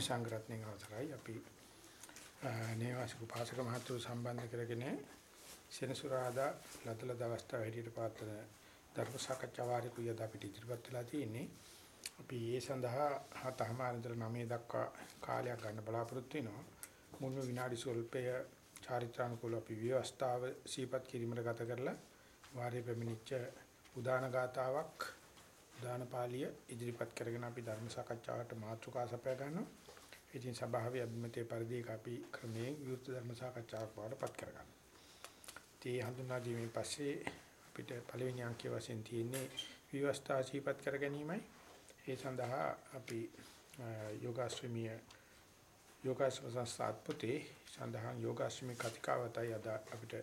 සංග්‍රහණයෙන් අවසරයි. අපි නේවාසික පාසක මහතුරු සම්බන්ධ කරගෙන සෙනසුරාදා ලදල දවස්තා හැටියට පාත්‍රන ධර්ම සාකච්ඡා වාරිකුය අපිට ඉදිරිපත් වෙලා තියෙන්නේ. අපි ඒ සඳහා හතමාර ඉඳලා 9 දක්වා කාලයක් ගන්න බලාපොරොත්තු වෙනවා. මුල්ම විනාඩි ස්වල්පය චාරිත්‍රානුකූල අපි ව්‍යවස්ථාව සීපත් කිරීමකට ගත කරලා වාරයේ පැමිණිච්ච උදාන ගාතාවක් දාන පාළිය ඉදිරිපත් කරගෙන අපි ධර්ම සාකච්ඡාවට මාතෘකා සපයා ගන්නවා. ඉතින් සභාවේ අභිමතයේ පරිදි අපි ක්‍රමයෙන් විවෘත ධර්ම සාකච්ඡාවක් වඩපත් කරගන්නවා. තේ හඳුනා දීමේ පස්සේ අපිට පළවෙනි අංකයේ වශයෙන් තියෙන්නේ විවස්ථා සීපත් කර ගැනීමයි. ඒ සඳහා අපි යෝගාශ්‍රමීය යෝගාශ්‍රම පොතේ සඳහන් යෝගාශ්‍රමී කතිකාවතයි අද අපිට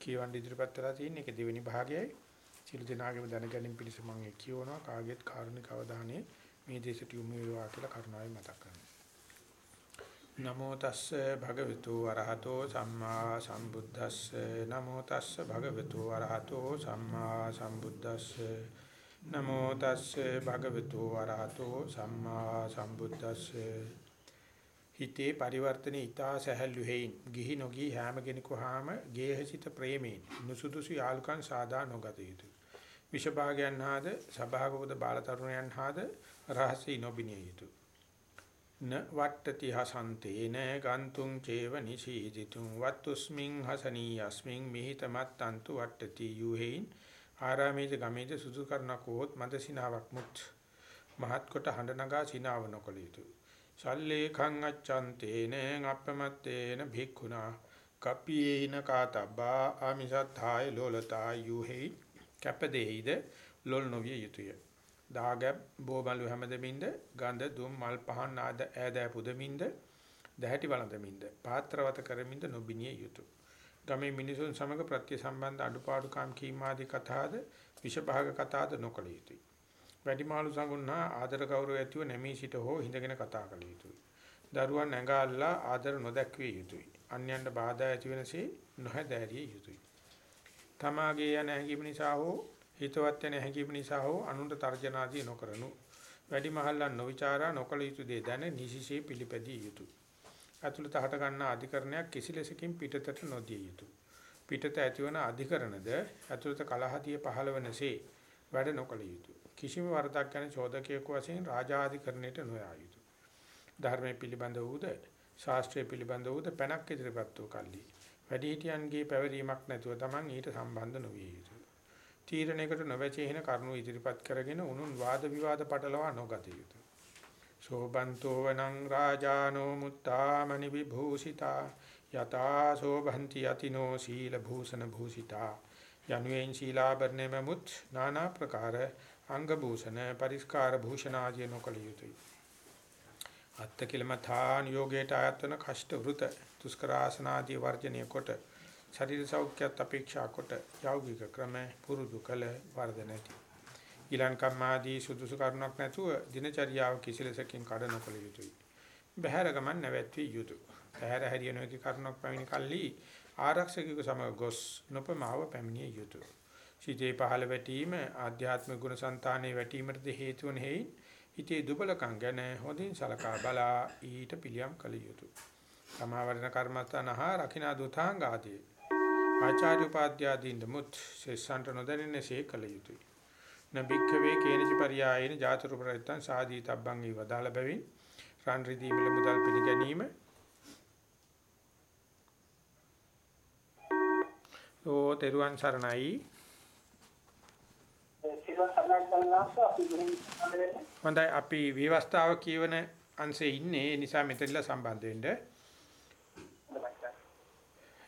කියවන්න ඉදිරිපත් වෙලා තියෙන එක දෙවෙනි භාගයයි. සියලු දෙනාගේම දැනගැනීම පිණිස මම ඒ කියවනවා කාගෙත් කාරුණික අවධානය මේ දේශට යොමු වේවා කියලා කරුණාවෙන් මතක් කරනවා. නමෝ තස්ස භගවතු වරහතෝ සම්මා සම්බුද්දස්ස නමෝ තස්ස භගවතු වරහතෝ සම්මා සම්බුද්දස්ස නමෝ තස්ස භගවතු වරහතෝ සම්මා සම්බුද්දස්ස හිතේ පරිවර්තන ඊතා සැහැල්ලු හේයින් ගිහි නොගී හැම කෙනෙකු හාම ගේහසිත ප්‍රේමයෙන් නුසුදුසු යාලුකන් සාදා නොගත යුතුය. විෂභාගයන් හාද සභාගවද බාලතරුණයන් හාද රහසී නොබිනිය යුතුය. න වට්ටති හසන්තේන ගන්තුං චේව නිශීදිතුං වත්තුස්මින් හසනීයස්මින් මිහිතමත්තන්තු වට්ටති යුහෙයින් ආරාමේද ගමේද සුසු කරනකෝත් මදසිනාවක් මුත් මහත් කොට හඬ නගා සිනාව නොකළ යුතුය. සල්ලේඛං අච්ඡන්තේන අප්පමත්තේන භික්ඛුනා කප්පීන කාතබ්බා ආමිසත්ථාය ලෝලතා යුහෙයි කැපදෙහිද ලොල් නොවිය යුතුය දාගැබ් බෝබලු හැමදෙමින්ද ගඳ දුම් මල් පහන් ආද ඈදෑ පුදමින්ද දැහැටි වළඳමින්ද පාත්‍රවත කරමින්ද නොබිනිය යුතුය ගමේ මිනිසුන් සමග ප්‍රත්‍ය සම්බන්ධ අඩුපාඩුකම් කීමාදී කතාද විෂභාග කතාද නොකළ යුතුය වැඩිමාළු සංගුණා ආදර ගෞරව ඇතිව නැමී සිට හෝ හිඳගෙන කතා කළ යුතුයි. දරුවන් නැඟාල්ලා ආදර නොදැක්විය යුතුයි. අන්‍යයන්ට බාධා ඇති වෙනසේ නොහැදෑරිය යුතුයි. තමාගේ යන හැඟීම නිසා හෝ හිතවත් යන හැඟීම නිසා හෝ අනුන්ට තර්ජනාදී නොකරනු. වැඩිමහල්ලන් නොවිචාරා නොකළ යුතු දේ දැන නිසිසේ පිළිපැදිය යුතුය. අතුලත හට ගන්නා අධිකරණයක් කිසි ලෙසකින් පිටතට නොදිය යුතුය. පිටත ඇතිවන අධිකරණද අතුලත කලහදිය පහළ වෙනසේ වැඩ නොකළ යුතුය. කිසිම වරදක් ගැන චෝදකයෙකු වශයෙන් රාජාධිකරණයට නොයා යුතුය. ධර්මයේ පිළිබඳ වූද ශාස්ත්‍රයේ පිළිබඳ වූද පැනක් ඉදිරිපත් වූ කල්ලි වැඩිහිටියන්ගේ පැවරීමක් නැතුව Taman ඊට සම්බන්ධ නොවිය යුතුය. තීරණයකට නොවැචෙන කරුණු ඉදිරිපත් කරගෙන උනුන් වාද විවාද පටලවා නොගත යුතුය. සෝබන්තෝ වනං රාජානෝ මුත්තාමනි විභූසිතා යතා සෝභන්ති යතිනෝ සීල භූෂණ භූසිතා යනුවෙන් ශීලාභරණෙම මුත් নানা ප්‍රකාර අංග භූෂණ පරිස්කාර භූෂණ ආදී නොකළ යුතුය. අත්ති කිලමථාන් යෝගයට ආයතන කෂ්ඨ වෘත දුෂ්කරාසන ආදී වර්ජනය කොට ශරීර සෞඛ්‍යත් අපේක්ෂා කොට යෞගික ක්‍රම පුරුදු කළ වර්ධනති. ඊලං කම්මාදී සුදුසු කරුණක් නැතුව දිනචරියාව කිසිලෙසකින් කඩ නොකළ යුතුය. බහැර ගමන් නැවැත්විය යුතුය. බහැර හැරිය නොහැකි කරුණක් පැමිණි කල්ලි ආරක්ෂකයෙකු සමග ගොස් නොපමාව පැමිණිය යුතුය. සිතේ පහළ වැටීම ආධ්‍යාත්මික ගුණ సంతානයේ වැටීමටද හේතු වන හේයින් හිතේ දුබලකම් ගැන හොඳින් සලකා බලා ඊට පිළියම් කළ යුතුය. සමාවරණ කර්මස්ථානහා රකින්න දුතාංග ආදී ආචාර්ය උපාධ්‍යාදීන් මුත් ශේෂාන්ත නොදැනෙන්නේ කළ යුතුය. නබික්ඛවේ කේනච පරියායන ජාතරු ප්‍රයත්තං සාදී තබ්බං ඊ වදාළ බැවින් රන් රිදී මිල මුදල් පිළිගැනීම ඕ තෙරුවන් සරණයි හොඳයි අපි විවස්ථාව කියවන අංශේ ඉන්නේ ඒ නිසා මෙතනලා සම්බන්ධ වෙන්න.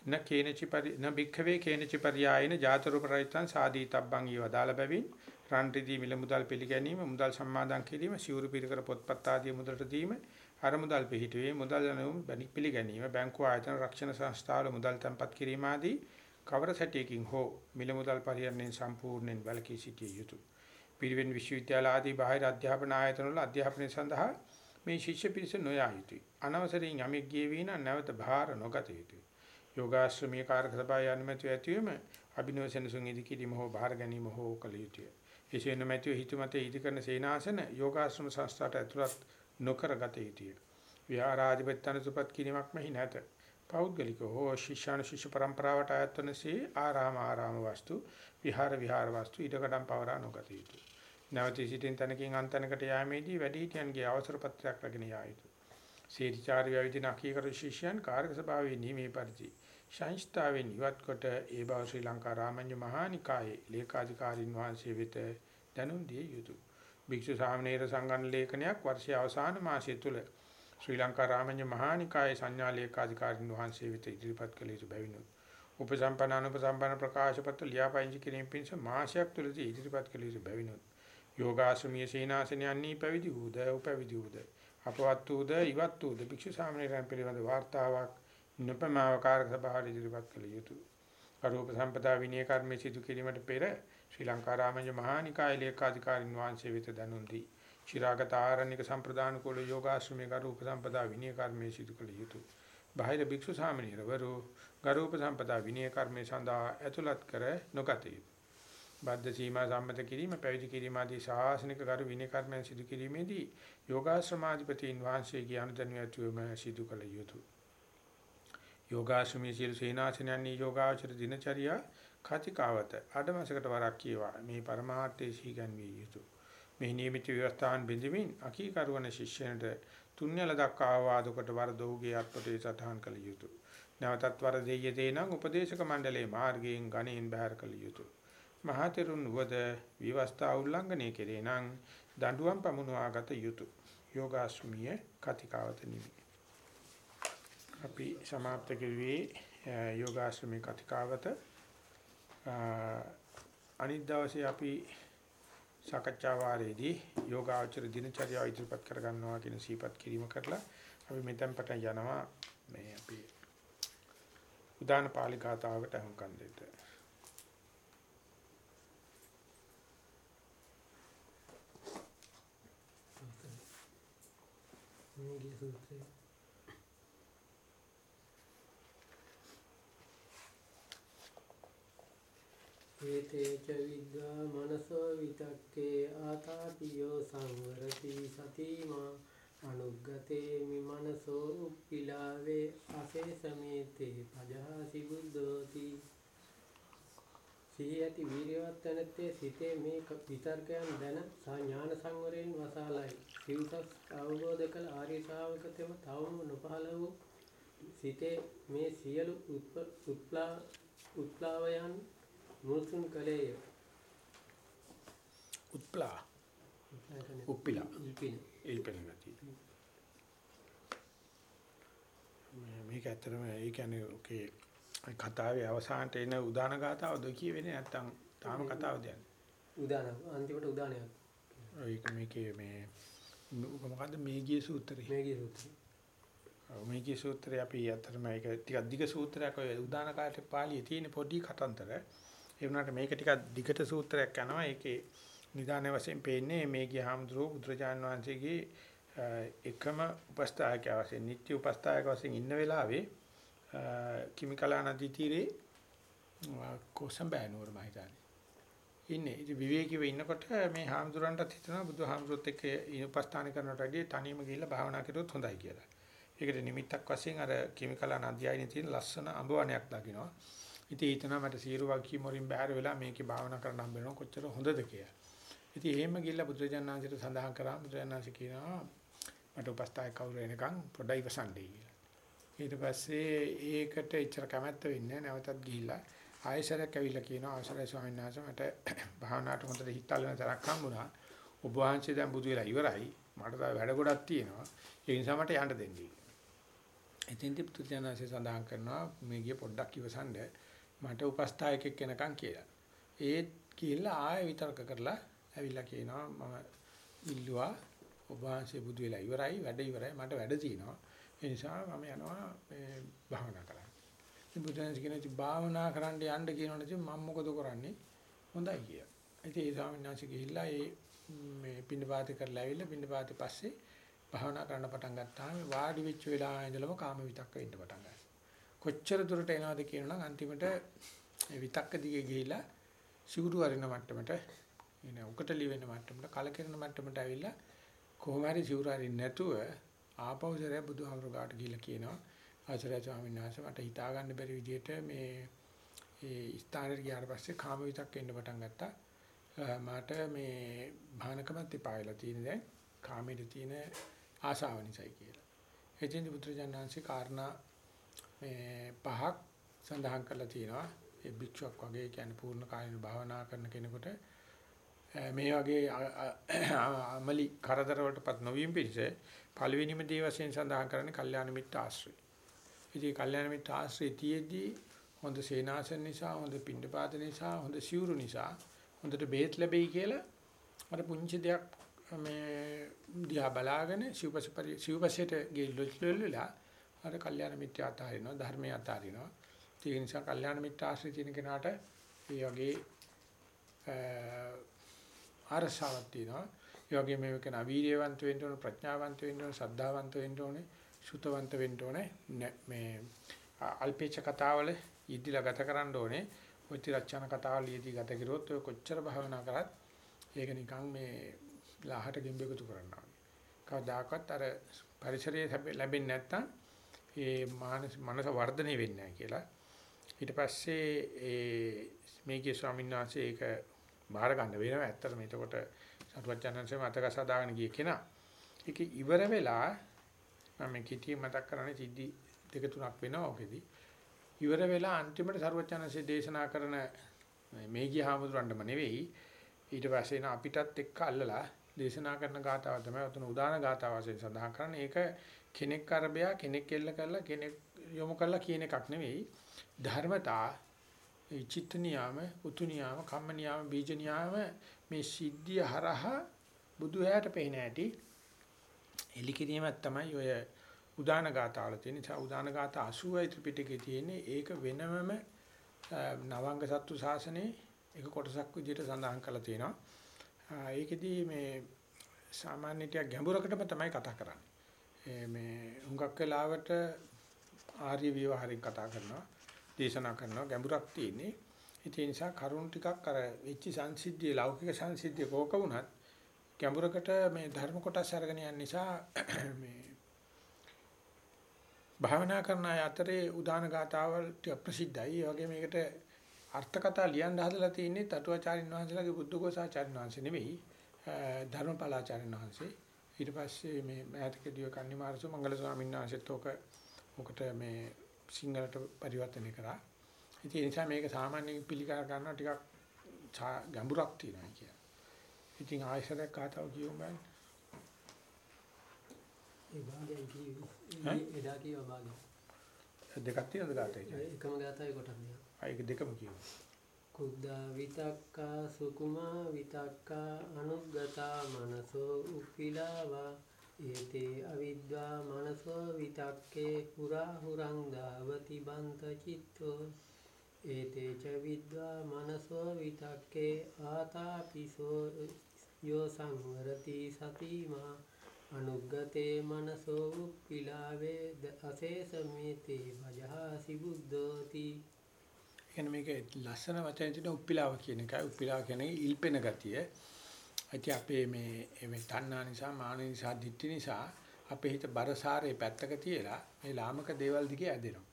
න කේනචි පරි න බික්ඛවේ කේනචි පරියායන ජාතරුපරයිතං සාදීතබ්බං ඊවදාල බැවින් රන් රිදී මිල මුදල් පිළිගැනීම මුදල් සම්මාදන් කිරීම සිවුරු පිළිකර පොත්පත් ආදී මුදලට දීම අර මුදල් පිහිටුවේ මුදල් යනුම් පිළිගැනීම බැංකු ආයතන රක්ෂණ සංස්ථාවල මුදල් තැන්පත් කිරීම ආදී කවර සැටියකින් හෝ මිල මුදල් පරිහරණයෙන් සම්පූර්ණයෙන් වැළකී සිටිය යුතුය. පිරිවෙන් විශ්වවිද්‍යාල ආදී බාහිර අධ්‍යාපන ආයතන වල අධ්‍යාපනය සඳහා මේ ශිෂ්‍ය පිරිස නොයා යුතුය. අනවසරින් යමෙක් ගියේ වීන නැවත භාර නොගත යුතුය. යෝගාශ්‍රමීය කාර්ක සභාවේ අනුමැතිය ඇතිවීම අභිනව සෙනසුන් ඉදි කිරීම හෝ බාහිර ගැනීම හෝ කළ යුතුය. එසේ නොමැතිව හිතුමතේ ඉදි කරන සේනාසන යෝගාශ්‍රම සංස්ථාට ඇතුළත් නොකර ගත යුතුය. විහාරාධිපත්‍යන සුපත් කිරීමක් මෙහි නැත. පෞද්ගලික හෝ ශිෂ්‍යාන ශිෂ්‍ය પરම්පරාවට අයත් වනසේ ආරාම ආරාම වස්තු විහාර විහාර වස්තු ඊටකඩම් පවරා නොගත යුතුය. නැවතී සිටින් තනකින් අන්තනකට යාමේදී වැඩිහිටියන්ගේ අවසර පත්‍රයක් රැගෙන යා යුතුය. සීරිචාරි වෛද්‍ය නකීකරු ශිෂ්‍යයන් කාර්ක සභාවේ නිමේ පරිදි ශාංස්තාවෙන් ඉවත් කොට ඒ බව ශ්‍රී ලංකා රාමඤ්ඤ මහානිකායේ ලේකාධිකාරින් වහන්සේ වෙත දැනුම් දිය යුතුය. භික්ෂු සාමණේර සංගම් ලේඛනයක් වර්ෂයේ අවසාන මාසය තුල ශ්‍රී ලංකා රාමඤ්ඤ මහානිකායේ සංඥා ලේකාධිකාරින් වහන්සේ වෙත ඉදිරිපත් කළ යුතු බැවිනුත් උපසම්පන්න අනුපසම්පන්න ප්‍රකාශ පත්‍ර ලියාපදිංචි කිරීම පිණිස මාසයක් තුලදී ඉදිරිපත් කළ යුතු බැවිනුත් යෝගාශ්‍රමීය සීනාසනයන්හි පැවිදි වූද උපවිදි වූද අපවත් වූද ඉවත් වූද භික්ෂු සාමණේරයන් පිළිබඳ වාර්තාවක් නොපමාවකාරක සභාවට ඉදිරිපත් කළ යුතුය. අරූප සම්පදා විනය කර්මයේ සිදු කිරීමට පෙර ශ්‍රී ලංකා රාමඤ්ඤ මහානිකායේ ලේකාධිකාරින් වහන්සේ වෙත දැනුම් දී චිරාගත ආරණ්‍යක සම්ප්‍රදාන කුල යෝගාශ්‍රමයේ ගරුප සම්පදා විනය කර්මයේ සිදු කළ යුතුය. බාහිර භික්ෂු සාමණේරවරු ගරුප සම්පදා විනය කර්මයේ සඳහා ඇතුළත් කර නොගත යුතුය. බද්ධ සීමා සම්මත කිරීම පැවිදි කිරීම ආදී ශාසනික ගරු විනය කර්මයන් සිදු කිරීමේදී යෝගාශ්‍රමාධිපතීන් වහන්සේගේ අනුදැනුව ඇතුවම සිදු කළ යුතුය. යෝගාශ්‍රමී සීල සේනාසනයන්හි යෝගාචර දිනචරියා කතිකාවත අඩමසකට වරක් කියවා මේ පරමාර්ථයේ සීගන්විය යුතුය. මේ නියමිත ව්‍යවස්ථාන් බෙදමින් අකීකරුවන ශිෂ්‍යයන්ට තුන්‍යල දක්වා ආවාද කොට වරදෝගේ අත්පොතේ සටහන් කළ යුතුය. නැවතත් වර දෙය දේනම් උපදේශක මණ්ඩලයේ මාර්ගයෙන් ගණයෙන් බැහැර කළ යුතුය. මහතෙරුන් වද විවස්ථා උල්ලංඝනය කෙරේ නම් දඬුවම් පමුණවාගත යුතුය. යෝගාශ්‍රමීය කතිකාවත නිමි. අපි સમાપ્ત කරුවේ යෝගාශ්‍රමී කතිකාවත අනිත් දවසේ අපි සාකච්ඡා වාරයේදී යෝගාචර දිනචර්යාව ඉදිරිපත් කර ගන්නවා කියන සීපත් කිරීම කරලා අපි මෙතෙන් පටන් යනවා මේ අපි උදාන පාලිකාතාවකට හුම්කන් දෙන්න. මේ ගිය සූත්‍රය ඒතේච විද්වා මනසෝ විතක්කේ ආතාපියෝ සංවරති සතිමා අනුග්ගතේ මිමනසෝ උප්පිලාවේ අශේසමේතේ පජහසි බුද්ධෝති. සිහි ඇති වීර්යවත් තැනැත්තේ සිතේ මේ විතර්කයන් දැන ඥාන සංවරයෙන් වසාලයි. සිව්සස් අවබෝධ කළ ආර්ය ශ්‍රාවකතම තවම නොපහළ වූ සිතේ මේ සියලු උත්ප්ලාවයන් මුල්සුන් කලේය උත්ප්ලා. උප්පිලා. ඉල්පින ඉල්පෙන ගතිය. මේක ඇත්තටම ඒ කියන්නේ ඔකේ කතාවේ අවසානට එන උදාන ගාතාවද කියවෙන්නේ නැත්තම් තාම කතාවද යන්නේ? උදාන අන්තිමට උදානයක්. ඒක මේකේ මේ මොකද්ද මේගිය සූත්‍රය මේකේ සූත්‍රය මේකේ සූත්‍රය අපි අතරම ඒක ටිකක් දිග සූත්‍රයක් ඔය උදාන කාලේ පාළියේ තියෙන පොඩි කතන්තර ඒ වුණාට මේක ටිකක් දිගට සූත්‍රයක් යනවා. ඒකේ නිදාන වශයෙන් පේන්නේ මේ ගියාමඳුරෝ බුදුරජාන් වහන්සේගේ එකම උපස්ථායකයා වශයෙන් නිත්‍ය උපස්ථායක වශයෙන් ඉන්න වෙලාවේ කිමිකලා නදී තීරේ කොසඹෑනුවර මම හිතන්නේ. ඉන්නේ. ඉතින් විවේකීව ඉන්නකොට මේ හාමුදුරන්ටත් හිතනවා බුදුහාමුදුරුවොත් එක්ක උපස්ථාන කරනට වැඩිය තනියම ගිහිල්ලා භාවනා කරුවොත් හොඳයි කියලා. ඒකට නිමිත්තක් වශයෙන් අර කිමිකලා නදියයිනේ තියෙන ලස්සන අඹ වනයක් දකින්නවා. ඉතින් හිතනවා මට සියලු වගකීම් වලින් බැහැර වෙලා මේකේ භාවනා කරන්න හම්බ වෙනවා කොච්චර හොඳද කියලා. ඉතින් එහෙම ගිහිල්ලා බුදුරජාණන්සේට සඳහන් කරා බුදුරජාණන්සේ කියනවා මට උපස්ථාය කවුරු එනකන් පොඩ්ඩයි වසන්නේ කියලා. ඊට පස්සේ ඒකට එච්චර කැමැත්ත වෙන්නේ නැවතත් ගිහිල්ලා ආයෙසරක් ඇවිල්ලා කියනවා අවසරයි ස්වාමීන් වහන්සේ මට භාවනාවට හොඳට හිතල්ලන තරක් හම්බුණා. ඔබ වහන්සේ දැන් බුදු වෙලා ඉවරයි. මට තව වැඩ ගොඩක් තියෙනවා. ඒ නිසා මට යන්න දෙන්න. ඉතින් බුදුරජාණන්සේ සඳහන් කරනවා මේ ගිය පොඩ්ඩක් ඉවසන්නේ මට උපස්ථායකෙක් කෙනකන් කියලා. ඒත් කියලා ආයෙ විතර්ක කරලා ඇවිල්ලා කියනවා මම ඉල්ලුවා ඔබ වහන්සේ බුදු වෙලා ඉවරයි වැඩ ඉවරයි මට වැඩ තියෙනවා. ඒ නිසා මම යනවා මේ භාවනා කරන්න. ඉතින් බුදුන්සේ කියන ඉතින් භාවනා කරන්න යන්න කියනකොට ඉතින් මම මොකද කරන්නේ? හොඳයි කියලා. ඉතින් ඒ ස්වාමීන් වහන්සේ ගිහිල්ලා ඒ මේ පින්නපාත කරලා ඇවිල්ලා පින්නපාතේ පස්සේ භාවනා කරන්න පටන් ගත්තාම වාඩි වෙච්ච වෙලාව ඉඳලම කාම විතක්ක වෙන්න පටන් ගන්නවා. කොච්චර දුරට එනවද කියනනම් අන්තිමට විතක්ක දිගේ ගිහිලා සිවුරු අරින මට්ටමට එන උකට ලිවෙන මට්ටමට කලකිරෙන මට්ටමට ඇවිල්ලා කොහොම හරි සිවුරු අරින්න නැතුව ආපෞසරය බුදුහාමුදුරු ගාට ගිහිල්ලා කියනවා ආචාර්ය ස්වාමීන් වහන්සේ මට හිතා ගන්න බැරි විදිහට මේ ඒ ස්ථානෙට ගියාට පස්සේ කාම විතක් එන්න පටන් ගත්තා. මට මේ භානකමත් එපා වෙලා තියෙන දැන් කාමයේ තියෙන ආශාව නිසායි කියලා. එදින්දි බුදුරජාණන්සේ කාරණා මේ පහක් සඳහන් කරලා තියෙනවා. ඒ භික්ෂුවක් වගේ කියන්නේ පූර්ණ කායන භාවනා කරන කෙනෙකුට මේ වගේ අමලි කරදර වලටපත් නොවීම පිණිස පළවෙනිම දේ වශයෙන් සඳහන් කරන්නේ කල්යාණ මිත්‍ර ආශ්‍රය. ඉතින් කල්යාණ මිත්‍ර ආශ්‍රය තියේදී හොඳ සේනාසන නිසා, හොඳ පින්ඩපාත නිසා, හොඳ සිවුරු නිසා, හොඳට බේත් ලැබෙයි කියලා අර පුංචි දෙයක් මේ දිහා බලාගෙන සිව්පස පරි සිව්පසයට ගෙල්ලොල්ලලා අර කල්යාණ මිත්‍ර අතාරිනවා, ධර්මය අතාරිනවා. ඒ නිසා කල්යාණ මිත්‍ර ආශ්‍රය තියෙන කෙනාට මේ වගේ අරසාවක් තියෙනවා. ඒ වගේම මේක නවීර්යවන්ත වෙන්න ඕන, ප්‍රඥාවන්ත වෙන්න ඕන, සද්ධාවන්ත වෙන්න ඕනේ, සුතවන්ත වෙන්න ඕනේ. මේ අල්පේච්ඡ කතාවල යෙදිලා ගත කරන්න ඕනේ. ඔය තිරච්ඡන කතාවල යෙදී ගත කරුවොත් ඔය කොච්චර භාවනා කරත් ඒක නිකන් මේ ලහට ගෙම්බෙකුතු කරනවා. කවදාකවත් අර පරිසරයේ ලැබෙන්නේ නැත්තම් ඒ මානස මනස වර්ධනය වෙන්නේ නැහැ කියලා. ඊට පස්සේ ඒ මේකේ ස්වාමීන් වහන්සේ ඒක බාර ගන්න වෙනවා. ඇත්තටම එතකොට සතුටචනන්සේ මතක සදාගෙන ගිය කෙනා. ඒක ඉවර වෙලා මම කිටි මතක් කරන්නේ සිද්ධි දෙක තුනක් වෙනවා ඔකෙදි. ඉවර වෙලා අන්තිමට සරුවචනන්සේ දේශනා කරන මේ ගිය හාමුදුරන්ටම නෙවෙයි ඊට පස්සේ න අපිටත් එක්ක අල්ලලා දේශනා කරන ගාතාව තමයි උතුන උදාන ගාතාව වශයෙන් සඳහන් කරන්නේ. ඒක කෙනෙක් අරබයා කෙනෙක් එල්ල කරලා කෙනෙක් යොමු කරලා කියන එකක් නෙවෙයි. ධර්මතා චිත්ත නියාම, උතු නියාම, කම්ම නියාම, බීජ නියාම මේ සිද්ධිය හරහා බුදු හැට පේන ඇති එලි කිරීමක් තමයි ඔය උදාන ගාතාවල තියෙන නිසා උදාන ගාථා 80යි ත්‍රිපිටකේ තියෙන්නේ ඒක වෙනමම නවංග සත්තු ශාසනයේ ඒක කොටසක් විදිහට සඳහන් කරලා තියෙනවා. ඒකෙදී මේ සාමාන්‍ය ටික ගැඹුරකටම තමයි කතා කරන්නේ. මේ හුඟක් වෙලාවට ආර්ය විවහාරයෙන් කතා කරනවා, දේශනා කරනවා ගැඹුරක් තියෙන්නේ. ඒ නිසා කරුණු ටිකක් අර වෙච්ච සංසිද්ධිය ලෞකික සංසිද්ධිය කෝක වුණත් ගැඹුරකට මේ ධර්ම කොටස් අරගෙන යන නිසා මේ භාවනා කරන අය අතරේ උදාන ගාතාවල් ටික ප්‍රසිද්ධයි. ඒ වගේ මේකට අර්ථ කතා ලියන්න හදලා තියෙන්නේ තටුවාචාරින් වහන්සේලාගේ බුද්ධඝෝසාචාරින් වහන්සේ නෙවෙයි ධර්මපාලාචාරින් වහන්සේ. ඊට පස්සේ මේ මෑතකදී කන්නිමාරසු මංගල ස්වාමීන් වහන්සේත් ඔක ඔකට මේ සිංහලට පරිවර්තනය කරා. ඉතින් ඒ නිසා මේක සාමාන්‍ය පිළිකාර ගන්නවා ටිකක් ගැඹුරක් තියෙනවා කියන. ඉතින් ආයශරයක් කාතාව කියමු බෑ. ඒ භාගයෙන් කිව්වේ එදා කියව භාගය. දෙකක් තියෙනවද ගාතේ? එකම ගාතයි කොටක් දෙනවා. ආ ඒක දෙකම කියමු. කුද්දා විතක්කා සුකුමා විතක්කා අනුග්ගතා මනසෝ උප්පිලාවා ඒතේ අවිද්වා මනසෝ විතක්කේ පුරා හුරං දාවති බන්ත චිත්තෝ ඒතේ ච විද්වා මනසෝ විතක්කේ ආතාපිසෝ යෝ සංවරති සතිමා අනුග්ගතේ මනසෝ උප්පිලාවේ අසේසමේතේ වජහාසි බුද්ධෝති කියන්නේ මේක ලස්සන වචන තියෙන උප්පිලාව කියන එකයි උප්පිලාව කියන්නේ ඉල්පෙන ගතිය. ඇයි අපේ මේ මේ තණ්හා නිසා මාන නිසා දිත්‍ති නිසා අපේ හිත බරසාරේ පැත්තක තියලා මේ ලාමක දේවල් දිගේ ඇදෙනවා.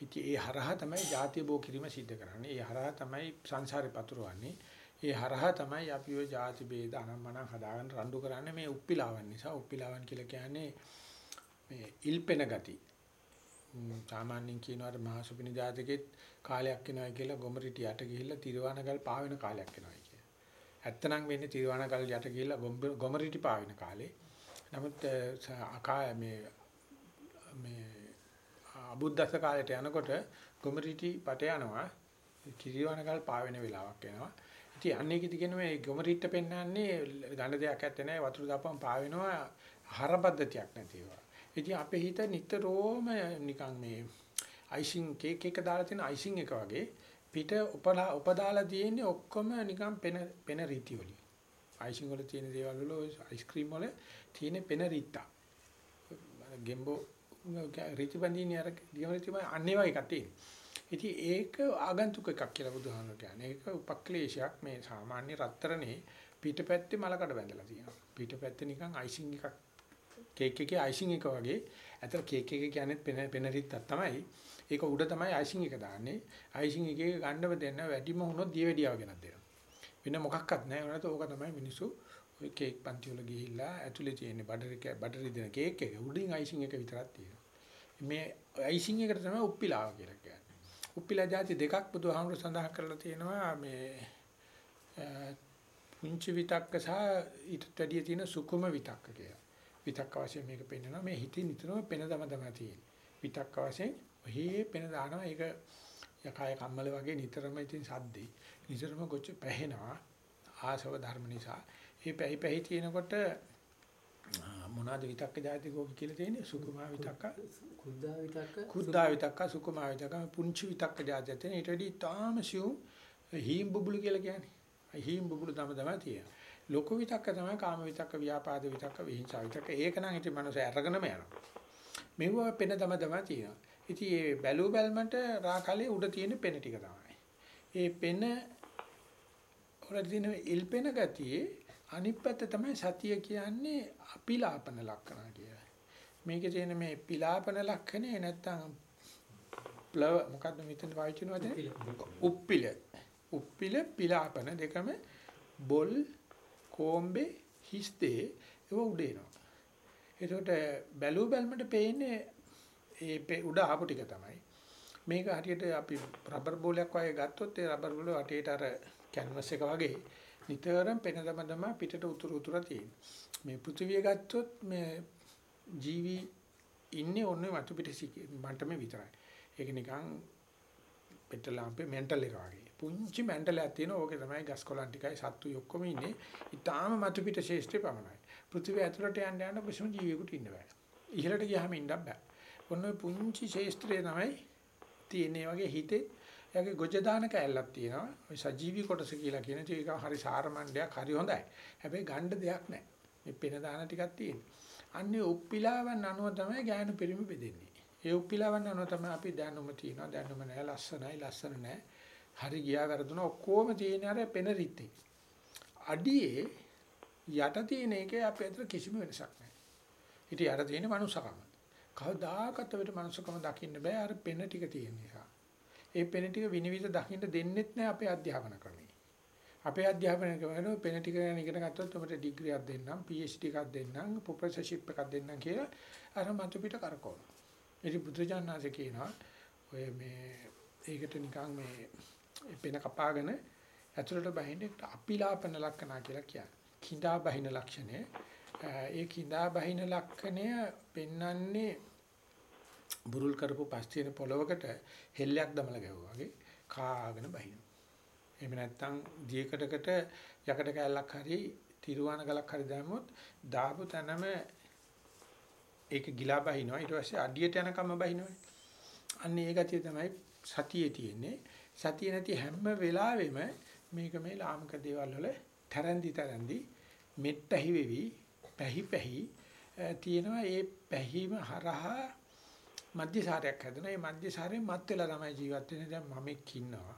ඉතින් ඒ හරහා තමයි ಜಾති බෝ කිරීම සිද්ධ කරන්නේ. ඒ හරහා තමයි සංසාරේ පතුරවන්නේ. ඒ හරහා තමයි අපි ඔය ಜಾති ભેද අනම්මන හදාගෙන රණ්ඩු කරන්නේ මේ උප්පිලාවන් නිසා. උප්පිලාවන් කියලා කියන්නේ මේ ඉල්පෙන ගතිය. සාමාන්‍යයෙන් කියනවාට මහසුපිනි ජාතකෙත් කාලයක් එනවා කියලා ගොමරිටි යට ගිහිල්ලා තිරවානගල් පාවෙන කාලයක් එනවා කියලා. ඇත්තනම් වෙන්නේ තිරවානගල් යට ගිහිල්ලා ගොමරිටි පාවෙන කාලේ. නමුත් අකා මේ මේ අබුද්දස්ස කාලයට යනකොට ගොමරිටි පට යනවා තිරවානගල් පාවෙන වෙලාවක් එනවා. ඉතින් අන්නේ කිදි කියන මේ ගොමරිට්ට පෙන්වන්නේ ගන්න දෙයක් නැත්තේ නෑ වතුර දාපම පාවෙනවා හරපද්ධතියක් නැතිව. ඉතින් අපේ හිත නිතරම නිකන් මේ අයිසිං කේක් එක දාලා තියෙන අයිසිං එක වගේ පිට උපලා උපදාලා තියෙන්නේ ඔක්කොම නිකන් පෙන පෙන රීති වලින්. අයිසිං වල තියෙන දේවල් වල අයිස්ක්‍රීම් වල තියෙන පෙන රීතා. ගෙම්බෝ රීති බඳින්නේ අර ගෙම්බෝ තමයි අන්නේ වගේ එකක් තියෙන්නේ. ඉතින් ඒක ආගන්තුක එකක් කියලා බුදුහාමුදුරුවෝ කියන්නේ. ඒක උපක්ලේශයක් මේ සාමාන්‍ය රත්තරනේ පිටපැත්තේ මලකඩ බැඳලා තියෙනවා. පිටපැත්තේ නිකන් අයිසිං එකක් කේක් එකේ අයිසිං එක වගේ. ඇතර කේක් එක කියන්නේ පෙන පෙන රිත්තක් තමයි. ඒක උඩ තමයි අයිසිං එක දාන්නේ. අයිසිං එකේ ගන්නව දෙන්න වැඩිම වුණොත් දියවැඩියාව ගෙනත් දෙනවා. වෙන මොකක්වත් නැහැ. ඒකට ඕක තමයි මිනිස්සු ඔය කේක් පන්ති වල ගිහිල්ලා ඇතුලේ තියෙන බටර් එක බටර් දෙන කේක් එක උඩින් අයිසිං එක විතරක් තියෙනවා. මේ අයිසිං එකට තමයි උප්පිලාව කියලා කියන්නේ. උප්පිලා જાති දෙකක් බුදුහාමුදුර සඳහන් කරලා තියෙනවා මේ පුංචි විතක්ක සහ ඊට වැඩිය තියෙන සුකුම විතක්ක කියලා. විතක්ක වශයෙන් මේක පෙන්වනවා මේ හිතින් නිතරම පෙන දම දම තියෙන. විතක්ක වශයෙන් ඔහේ පෙන දානවා ඒක යකය කම්මල වගේ නිතරම ඉතින් සද්දේ. නිතරම කොච්ච පැහෙනවා ආසව ධර්ම නිසා. මේ පැහි පැහි තියෙනකොට මොනවාද විතක්ක જાති කෝක කියලා තියෙන්නේ සුකුමා විතක්ක කුද්දා විතක්ක කුද්දා විතක්ක සුකුමා විතක්ක පුංචි විතක්ක જાති තියෙන ඊට වඩා තාම සියුම් හීම් බුබුලු කියලා කියන්නේ. හීම් බුබුලු තම තමයි තියෙන්නේ. ලොකු විතක්ක තමයි කාම විතක්ක ව්‍යාපාද විතක්ක විහිංසා විතක්ක ඒක නම් ඉතින් මනස අරගෙනම යනවා. මෙව පෙන තම තමයි තියෙනවා. ඉතින් මේ බැලු බැල්මට රාකලේ උඩ තියෙන පෙන ටික තමයි. ඒ පෙන වල තියෙන ඉල්පෙන ගතියේ අනිත් පැත්ත තමයි සතිය කියන්නේ අපිලාපන ලක්ෂණ කියලා. මේකේ තියෙන මේ පිලාපන ලක්ෂණේ නැත්තම් ප්ලව මොකද්ද මෙතන පාවිච්චි කරන වචනේ? උප්පිල. උප්පිල පිලාපන දෙකම බොල් කොම්බේ හිස්තේ ඒව උඩේනවා. එතකොට බැලු බැලමට පේන්නේ ඒ උඩ ආපු ටික තමයි. මේක හරියට අපි රබර් බෝලයක් වගේ ගත්තොත් ඒ රබර් බෝල වටේට අර කැන්වස් එක වගේ නිතරම පෙන දම දම පිටට උතුරු උතුර තියෙන. මේ පෘථිවිය ගත්තොත් මේ ජීවි ඉන්නේ ඔන්නේ වතු පිට මට්ටමේ විතරයි. ඒක නිකන් පෙට්‍රලාම්පේ මෙන්ටල් එක වගේ. පුංචි මෙන්ටලයක් තියෙනවා. ඕකේ තමයි ගස් කොළන් ටිකයි සත්තු ඔක්කොම ඉන්නේ. ඊටාම මතු පිට ශේෂ්ත්‍රය පමණයි. පෘථිවිය ඇතුළට යන්න යන කිසිම ජීවියෙකුට ඉන්න බෑ. ඉහළට ගියාම ඉන්න බෑ. ඔන්න ඔය පුංචි ශේෂ්ත්‍රය තමයි තියෙන්නේ වගේ හිතේ එයාගේ ගොජ දාන කැලලක් තියෙනවා. ඔය සජීවී කොටස කියලා කියන එක හරි සාරමණ්ඩයක් හරි හොඳයි. හැබැයි ගණ්ඩ දෙයක් නැහැ. මේ පෙන දාන ටිකක් තියෙනවා. අන්නේ උප්පිලාවන් අනුව තමයි ඥාන පරිමි බෙදෙන්නේ. ඒ උප්පිලාවන් අනුව තමයි අපි දැනුම තියෙනවා. දැනුම නැහැ, ලස්සනයි, ලස්සන නැහැ. හරි ගියා වැරදුන ඔක්කොම තියෙන අර පෙන රිත්තේ. අඩියේ යට තියෙන එකේ අපේ අතර කිසිම වෙනසක් නැහැ. ඉතින් යට තියෙන මනුස්සකම. කවදාකවත් අපිට මනුස්සකම දකින්න බෑ අර පෙන ටික තියෙන නිසා. ඒ පෙන ටික විනිවිද දකින්න දෙන්නෙත් නැහැ අපේ අධ්‍යාපන ක්‍රමයේ. අපේ අධ්‍යාපන ක්‍රමයේ පෙන ටික ගැන ඉගෙන ගත්තොත් අපිට ඩිග්‍රියක් දෙන්නම්, PhD එකක් දෙන්නම්, ප්‍රොෆෙසර්ෂිප් එකක් දෙන්නම් කියලා අර මතු පිට කරකවන. ඉතින් බුදුජානනාසේ කියනවා ඔය මේ ඒකට නිකන් මේ පෙන කපාගෙන ඇතුළට බහින්නේ අපිලාපන ලක්ෂණ කියලා කියන්නේ. කිඳා බහින ලක්ෂණය. ඒ කිඳා බහින ලක්ෂණය පෙන්වන්නේ බුරුල් කරපු පස් තියෙන පොලවකට හෙල්ලයක් දමලා ගැහුවා වගේ කාගෙන බහිනවා. එහෙම නැත්නම් දියකටකට යකඩ කැල්ලක් හරි තිරුවාන ගලක් හරි දැම්මොත් දාපු තැනම ඒක ගිලා බහිනවා ඊට පස්සේ අඩියට යනකම බහිනවනේ. අන්න ඒ ගතිය තමයි සතියේ තියෙන්නේ. සතිය නැති හැම වෙලාවෙම මේක මේ ලාමක දේවල් වල තරන්දි තරන්දි මෙට්ටහි වෙවි පැහි පැහි තියෙනවා ඒ පැහිම හරහා මධ්‍යසාරයක් හැදෙනවා. මේ මධ්‍යසාරයෙන් මත් වෙලා තමයි ජීවත් වෙන්නේ. දැන් මමෙක් ඉන්නවා.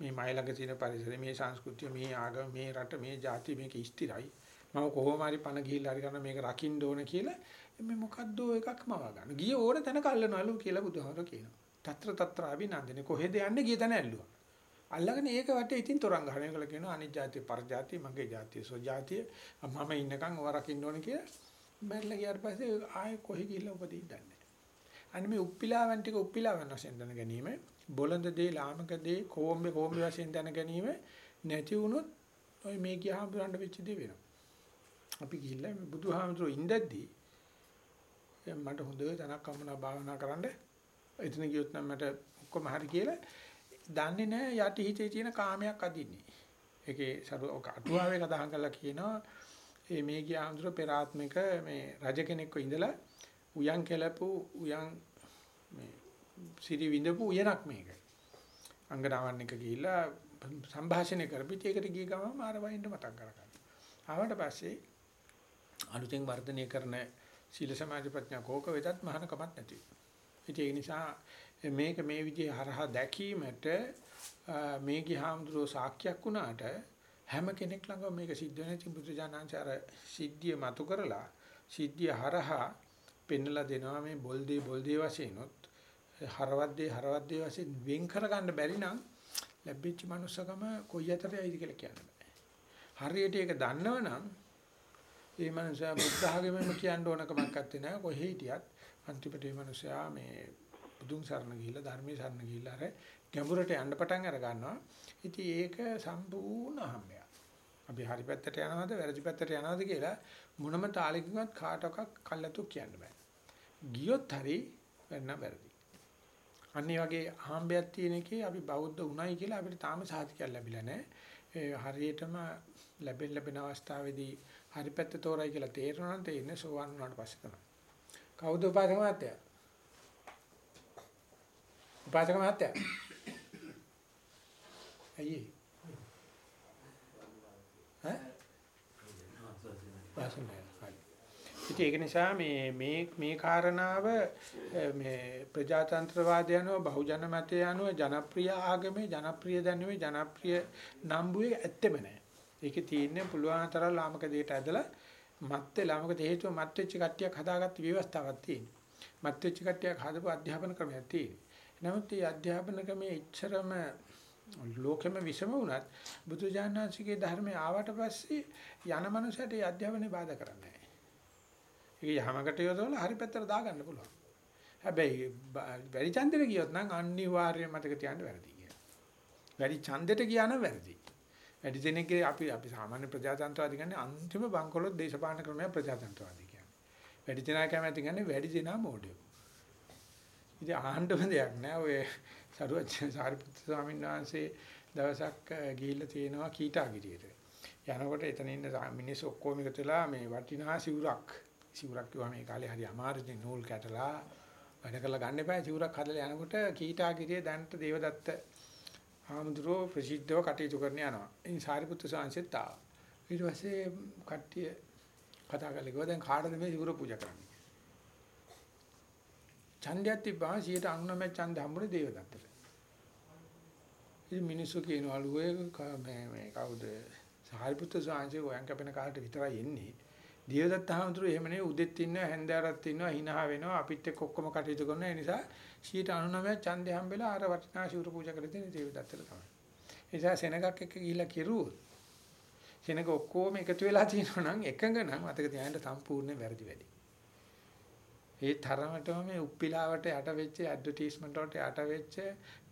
මේ මයි ළඟ තියෙන පරිසරය, මේ සංස්කෘතිය, මේ ආගම, මේ රට, මේ ජාති මේක ස්ථිරයි. මම කොහොම හරි පණ ගිහිල්ලා හරි කරන මේක රකින්න ඕන කියලා මේ මොකද්ද එකක් මව ගන්න. ගිය ඕන තැනක අල්ලනවලු කියලා බුදුහාමර කියනවා. తත්‍ර తත්‍ර අභිනන්දනේ කොහෙද යන්නේ ගිය තැන ඇල්ලුවා. අල්ලගෙන ඒක වටේ ඉතින් තරංග හරන එකල කියනවා අනිත් જાතිය පරජාතිය මගේ જાතිය සොජාතිය මම ඉන්නකම් ඔව රකින්න ඕනේ කියලා. මැරලා ගියාට පස්සේ ආයෙ කොහෙ ගිහිල්ලා උපදින්නේ නැහැ. අන්න මේ උප්පිලාවන් ටික උප්පිලාවන් වශයෙන් දැන ගැනීම බොළඳ දේ ලාමක දේ කොඹේ කොඹේ වශයෙන් දැන ගැනීම නැති වුණොත් ඔය මේ කියහම පුරන්න වෙච්ච දේ වෙනවා. අපි ගිහිල්ලා බුදුහාමුදුරුවෝ ඉඳද්දී මට හොඳ තනක් අම්මනා භාවනා කරන්නේ එතන ගියොත් නම් මට ඔක්කොම හරි කියලා දන්නේ නැහැ යටි හිතේ තියෙන කාමයක් අදින්නේ. ඒකේ සරු අටුවාවේ කතා කරලා කියනවා මේ මේ ගියාමුදුරුවෝ පෙර ආත්මික මේ රජ කෙනෙක්ව ඉඳලා උයන් කෙලපු උයන් මේ සිරි විඳපු උයනක් මේක. අංගනාවන් එක ගිහිල්ලා සංഭാෂණය කරපිට ඒකට ගිය ගමන් මාර වයින්ද මතක් කරගන්න. ආවට පස්සේ අලුතෙන් වර්ධනය කරන සීල සමාධි ප්‍රඥා කෝක වෙදත් මහාන කමක් නැති. ඒ නිසා මේක මේ විදිහේ හරහා දැකීමට මේ ගිහාම්දුරෝ සාක්ෂියක් වුණාට හැම කෙනෙක් ළඟම මේක සිද්ධ වෙන ඉතින් බුදුජානනාංශ අර සිද්ධිය මතු කරලා සිද්ධිය හරහා පෙන්නලා දෙනවා මේ බොල්දී බොල්දී වශයෙන් උත් හරවද්දේ හරවද්දේ වශයෙන් වෙන් කරගන්න බැරි නම් ලැබිච්ච මනුස්සකම කොයි අතරේයිද කියලා කියන්න බෑ. හරියට ඒක දන්නවනම් ඒ මනුස්සයා බුද්ධ ආගමෙම කියන්න ඕන කමක් නැත්තේ නෑ කොහේ හිටියත් අන්තිමට මේ මනුස්සයා මේ බුදුන් සරණ ගිහිල්ලා ධර්මයේ සරණ ගිහිල්ලා අර ගැඹුරට යන්න පටන් අර ගන්නවා. ඉතින් ඒක සම්පූර්ණ හම්බයක්. අපි හරි පැත්තට යනවද වැරදි පැත්තට යනවද කියලා මොනම තාලෙකින්වත් කාටවත් කල්ලාතු කියන්න බෑ. ගියොත් හරි වෙන්න වැරදි. අනිත් වගේ හම්බයක් තියෙන එකේ අපි බෞද්ධ උණයි කියලා අපිට තාම සාහිතිකයක් ලැබිලා නැහැ. ඒ හරියටම ලැබෙන ලැබෙන අවස්ථාවේදී හරි පැත්ත තෝරයි කියලා තේරෙනවා නම් තේින්නේ සෝවන් වුණාට පස්සේ තමයි. කවුද උපාසක මහත්තයා? උපාසක මහත්තයා. අයියේ. ඈ? වාසනාව. හරි. ඉතින් ඒක නිසා මේ මේ මේ කාරණාව මේ ප්‍රජාතන්ත්‍රවාදය අනුව බහුජන මතය අනුව ජනප්‍රිය ආගමේ ජනප්‍රිය දැනුමේ ජනප්‍රිය නම්බුවේ ඇත්තෙම නැහැ. ඒකේ තියෙන්නේ පුළුවන් තරම් ලාමක දෙයට ඇදලා මත් ලාමක හේතුව මත් වෙච්ච කට්ටියක් හදාගත්ත ව්‍යවස්ථාවක් තියෙනවා. මත් වෙච්ච කට්ටියක් හදපු අධ්‍යාපන ක්‍රමයක් තියෙනවා. නමුත් මේ අධ්‍යාපන ක්‍රමයේ ඉච්ඡරම ලෝකෙම විසම වුණත් බුදුජානනාංශිකේ ධර්මයේ ආවට පස්සේ යන මනුස්සයට ඒ අධ්‍යාපනය බාධා කරන්නේ නැහැ. ඒක යහමකට යොදවලා හරි පැත්තට දාගන්න පුළුවන්. හැබැයි වැඩි ඡන්දෙට ගියොත් නම් අනිවාර්යයෙන් මතක තියාගන්න වැරදි කියලා. වැඩි ඡන්දෙට ගියා නම් වැරදි. වැඩි දෙනෙක්ගේ අපි අපි සාමාන්‍ය ප්‍රජාතන්ත්‍රවාදී කියන්නේ අන්තිම බංකොලොත් දේශපාලන ක්‍රමය ප්‍රජාතන්ත්‍රවාදී කියන්නේ. වැඩි දෙනා කැමති කියන්නේ වැඩි දෙනා මෝඩයෝ. ඉතින් අහන්නම දෙයක් නෑ ඔය සරුවත් සාරිපුත්‍ර ස්වාමීන් වහන්සේ දවසක් ගිහිල්ලා තියෙනවා කීටාගිරියට. යනකොට එතන ඉන්න මිනිස්සු ඔක්කොම එකතු වෙලා මේ වටිනා සිවුරක් සිවුරක් කිව්වා මේ කාලේ හරි අමාරුයි නූල් කැටලා වැඩ කරලා ගන්න එපා සිවුරක් හදලා යනකොට කීටාගිරිය දැන්ට දේවදත්ත ආමුද්‍රෝ ප්‍රසිද්ධව කටයුතු කරන යනවා. ඉතින් සාරිපුත්‍ර ස්වාමීන්සෙත් ආවා. ඊට පස්සේ කට්ටිය කතා කරලා කිව්වා දැන් කාටද මේ සිවුර පූජා කරන්නේ? ඡන්දයක් තිබ්බා 99 ඡන්ද හම්බුනේ දේවදත්තට. ඉතින් මිනිස්සු කියනවලු ඔය මේ මේ කවුද සාරිපුත්‍ර ස්වාමීන් වහන්සේ කැපෙන කාලට විතරයි එන්නේ. දේවදත්ත හාමුදුරුවෝ එහෙම නෙවෙයි උදෙත් ඉන්නවා හැන්දෑරත් ඉන්නවා හිනහ වෙනවා අපිත් එක්ක ඔක්කොම කටයුතු කරනවා ඒ නිසා 99 ඡන්දය හම්බෙලා අර වටිනා ශිවර පූජා කරලා තියෙන දේවදත්තට තමයි. ඒ නිසා සෙනගක් එක්ක ගිහිල්ලා කිරුවොත් සෙනග ඔක්කොම එකතු වෙලා තියෙනවා නම් එකඟ නම් මතක තියාගන්න සම්පූර්ණ වැරදි වැඩි. ඒ තරමටම මේ උප්පිලාවට යට වෙච්ච ඇඩ්වර්ටයිස්මන්ට් වලට යට වෙච්ච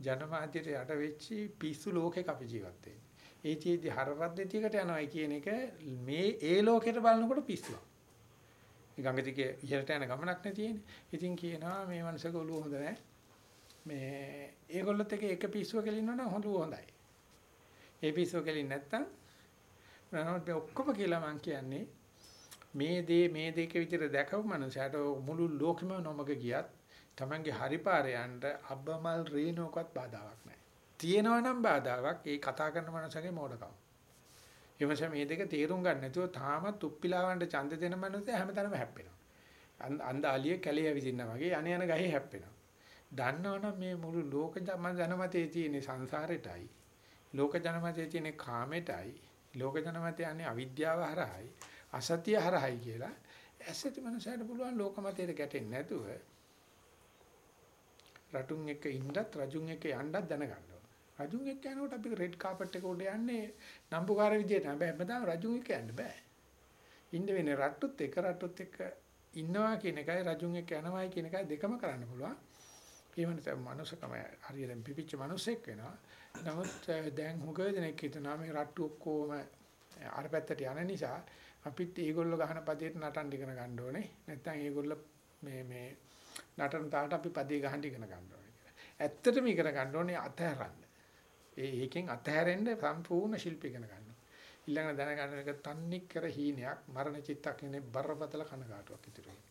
ජනමාධ්‍යයට යට වෙච්ච පිස්සු ලෝකයක අපි ජීවත් වෙන්නේ. ඒ චේති හරපද්ධතියකට යනවා කියන එක මේ ඒ ලෝකෙට බලනකොට පිස්සුවක්. මේ ගඟ දිගේ ඉහළට යන ගමනක් නේ තියෙන්නේ. ඉතින් කියනවා මේ මනුස්සක ඔළුව හොඳ නැහැ. මේ ඒගොල්ලොත් එක එක පිස්සුව කෙලින්නවනම් හොඳ හොඳයි. ඒ පිස්සුව කෙලින් නැත්තම් නමුත් ඔක්කොම කියලා මම කියන්නේ මේ දේ මේ දෙක විතර දැකපු මනුස්සයට මුළු ලෝකෙම නොමග ගියත් Tamange හරි පාරේ යන්න අබ්බමල් රේනෝකවත් බාධාවක් නැහැ. තියෙනවා නම් බාධාවක් ඒ කතා කරන මනුස්සගේ මෝඩකම. එමස මේ දෙක තේරුම් ගන්න නැතුව තාමත් උප්පිලාවන්ට ඡන්ද දෙන මනුස්සය හැමතැනම හැප්පෙනවා. අන්ද අලිය කැලේ ඇවිදිනා වගේ අනේ යන ගහේ හැප්පෙනවා. දන්නවනම් මේ මුළු ලෝක ජනමතයේ තියෙන සංසාරෙටයි ලෝක ජනමතයේ තියෙන කාමෙටයි ලෝක ජනමතය යන්නේ අවිද්‍යාව හරහායි අසතිය හරහායි කියලා ඇසති මනුස්සයට පුළුවන් ලෝක මතයට ගැටෙන්නේ නැතුව රටුන් එක්ක ඉන්නත් රජුන් එක්ක යන්නත් දැනගන්න ඕන. රජුන් එක්ක යනකොට අපි රෙඩ් කාපට් එක උඩ යන්නේ නම්බුකාර විදියට නෑ. හැමදාම රජුන් එක්ක යන්න බෑ. ඉන්න වෙන්නේ රට්ටුත් එක්ක රට්ටුත් එක්ක ඉන්නවා කියන එකයි රජුන් එක්ක යනවායි කියන එකයි දෙකම කරන්න පුළුවන්. ඒ වෙනස මනුස්සකම හරියට පිපිච්ච මිනිසෙක් වෙනවා. නමුත් දැන් හුඟ දෙනෙක් හිතනවා මේ රට්ටු ඔක්කොම අර පැත්තට යන නිසා අපිත් ඒගොල්ලෝ ගහන පදේට නටන්න ඉගෙන ගන්න ඕනේ. නැත්නම් ඒගොල්ලෝ මේ මේ නටන තාට අපි පදේ ගහන්න ඉගෙන ගන්න ඕනේ කියලා. ඇත්තටම ඉගෙන ගන්න ඕනේ අතහැරන්න. ඒ ඒකෙන් අතහැරෙන්න සම්පූර්ණ ශිල්ප ඉගෙන ගන්න. ඊළඟ දැනගන්න එක තන්නේ කර හීනයක් මරණ චිත්තක්ෂණේ බරපතල කනගාටුවක් ඉතුරු වෙනවා.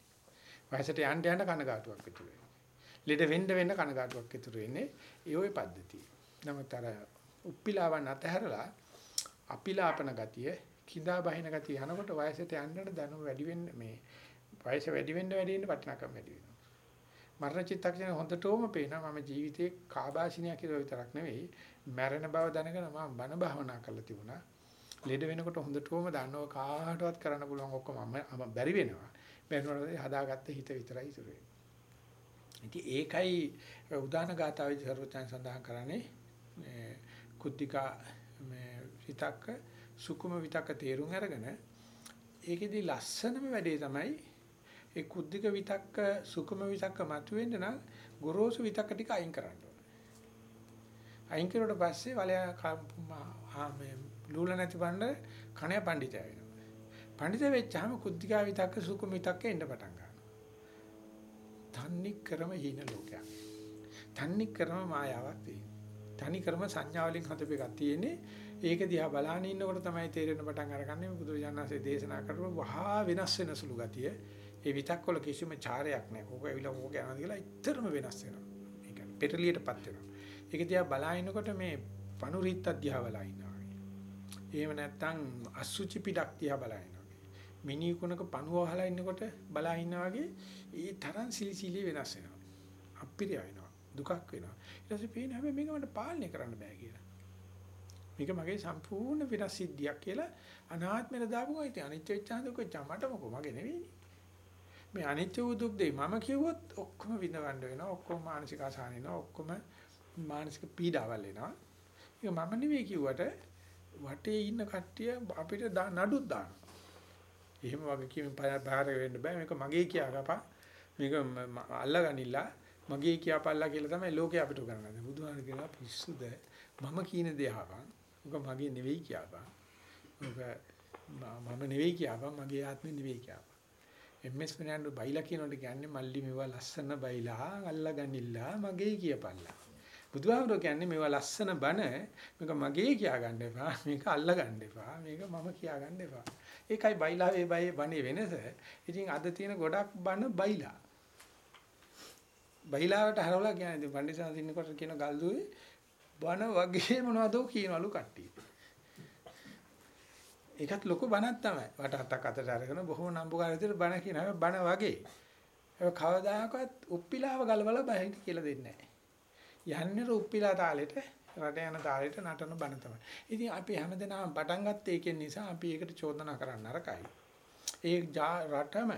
වයසට යන්න යන කනගාටුවක් ඉතුරු වෙනවා. ලෙඩ වෙන්න වෙන්න කනගාටුවක් ඉතුරු වෙන්නේ ඒ ওই පද්ධතිය. නමුත් අර උප්පිලාවන් අතහැරලා අපිලාපන ගතිය කිඳා බහින ගතිය යනකොට වයසට යන්නට දැනුම වැඩි වෙන්න මේ වයස වැඩි වෙන්න වැඩි වෙන්න වටිනාකම වැඩි වෙනවා. මරණ චිත්තක්ෂණ හොඳටම පේනවා මම ජීවිතේ කාබාසිනිය කියලා විතරක් නෙවෙයි මැරෙන බව දැනගෙන මම බණ භාවනා කරලා තිබුණා. ලෙඩ වෙනකොට හොඳටම දන්නව කාටවත් කරන්න පුළුවන් ඔක්කොම මම බැරි වෙනවා. බැනුනොත් හදාගත්ත හිත විතරයි ඉතුරු වෙන්නේ. ඉතින් ඒකයි උදාන ගාතාවේ සර්වචන් සඳහන් කරන්නේ මේ කුද්ධිකා මේ විතක්ක සුකුම විතක්ක තේරුම් අරගෙන ඒකෙදි ලස්සනම වැඩේ තමයි ඒ කුද්ධික විතක්ක සුකුම විතක්ක මතුවෙන්න නම් ගොරෝසු විතක්ක ටික අයින් කරන්න ඕනේ. අයින් කරුවට පස්සේ වලයා මේ ලූල නැති බණ්ඩ කණය පඬිතය වෙනවා. පඬිත වෙච්චාම කුද්ධිකා විතක්ක සුකුම විතක්ක එන්න පටන් ගන්නවා. තන්නි ක්‍රම හින ලෝකයක්. තන්නි ක්‍රම මායාවක් තියෙනවා. තනි ක්‍රම සංඥා වලින් හදපු එකක් තියෙන්නේ. ඒක දිහා බලාගෙන ඉන්නකොට තමයි තේරෙන පටන් අරගන්නේ බුදුරජාණන්සේ දේශනා කරපු වහා වෙනස් වෙන සුළු ගතිය. ඒ විතක්වල කිසිම චාරයක් නැහැ. ඕක ඇවිල්ලා ඕක යනවා කියලා ඉතරම වෙනස් වෙනවා. ඒ කියන්නේ පෙරලියටපත් වෙනවා. ඒක දිහා බලාගෙනකොට මේ පනුරිත් අධ්‍යාය බලා ඉන්නවා වගේ. එහෙම නැත්නම් අසුචි පිටක් දිහා බලා ඉන්නවා වගේ. මිනි කුණක පණුව වහලා ඉන්නකොට බලා ඉන්නා වගේ ඒ තරම් සිලිසිලි වෙනස් වෙනවා. අපිරිය වෙනවා. දුකක් වෙනවා. ඊට පස්සේ පේන හැබැයි මේක මට පාලනය කරන්න බෑ කියලා. මේක මගේ සම්පූර්ණ වෙනස් සිද්ධියක් කියලා අනාත්මෙට දාපුවා ඉතින් අනිත්‍ය වෙච්චාම දුක වෙච්චාම මට මොකෝ මගේ නෙවෙයිනේ. මේ අනිත්‍ය වූ දුක් දෙයි මම කිව්වොත් ඔක්කොම විඳවන්න වෙනවා ඔක්කොම මානසික අසහන වෙනවා ඔක්කොම මානසික පීඩාවල් එනවා. ඒක මම නෙවෙයි කිව්වට වටේ ඉන්න කට්ටිය අපිට නඩුත් දානවා. එහෙම වගේ කීම බාහිර වෙන්න බෑ මේක මගේ කියාගපා මේක අල්ලගනිලා මගේ කියාපල්ලා කියලා තමයි ලෝකේ අපිට කරන්නේ. බුදුහාම කියනවා පිස්සුද මම කියන දේ අහපන්. ඔක මගේ නෙවෙයි කියපන්. ඔක මම නෙවෙයි කියපන් මගේ ආත්මෙ නෙවෙයි කියපන්. එම්.එස්. ෆර්නෑන්ඩෝ බයිලා කියනකොට කියන්නේ මල්ලි මේවා ලස්සන බයිලා අල්ලගනිලා මගේ කියපල්ලා. බුදුහාමරෝ කියන්නේ මේවා ලස්සන බන මේක මගේ කියාගන්න එපා මේක අල්ලගන්න එපා මේක මම කියාගන්න එපා. ඒකයි බයිලා වේ බයි බනේ වෙනස. ඉතින් අද තියෙන ගොඩක් බන බයිලා. බයිලාවට හරවලා කියන්නේ ඉතින් පණ්ඩිතසන් ඉන්නකොට කියන ගල්දුවේ බන වගේ මොනවදෝ කියනවලු කට්ටිය. ඒකත් ලොකු බණක් තමයි. වටහතක් අතට අරගෙන බොහොම නම්බුකාර විදිහට බණ කියන හැබැයි බණ වගේ. ඒක කවදාකවත් උප්පිලාව ගලවලා බහිට කියලා දෙන්නේ නැහැ. යන්නේ උප්පිලා තාලෙට රට යන තාලෙට නටන බණ තමයි. ඉතින් අපි හැමදේම පටන් ගත්තේ ඒකෙන් නිසා අපි ඒකට චෝදනා කරන්න අරකයි. ඒ රටම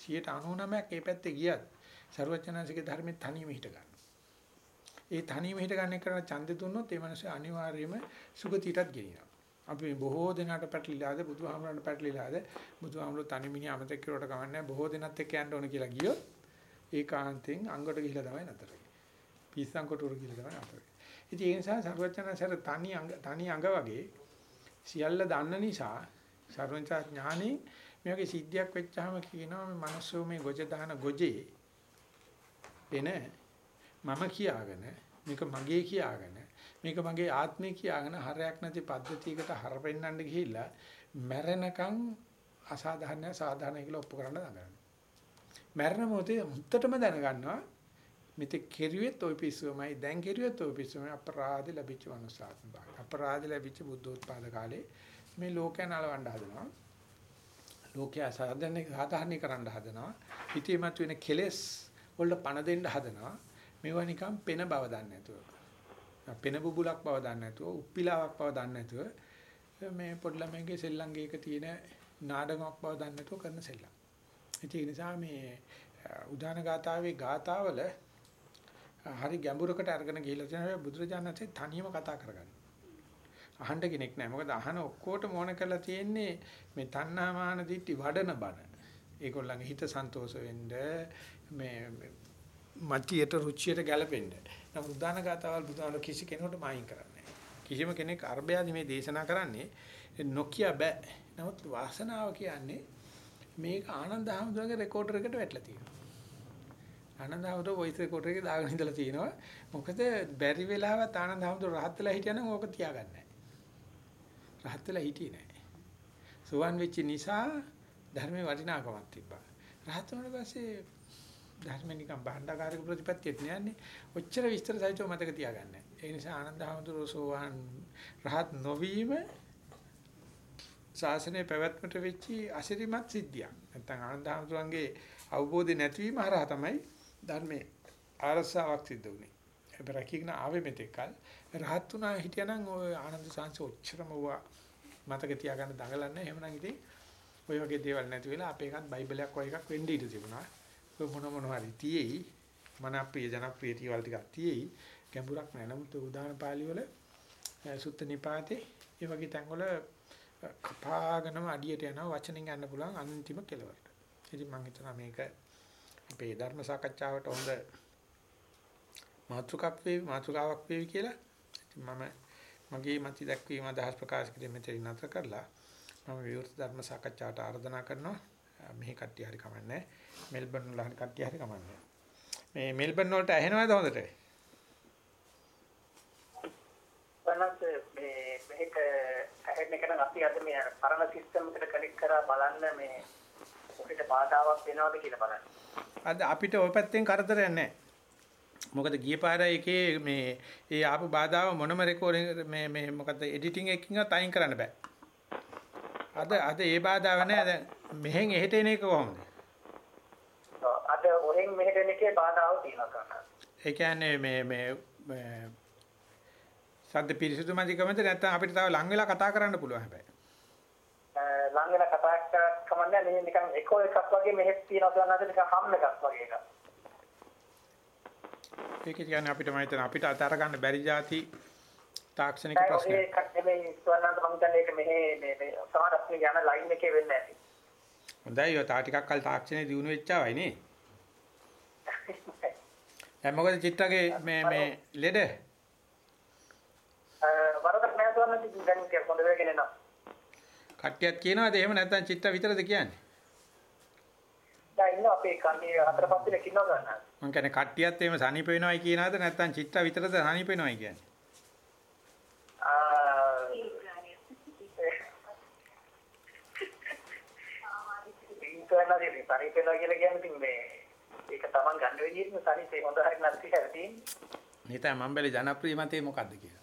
99ක් ඒ පැත්තේ ගියත් ਸਰවඥාන්සේගේ ධර්මෙ තනියම හිට ගන්න. ඒ තනියම හිට ගන්න කරන ඡන්දෙ දුන්නොත් ඒ මනුස්සය අනිවාර්යයෙන්ම සුගතියටත් ගෙනියනවා. අපි බොහෝ දෙනාට පැටලිලාද බුදුහාමරන්ට පැටලිලාද බුදුහාමර තනි මිනිහ අමතක කරුවට කමන්නේ බොහෝ දෙනත් එක්ක යන්න ඕන කියලා ගියොත් ඒකාන්තෙන් අංගට ගිහිලා තමයි නතර වෙන්නේ. පිස්සන් කොටුර ගිහිලා තමයි නතර වෙන්නේ. ඉතින් ඒ නිසා සර්වඥාසර තනි අංග තනි අංග වගේ සියල්ල දන්න නිසා සර්වඥා ඥානෙ මේ වගේ සිද්ධියක් වෙච්චාම කියනවා මේ මිනිස්සු මේ ගොජ දාන ගොජේ එන මම කියාගෙන මේක මගේ කියාගෙන මේක මගේ ආත්මය කියාගෙන හරයක් නැති පද්ධතියකට හර පෙන්නන්න ගිහිල්ලා මැරෙනකන් අසාධාරණ සාධාරණ කියලා ඔප්පු කරන්න දඟලනවා. මැරෙන මොහොතේ මුත්තටම දැනගන්නවා මෙතෙක් කෙරුවෙත් ওই පිස්සුවමයි දැන් කෙරුවෙත් ওই පිස්සුවමයි අපරාධ ලැබිච්ච මනුස්සාත්ම භාගය. අපරාධ ලැබිච්ච බුද්ධෝත්පාද කාලේ මේ ලෝකය නලවන්න හදනවා. ලෝකය සාධාරණ සාධාරණීකරන්න හදනවා. හිතේ මතුවෙන කෙලෙස් වලට පණ දෙන්න හදනවා. මේවා නිකන් පෙන බව දන්නේ නැතුව. පෙන බුබුලක් බව දන්නේ නැතුව, උප්පිලාවක් බව දන්නේ නැතුව මේ පොඩි ළමයිගේ සෙල්ලංගේක තියෙන නාඩගමක් බව දන්නේ නැතුව කරන සෙල්ලම්. ඒ නිසා මේ උදාන ගාතාවේ ගාතාවල හරි ගැඹුරකට අරගෙන ගිහිල්ලා තියෙනවා බුදුරජාණන්සේ තනියම කතා කරගන්න. අහන්න කෙනෙක් නැහැ. මොකද අහන ඔක්කොටම ඕන කරලා තියෙන්නේ මේ තණ්හා මාන දිට්ටි වඩන බණ. ඒගොල්ලන්ගේ හිත සන්තෝෂ වෙන්න මේ මතියට රුචියට ගැලපෙන්න. නමුත් උදාන ගාතාවල් බුදුහාම කිසි කෙනෙකුට මායින් කරන්නේ කිසිම කෙනෙක් අර්බයාදි මේ දේශනා කරන්නේ නොකිය බෑ. නමුත් වාසනාව කියන්නේ මේක ආනන්ද හැමදාගේ රෙකෝඩර් එකට වැටලා තියෙනවා. ආනන්ද හැමදාගේ වොයිස් රෙකෝඩර් එකේ දාගෙන ඉඳලා තියෙනවා. මොකද බැරි වෙලාවත් ආනන්ද හැමදාගේ රහත් වෙලා හිටියනම් ඕක තියාගන්නේ නැහැ. රහත් වෙලා හිටියේ නැහැ. සුවන් වෙච්ච නිසා ධර්මයේ වටිනාකමක් තිබ්බා. රහත් වුණාට පස්සේ ධර්ම නිකන් භාණ්ඩාකාරක ප්‍රතිපත්තියට නෑනේ. ඔච්චර විස්තර සහිතව මතක තියාගන්න. ඒ නිසා ආනන්ද හැමතුරු සෝවාන් රහත් නොවීම ශාසනයේ පැවැත්මට වෙච්ච අසිරිමත් සිද්ධියක්. නැත්නම් ආනන්ද හැමතුරුන්ගේ අවබෝධය නැතිවීම හරහා තමයි ධර්මයේ ආරසාවක් සිද්ධ වුනේ. හැබැයි රැකීගෙන ආවේ මෙතෙක්කල් රහත් උනා හිටියනම් ඔය ආනන්ද සාංශ ඔච්චරම වුණා මතක තියාගන්න දඟලන්නේ. එහෙමනම් ඉතින් ඔය වගේ දේවල් නැති වෙලා අපේ එකත් බයිබලයක් වගේ එකක් වෙන්න ඉඩ තිබුණා. ඔය මොන මොන හරි තියෙයි. මන අප්‍රිය ජනප්‍රිය දේවල් ටිකක් තියෙයි. ගැඹුරක් නැහැ. නමුත් උදාන පාළි වල සුත්ත නිපාතේ ඒ වගේ තැන්වල කපාගෙනම අඩියට යනවා වචනෙන් යන්න පුළුවන් අන්තිම කෙලවරට. ඉතින් මම හිතනවා මේක අපේ ධර්ම සාකච්ඡාවට හොඳ මාතෘකාවක් වේවි මාතෘකාවක් වේවි කියලා. ඉතින් මම මගේ මති දැක්වීම අදහස් ප්‍රකාශ කිරීම මෙතන නතර කරලා මම විවෘත ධර්ම සාකච්ඡාවට ආරාධනා කරනවා. මෙහි කට්ටිය හරි කමන්නේ. මෙල්බන් වල හරි කට්ටිය හරි කමන්නේ. මේ මෙල්බන් වලට ඇහෙනවද හොඳට? වනත් මේ මේක ඇහෙන්න එක නම් අපි අද මේ පරණ සිස්ටම් එකට කනෙක්ට් කරලා බලන්න මේ ඔකට බාධාවක් වෙනවද කියලා බලන්න. අද අපිට ওই පැත්තෙන් කරදරයක් නැහැ. මොකද ගිය පාර එකේ මේ ඒ ආපු බාධාව මොනම රෙකෝඩින් මේ මේ මොකද එඩිටිං එකකින්වත් අයින් කරන්න බෑ. අද අද ඒ බාධාව නැහැ. දැන් මෙහෙන් එහෙට එන එක කොහොමද? අද ඔහෙන් මෙහෙට එන එකේ බාධාව තියෙනවා. ඒ කියන්නේ මේ මේ සද්ද පිරිසුදු මැදිකමද නැත්නම් අපිට තව ලං වෙලා කතා කරන්න පුළුවන් හැබැයි. ලං වෙලා කමන්නේ මේ නිකන් එකෝ එකක් වගේ මෙහෙත් තියෙනවා කියනවාද නිකන් හම් එකක් වගේ එකක්. ඒක කියන්නේ අපිට මම හිතන අපිට අතර ගන්න බැරි જાති තාක්ෂණික ප්‍රශ්න. ඒක නෙමෙයි ස්වර්ණන්ත මම හිතන්නේ ඒක මෙහෙ මේ මේ සමහරක් යන ලයින් එකේ වෙන්නේ නැහැ. හොඳයි ඔය තා ටිකක් කල් තාක්ෂණේ දිනු වෙච්චාවයි නේ. දැන් මොකද චිත්‍රගේ මේ මේ ලෙඩ වරදක් නැහැ ස්වර්ණන්ත දැන් ඒක හොඳ වෙගෙන එනවා. කට්ටියත් කියනවාද එහෙම නැත්නම් චිත්‍ර විතරද කියන්නේ? දැන් ඉන්න අපේ කන්නේ හතර පහ දිනක් ඉන්නවා ගන්න. මං කියන්නේ කට්ටියත් එහෙම සනීප වෙනවයි කියනවාද නැත්නම් චිත්‍ර විතරද සනීප වෙනවයි කියන්නේ? ආ එකේ පරිපේලා කියලා කියන්නේ මේ ඒක තමන් ගන්න විදිහටම සනීපේ හොඳ හරි නැති හැටි. නිතර මම බැලි ජනප්‍රිය මතේ මොකද්ද කියලා.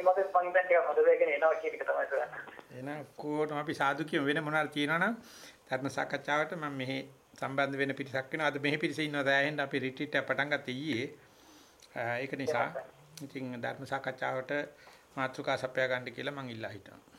මං දැන් ටික හොඳ වෙගෙන එනවා කියන එක තමයි කරන්නේ. එහෙනම් කොහොමද අපි සාදු කියමු වෙන මොනවාද තියෙනවනම් ධර්ම සාකච්ඡාවට මම මෙහි සම්බන්ධ වෙන පිරිසක් වෙනවා. අද මෙහි පිරිස ඉන්නවා දැන් අපි රිට්‍රීට් එක පටන් ගත්තේ ඊයේ. ඒක නිසා ඉතින් ධර්ම සාකච්ඡාවට මාතෘකා සපයා ගන්න කියලා මම ඉල්ලා හිටනවා.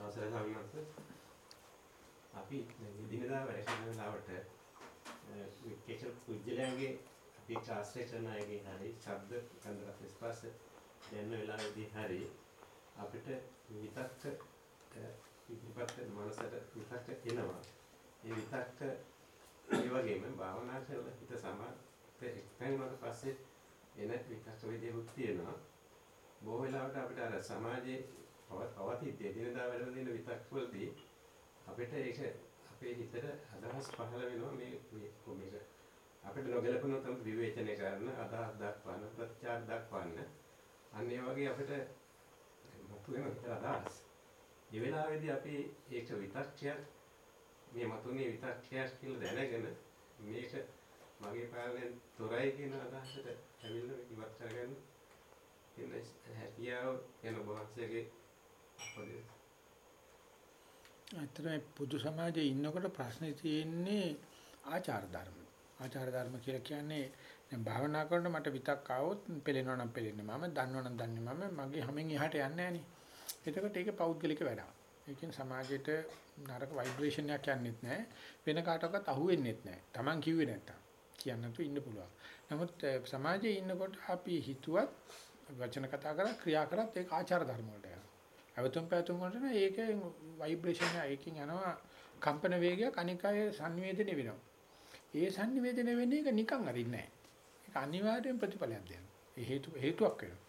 අවසරයි ස්වාමීන් අපි දිනදා වැඩ කරන වෙලාවට විකේෂන් කුජලයන්ගේ අපි ට්‍රාන්ස්ලේට් කරන අයගේ හරි ශබ්ද කන්දරත් ස්පර්ශ දැනන වෙලාවේදී හරි අපිට විතක්ක විපත්ත මනසට විතක්ක එනවා. ඒ විතක්ක ඒ වගේම භාවනා කරලා හිත සමාධිත එක්ස්පෑන්ඩ් වුණාට පස්සේ එන විතක්ක විදිහක් තියෙනවා. බොහෝ වෙලාවට අපිට අර සමාජයේ පවතිද්දී දිනදා වැඩ වෙන විතක් වලදී අපිට ඒක අපේ හිතට අදහස් පහළ වෙනවා මේ මේ මේක අපිට නොගැලපෙන තම විවේචනය කරන අදහස් දක්වන ප්‍රතිචාර දක්වන්න. අන්න ඒ වගේ අපිට මතුවෙන හිතට අදහස්. ඒ වෙලාවේදී අපි ඒක විතක්කයක් මේ මතුනේ විතක්කයක් කියලා දැනගෙන මේක මගේ පාලනයෙන් තොරයි කියන අදහසට ඇවිල්ලා ඉවත් කරගන්න ඉන්න හැකියාව යන වහන්සේගේ ඇත්තටම පුදු සමාජයේ ඉන්නකොට ප්‍රශ්නේ තියෙන්නේ ආචාර ධර්ම. ආචාර ධර්ම කියලා කියන්නේ දැන් භාවනා කරනකොට මට විතක් ආවොත් පෙලෙනවා නම් පෙලෙන්නේ මම දන්නවා නම් දන්නේ මම මගේ හැමෙන් එහාට යන්නේ නැහැ එතකොට ඒක පෞද්ගලික වැඩක්. ඒකෙන් සමාජයට නරක ভাইබ්‍රේෂන් එකක් යන්නෙත් නැහැ. වෙන කාටවත් අහු වෙන්නෙත් නැහැ. Taman කිව්වේ නැත්තම් කියන්න තු ඉන්න පුළුවන්. නමුත් සමාජයේ ඉන්නකොට අපි හිතුවත් වචන කතා කරලා ක්‍රියා කරත් ඒක ආචාර ධර්ම වලට යනවා. අවතුම් පැතුම් වලට නේ ඒකේ ভাইබ්‍රේෂන් එක එකකින් යනවා කම්පන වේගයක් අනික අය සංවේදනය වෙනවා. ඒ සංවේදනය වෙන්නේ ඒක නිකන් අරින්නේ නැහැ. ඒක අනිවාර්යෙන් ප්‍රතිඵලයක් දෙනවා. ඒ හේතු හේතුවක් වෙනවා.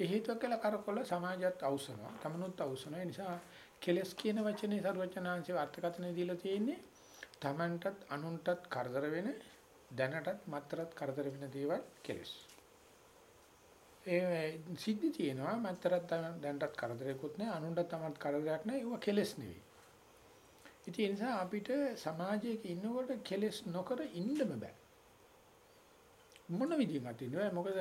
ඒ හේතුවක් කියලා කරකොල සමාජයත් අවශ්‍යනවා. තමනුත් අවශ්‍යනවා. ඒ නිසා කෙලස් කියන වචනේ සර්වචනාංශයේ අර්ථකථනය දීලා තියෙන්නේ තමන්ටත් අනුන්ටත් කරදර වෙන දැනටත් මත්තරත් කරදර වෙන දේවල් කෙලස්. ඒ සිද්ධි තියෙනවා මත්තරත් දැනටත් කරදරයක්වත් නැහැ අනුන්ටත් තමත් කරදරයක් නැහැ ඒවා කෙලස් නෙවෙයි. ඉතින් ඒ නිසා අපිට සමාජයක ඉන්නකොට කෙලස් නොකර ඉන්නම බෑ. මොන විදිහින්වත් ඉන්න බෑ. මොකද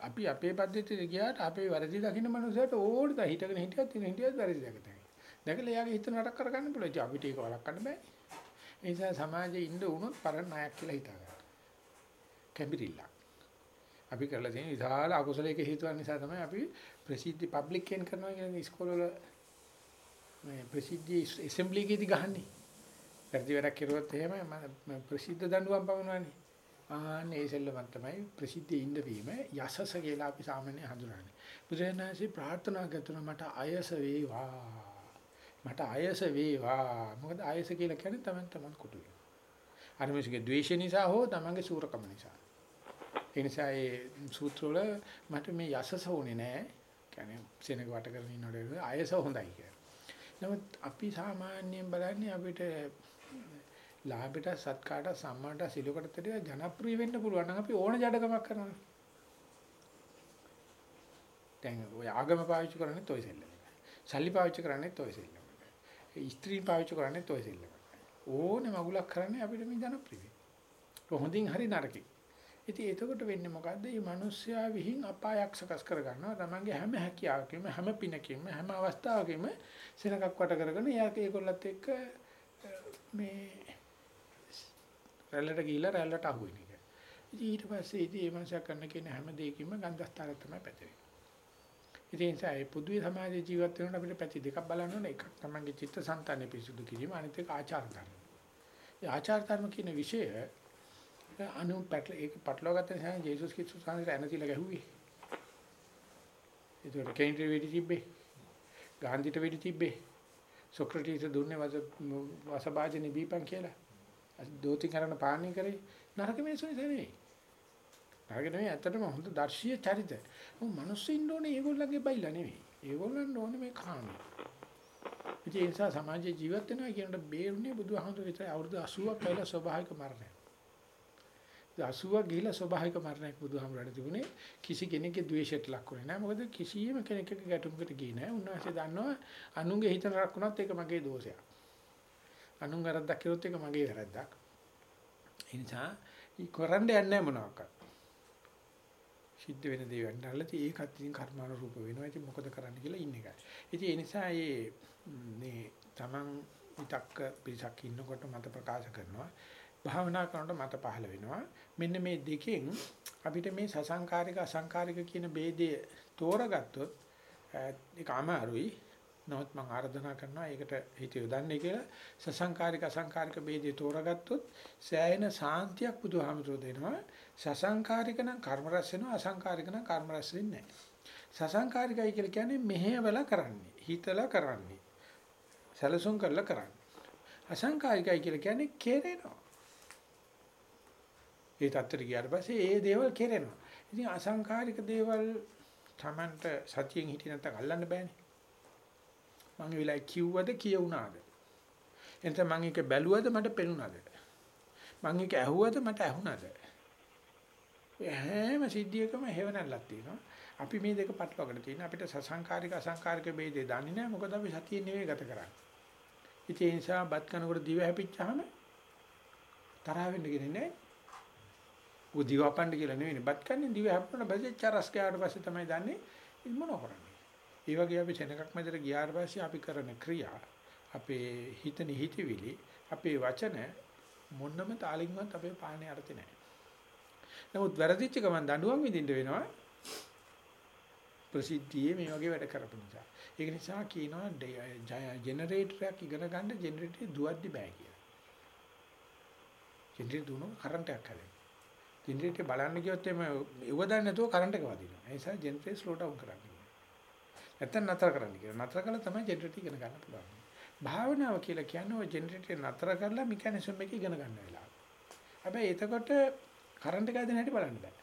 අපි අපේ පද්ධතියට ගියාට අපේ වැරදි දකින්න මනුස්සයට ඕඩ තා හිටගෙන හිටියත් ඉන්න හිටියත් වැරදි දැකතයි. දැකලා එයාගේ හිත නරක කරගන්න පුළුවන්. ඉතින් අපිට ඒක වළක්වන්න බෑ. ඒ නිසා සමාජයේ ඉන්න උනොත් පරණ ණයක් කියලා හිතා ගන්න. කැඹිරිල්ල. අපි කරලා තියෙන විශාල අකුසලයක හේතුවක් නිසා තමයි අපි ප්‍රසිද්ධ පබ්ලික් කෙන් කරනවා කියන ඉස්කෝලවල මේ ප්‍රසිද්ධ ඇසෙම්බලි එකේදී ගහන්නේ. වැඩි වැඩක් කරුවොත් එහෙම මම ප්‍රසිද්ධ දඬුවම් පවනවනේ. ආන්නේ ඒ සෙල්ලමක් තමයි ප්‍රසිද්ධියේ ඉන්න වීම යසස කියලා අපි සාමාන්‍ය හඳුනන්නේ. බුදුරජාණන්සේ ප්‍රාර්ථනා කරන මට අයස වේවා. මට අයස වේවා. මොකද අයස කියලා කියන්නේ තමන් තමන් කොටු වෙනවා. අර මිනිස්ගේ ද්වේෂය නිසා හෝ තමන්ගේ සූරකම නිසා. ඒ නිසා ඒ සූත්‍ර වල මට මේ යසස ඕනේ නෑ. කියන්නේ සෙනග වට කරගෙන ඉන්නකොට අයස හොඳයි කියලා. නමුත් අපි සාමාන්‍යයෙන් බලන්නේ අපිට ලාභයට සත්කාරට සම්මානට සිලුකට තේරිය ජනප්‍රිය වෙන්න පුළුවන් නම් අපි ඕන ජඩකමක් කරනවා. දැන් ඔය ආගම පාවිච්චි කරන්නේ toy සෙල්ලම. සල්ලි පාවිච්චි කරන්නේ toy සෙල්ලම. ස්ත්‍රී පාවිච්චි කරන්නේ toy සෙල්ලම. ඕනේ මගුලක් කරන්නේ අපිට මේ ජනප්‍රිය. හොඳින් හරි නරකයි. ඉතින් එතකොට වෙන්නේ මොකද්ද? මේ මිනිස්සයා විහිං අපායක් සකස් කර ගන්නවා. තමන්ගේ හැම හැකියාවකම හැම පිනකින්ම හැම අවස්ථාවකම සෙනගක් වට කරගෙන එයාට ඒගොල්ලත් එක්ක මේ රැල්ලට ගිහිල්ලා රැල්ලට අහු වෙන එක. ඉතින් ඊට පස්සේ ඉතින් මේ මනුස්සයා කරන කියන හැම දෙයකින්ම ගන්ධස්තරය තමයි පැතිරෙන්නේ. ඉතින් ඒ නිසා ඒ පොදුවේ සමාජ ජීවත් වෙනකොට අපිට පැති දෙකක් බලන්න ඕනේ. එකක් තමන්ගේ චිත්තසංතානෙ පිසුදු කිරීම අනිත් එක ආචාර ධර්ම. ඒ ආචාර ධර්ම කියන විෂය අනුන් පැටල ඒක පැටලව ගත්ත නිසා ජේසුස් කිස්සුස් කාන්දේ ඇනතිල ගැහුවේ. ඒකට කේන්ද්‍ර වෙඩි තිබ්බේ. ගාන්ධිට වෙඩි තිබ්බේ. සොක්‍රටිස් දුන්නේ වස වසභාජනේ බීපන් කියලා. අද දෝති කරන පාන්නේ කරේ නරක මිනිස්සුනේ නෙවෙයි. නරක නෙවෙයි ඇත්තටම හොඳ දර්ශීය චරිත. මො මිනිස්සු ඉන්න ඕනේ ඒගොල්ලන්ගේ බයිලා නෙවෙයි. ඒගොල්ලන් ඕනේ මේ කාම. ඒ නිසා සමාජයේ ජීවත් වෙනවා කියනට බේරුනේ බුදුහාමුදුරුවෝ විතරයි අවුරුදු 80ක් කළා ස්වභාවික මරණය. 80ක් ගිහිලා ස්වභාවික මරණයක් බුදුහාමුදුරට තිබුණේ කිසි කෙනෙක්ගේ ද්වේෂයට ලක් වුණේ නැහැ. මොකද කිසියම් කෙනෙක්ගේ ගැටුමකට ගියේ නැහැ. උන්වහන්සේ දන්නවා අනුන්ගේ හිත නරක වුණත් ඒක මගේ දෝෂයක්. අනුන් වැරද්දක් කළොත් ඒක මගේ වැරද්දක්. ඒ නිසා කරන්න යන්නේ මොනවාක්වත්. සිද්ධ වෙන දේ වෙන්නල්ලා ඒකත් ඉතින් කර්මානුරූප වෙනවා. ඉතින් මොකද කරන්න කියලා ඉන්න එකයි. ඉතින් ඒ නිසා මේ තමන් විතක්ක පිටක් ඉන්නකොට මත ප්‍රකාශ කරනවා. භාවනා කරනකොට මත පහළ වෙනවා. මෙන්න මේ දෙකෙන් අපිට මේ සසංකාරික අසංකාරික කියන ભેදය තෝරගත්තොත් ඒක අමාරුයි. නමුත් මම ආර්දනා කරනවා ඒකට හිත යොදන්නේ කියලා. සසංකාරික අසංකාරික ભેදේ තෝරගත්තොත් සෑයන සාන්තියක් බුදුහාමතුරු දෙනවා. සසංකාරික නම් කර්ම රැස් වෙනවා අසංකාරික නම් කර්ම රැස් වෙන්නේ නැහැ. සසංකාරිකයි කියලා කියන්නේ මෙහෙවලා කරන්නේ හිතලා කරන්නේ සැලසුම් කරලා කරන්නේ. අසංකාරිකයි කියලා කියන්නේ කෙරෙනවා. ඒ තත්ත්වයට ගියාට පස්සේ ඒ දේවල් කෙරෙනවා. ඉතින් අසංකාරික දේවල් Tamanට සතියෙන් හිටිය නැත්නම් අල්ලන්න බෑනේ. මං වෙලාවයි කිව්වද කියුණාද? එතන මං එක බැලුවද මට පෙනුණාද? මං එක ඇහුවද මට ඇහුණාද? හැම සිද්ධියකම හේවණල්ලක් තියෙනවා. අපි මේ දෙක පටලවාගෙන තියෙන අපිට සසංකාරික අසංකාරික ભેදේ දන්නේ නැහැ. මොකද අපි සතියේ නෙවෙයි ගත කරන්නේ. ඉතින් ඒ නිසා බත් කනකොට දිව හැපිච්චාම තරහ වෙන්න ගියේ නැහැ. උ දිවපන්න කියලා නෙවෙයි බත් කන්නේ දිව හැප්පුණා බැසේ චරස් ගාවට පස්සේ තමයි දන්නේ මොන කරන්නේ ඒ වගේ අපි සෙනඟක් මැදට ගියාට පස්සේ අපි කරන ක්‍රියා අපේ හිත නිහිතවිලි අපේ වචන මොනම තාලින්වත් අපේ පාණේ අර්ථේ නැහැ. නමුත් වැරදිච්ච ගමන් දඬුවම් විඳින්න වෙනවා. ප්‍රසිද්ධියේ මේ වගේ වැඩ කරපු නිසා. ඒක නිසා කියනවා ජෙනරේටරයක් ඉගෙන ගන්න ජෙනරේටරේ දුවද්දි බෑ කියලා. ජෙනරේටර් දුනොත් කරන්ට් එකක් හැදෙනවා. ජෙනරේටර් බලන්න ගියොත් එimhe ඉව දන්නේ නැතුව කරන්ට් එක වදිනවා. ඒ නිසා ජෙනරේටර් ස්ලෝ ඩවුන් කරන්න. නැත්තම් නතර කරන්න කියලා. නතර කළා තමයි ජෙනරේටර් ඉගෙන ගන්න පුළුවන්. භාවනාව කියලා කියන්නේ ඔය ජෙනරේටර් නතර කරලා මෙකැනිසම් එක ඉගෙන ගන්න වෙලාව. හැබැයි එතකොට කරන්ට් එක හදන හැටි බලන්න බෑ.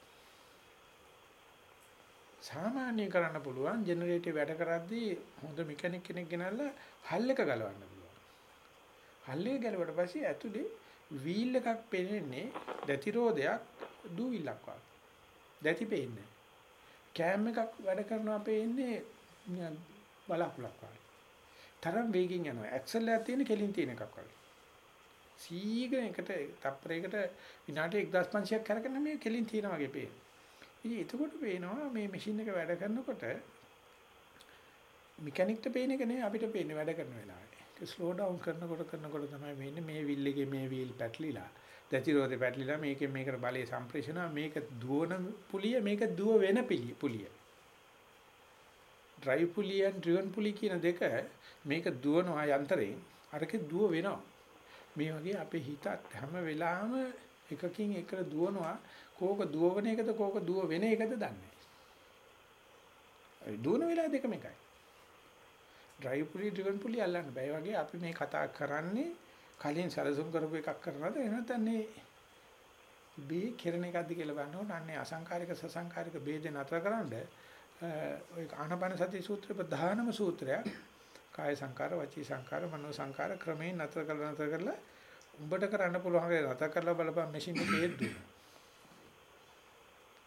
සාමාන්‍ය කරන්න පුළුවන් ජෙනරේටර් වැඩ කරද්දී හොඳ මෙකැනික් කෙනෙක් ගෙනල්ලා හල් එක ගලවන්න පුළුවන්. හල් එක ගලවට පස්සේ ඇතුලේ වීල් එකක් පෙනෙන්නේ දැතිරෝධයක් දූවිල්ලක් වගේ. දැති පෙන්නේ. කෑම් එකක් වැඩ කරනවා පෙන්නේ බලාකුලක් වගේ. තරම් වේගෙන් යනවා. ඇක්සල් එකක් තියෙන කෙලින් තියෙන එකක් වගේ. සීඝ්‍ර එකට තප්පරයකට විනාඩි 1500ක් කරගෙන මේ කෙලින් තියනා වගේ පේන. ඉතින් එතකොට පේනවා මේ මැෂින් එක වැඩ කරනකොට මෙකැනික්ට පේන එක නෙවෙයි අපිට පේන්නේ වැඩ කරන වෙලාවේ. ඒක ස්ලෝ ඩවුන් කරනකොට කරනකොට තමයි වෙන්නේ මේ වීල් එකේ මේ වීල් පැටලිලා. දැතිරෝදේ පැටලිලා මේකෙන් මේකට බලයේ සම්ප්‍රේෂණ මේක දුවන පුලිය මේක දුව වෙන පුලිය. ඩ්‍රයිව් පුලිය and ඩ්‍රිවන් පුලිය කියන දෙක මේක දුවනවා යන්ත්‍රයෙන් අරකේ දුව වෙනවා. මේ වගේ අපේ හිතත් හැම වෙලාවෙම එකකින් එකට දුවනවා කෝක දුවවන එකද කෝක දුව වෙන එකද දන්නේ නැහැ. දුවන වෙලාව දෙකම එකයි. ඩ්‍රයිව් පුලි ඩ්‍රිවන් පුලි අල්ලන්න බෑ. වගේ අපි මේ කතා කරන්නේ කලින් සැලසුම් කරපු එකක් කරනවද එහෙනම් මේ බේ කෙරණ එකක්ද කියලා බලනකොට අන්නේ අසංකාරික සසංකාරික ભેද නතරකරනද ඔය ආනපන සති සූත්‍රේ ප්‍රධානම සූත්‍රයක් කාය සංකාර වචී සංකාර මනෝ සංකාර ක්‍රමයෙන් නතර කරලා නතර කරලා උඹට කරන්න පුළුවන් හැටි නතර කරලා බලපන් මැෂින් එකේ දුන්න.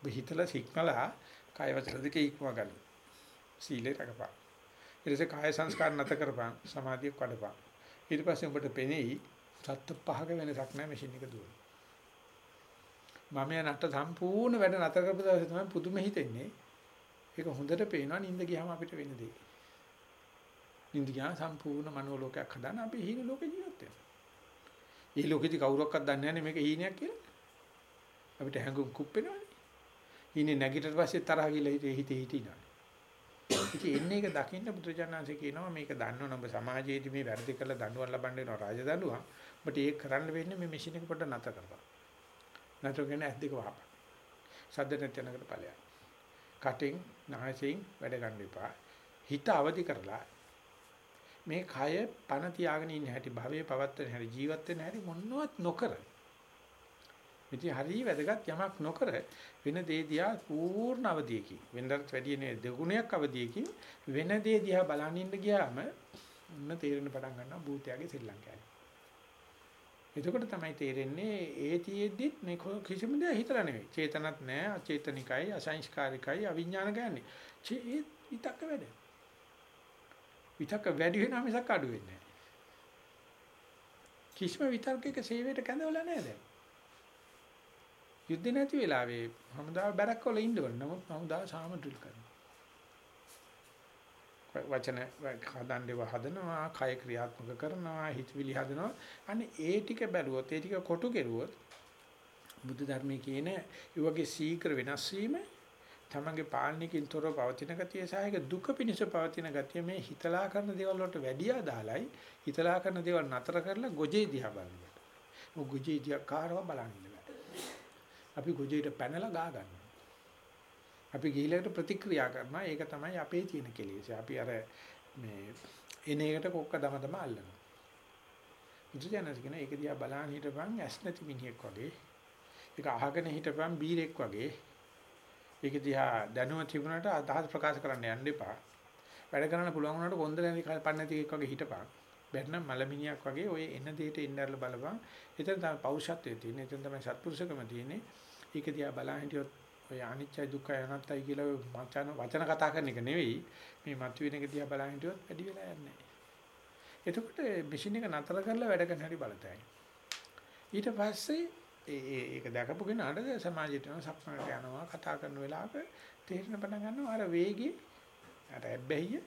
බහිතලා සික්මලා කාය වචන දෙකේ ඉක්ම ගන්න. සීලේ රකපන්. ඊට පස්සේ කාය සංස්කාර නතර කරපන් සමාධිය කඩපන්. ඊට පස්සේ උඹට පෙනෙයි සත්‍ය පහක වෙනසක් නැහැ මැෂින් එක දුවන. මම යනට සම්පූර්ණ වැඩ නතර කරපු දවසේ තමයි පුදුම හිතෙන්නේ. ඒක හොඳට පේනවා නිින්ද ගියාම අපිට වෙන දේ. නිින්ද ගියාම සම්පූර්ණ මනෝලෝකයක් හදාන අපි හීන ලෝකේ ජීවත් වෙනවා. ඒ ලෝකෙදි කවුරක්වත් දන්නේ නැහැ මේක හීනයක් කියලා. අපිට හැඟුම් කුප්පෙනවනේ. හීනේ නැගිටට පස්සේ තරහ ගිහලා හිතේ හිතේ හිටිනවා. ඉතින් එන්නේ එක දකින්න බුදුජානනාංශ කියනවා මේක දන්නවනම් ඔබ සමාජයේදී මේ වැරදි කරලා දඬුවම් ලබන්න වෙනවා රාජදඬුවම්. ඔබට ඒක කරන්න වෙන්නේ මේ මැෂින් එක පොඩ්ඩක් නැතර කරපන්. නැතර කියන්නේ ඇස් දෙක වහපන්. සද්ද නැති යනකට ඵලයක්. කටින් නාසයෙන් වැඩ ගන්න එපා. හිත අවදි කරලා මේ කය පණ තියාගෙන ඉන්න හැටි භවයේ පවත්වන හැටි ජීවත් වෙන හැටි මොනවත් නොකර ඉතින් හරිය වැදගත් යමක් නොකර වෙන දේ දිහා පූර්ණ අවධියකින් වෙනදට වැඩි නේ දෙගුණයක් අවධියකින් වෙන දේ දිහා බලන් ඉන්න ගියාම ඔන්න තේරෙන්න පටන් ගන්නවා භූතයාගේ ශ්‍රී ලංකාවේ. එතකොට තමයි තේරෙන්නේ ඒතියෙද්දිත් මේ කිසිම දෙයක් හිතලා නෙවෙයි. චේතනත් නැහැ, අචේතනිකයි, අසංස්කාරිකයි, අවිඥානික යන්නේ. චේ විතක්ක වැඩ. විතක්ක වැඩි වෙනා මිසක් අඩු වෙන්නේ නැහැ. කිසිම විතර්කයක සේවයට කැඳවලා නැහැ දැන්. යුද්ධ නැති වෙලාවේ හමුදාව බැරක් වල ඉන්න ඕන. නමුත් හමුදාව සාම ඩ්‍රිල් කරනවා. වචන හදන්නේව හදනවා, කය ක්‍රියාත්මක කරනවා, හිතවිලි හදනවා. අනේ ඒ ටික බැලුවොත්, ඒ ටික කොටු කෙරුවොත් බුදු ධර්මයේ කියන ඒ වගේ සීක්‍ර වෙනස් වීම තමන්ගේ පාලනයකින් තොරව පවතින ගතිය සහ ඒක දුක පිණිස පවතින ගතිය මේ හිතලා කරන දේවල් වලට වැඩි ආදාලයි හිතලා කරන දේවල් නතර කරලා ගොජේ දිහා බලනකොට. ඔය ගොජේ දිහා කාරව බලන්නේ අපි ගොජේට පැනලා ගා ගන්නවා. අපි ගිහිලකට ප්‍රතික්‍රියා කරනවා. ඒක තමයි අපේ තියෙන කෙලෙස්. අපි අර මේ එන එකට කොක්ක දම දම අල්ලනවා. බුදුජානක කියන ඒක දිහා බලන් හිටපන් ඇස් නැති මිනිහෙක් වගේ. ඒක අහගෙන හිටපන් බීරෙක් වගේ. ඒක දිහා දැනුම තිබුණාට අදහස් ප්‍රකාශ කරන්න යන්න එපා. වැඩ කරන්න පුළුවන් වුණාට කොන්ද නැති පන්නති එකක් වගේ හිටපන්. බැන්න මලමිනියක් වගේ ඔය එන දෙයට එන්නර්ල බලපන්. එතන තමයි පෞරුෂත්වයේ තියෙන්නේ. එතන තමයි සත්පුරුෂකම තියෙන්නේ. ඒක දිහා බලන් හිටියොත් ඔය අනිච්චයි දුක්ඛයි අනාත්තයි කියලා වචන වචන කතා කරන එක නෙවෙයි. මේ මතුවෙන එක දිහා බලන් හිටියොත් වැඩි වෙලා යන්නේ එතකොට මැෂින් එක නතර කරලා වැඩ කරන හැටි බලතයි. ඊට පස්සේ ඒ ඒක දැකපු කෙනාට සමාජයට යන සක්මනට යනවා කතා කරන වෙලාවක තේරෙන පටන් ගන්නවා අර වේගي අර ඇබ්බැහිය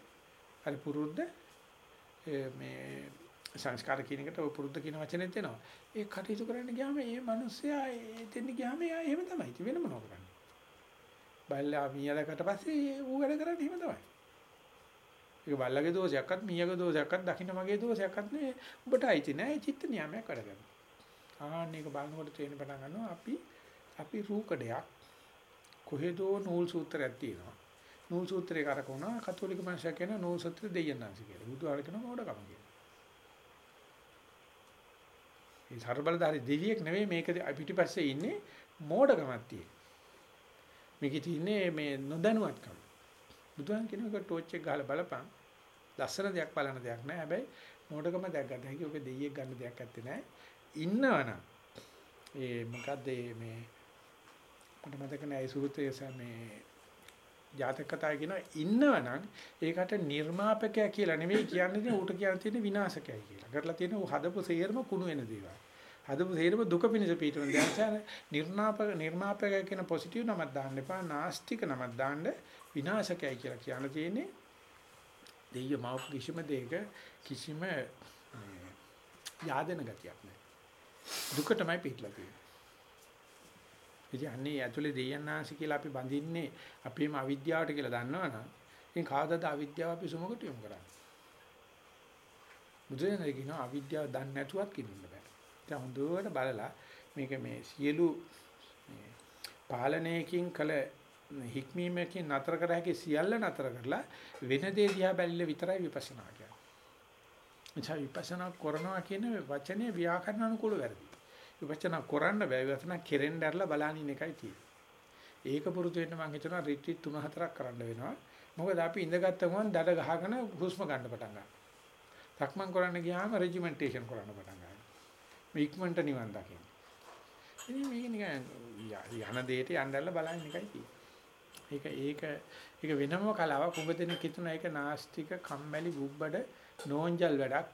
අර පුරුද්ද මේ සංස්කාර කියන එකට ඔය පුරුද්ද කියන වචනේ තියෙනවා. ඒ කටයුතු කරන්න ගියාම මේ මිනිස්සයා එතෙන් ගියාම එයා එහෙම තමයි. ඉතින් වෙන මොනව කරන්නේ? බල්ලා මීයලකට පස්සේ ඌ වැඩ කරන්නේ එහෙම තමයි. ඒක බල්ලගේ දෝෂයක්වත් මීයගේ දෝෂයක්වත් දකින්න මගේ දෝෂයක්වත් නෙවෙයි. ඔබට අයිති නෑ චිත්ත නියමයක් වැඩ කරන්න. ආන්න එක බලනකොට තේරෙන පටන් ගන්නවා අපි අපි රූකඩයක් කොහෙදෝ නූල් සූත්‍රයක් තියෙනවා. නූල් සූත්‍රේ කරකවනවා කතෝලික මනුස්සයා කියන නූල් සූත්‍රය දෙයයන් නැන්සි කියලා. බුදුහාර කියන මොඩකම කියලා. ඒ ਸਰබලධාරි දෙවියෙක් නෙවෙයි මේක පිටිපස්සේ ඉන්නේ මෝඩකමක් තියෙන. මේකේ තියෙන්නේ මේ නොදැනුවත්කම. බුදුන් කියන එක ටෝච් එක ගහලා බලපන්. ලස්සන දෙයක් බලන දෙයක් නෑ. හැබැයි මෝඩකම දැක් ගන්න හැකි ඔබ දෙයියෙක් ගන්න දෙයක් ඇත්තේ නෑ. ඉන්නවනම් ඒ මොකද්ද මේ මට මතක නෑ ඒ සූත්‍රයේ මේ ජාතක කතාවේ කියනවා ඉන්නවනම් ඒකට නිර්මාපකයා කියලා නෙවෙයි කියන්නේ ඌට කියන්න තියෙන විනාශකයයි කියලා. කරලා තියෙන ඌ හදපු සේරම කුණු වෙන දේවල්. හදපු තේරම දුක පිණිස පිටුන දැන් නිර්නාපක නිර්මාපක කියන පොසිටිව් නමක් දාන්න එපා නාස්තික නමක් දාන්න විනාශකයි කියලා කියන්න තියෙන්නේ දෙයිය මාව කිසිම දෙයක කිසිම yaadena ගතියක් නැහැ දුකටමයි පිටලා තියෙන්නේ ඉතින් අන්නේ ඇතුලේ දෙයයන්ාංශ කියලා අපි බඳින්නේ අපේම අවිද්‍යාවට කියලා දන්නවනම් ඉතින් කවදාද අවිද්‍යාව අපි සුමකට යොමු කරන්නේ බුදුරජාණන් කියනවා අවිද්‍යාව දන්නේ නැතුවත් කිනුන්න බෑ. දැන් හොඳට බලලා මේක මේ සියලු පාලනයකින් කළ හික්මීමකින් නතර කර හැකි සියල්ල නතර කරලා වෙන දේ දිහා බැලිලා විතරයි විපස්සනා කියන්නේ. එචා විපස්සනා කරනවා කියන වචනේ ව්‍යාකරණ අනුකූල වැරදි. විපස්සනා කරන්න බෑ විපස්සනා කෙරෙන්න ඇරලා බලන ඉන්න එකයි තියෙන්නේ. ඒක පුරුදු වෙන්න මම හිතනවා රිට්‍රීට් 3-4ක් කරන්න වෙනවා. මොකද අපි ඉඳගත්ත ගමන් දඩ ගහගෙන හුස්ම ගන්න පටන් ගන්නවා. සක්මන් කරන්න ගියාම රෙජිමෙන්ටේෂන් කරන්න පටන් ගන්නවා. මේ ඉක්මනට නිවන් දකින්න. ඉතින් මේක නිකන් යන දෙයට යන්නදල්ලා බලන්න එකයි තියෙන්නේ. ඒක ඒක ඒක වෙනම කලාවක්. උඹ දෙනෙක් හිතන ඒක නාස්තික කම්මැලි බුබ්බඩ නෝන්ජල් වැඩක්.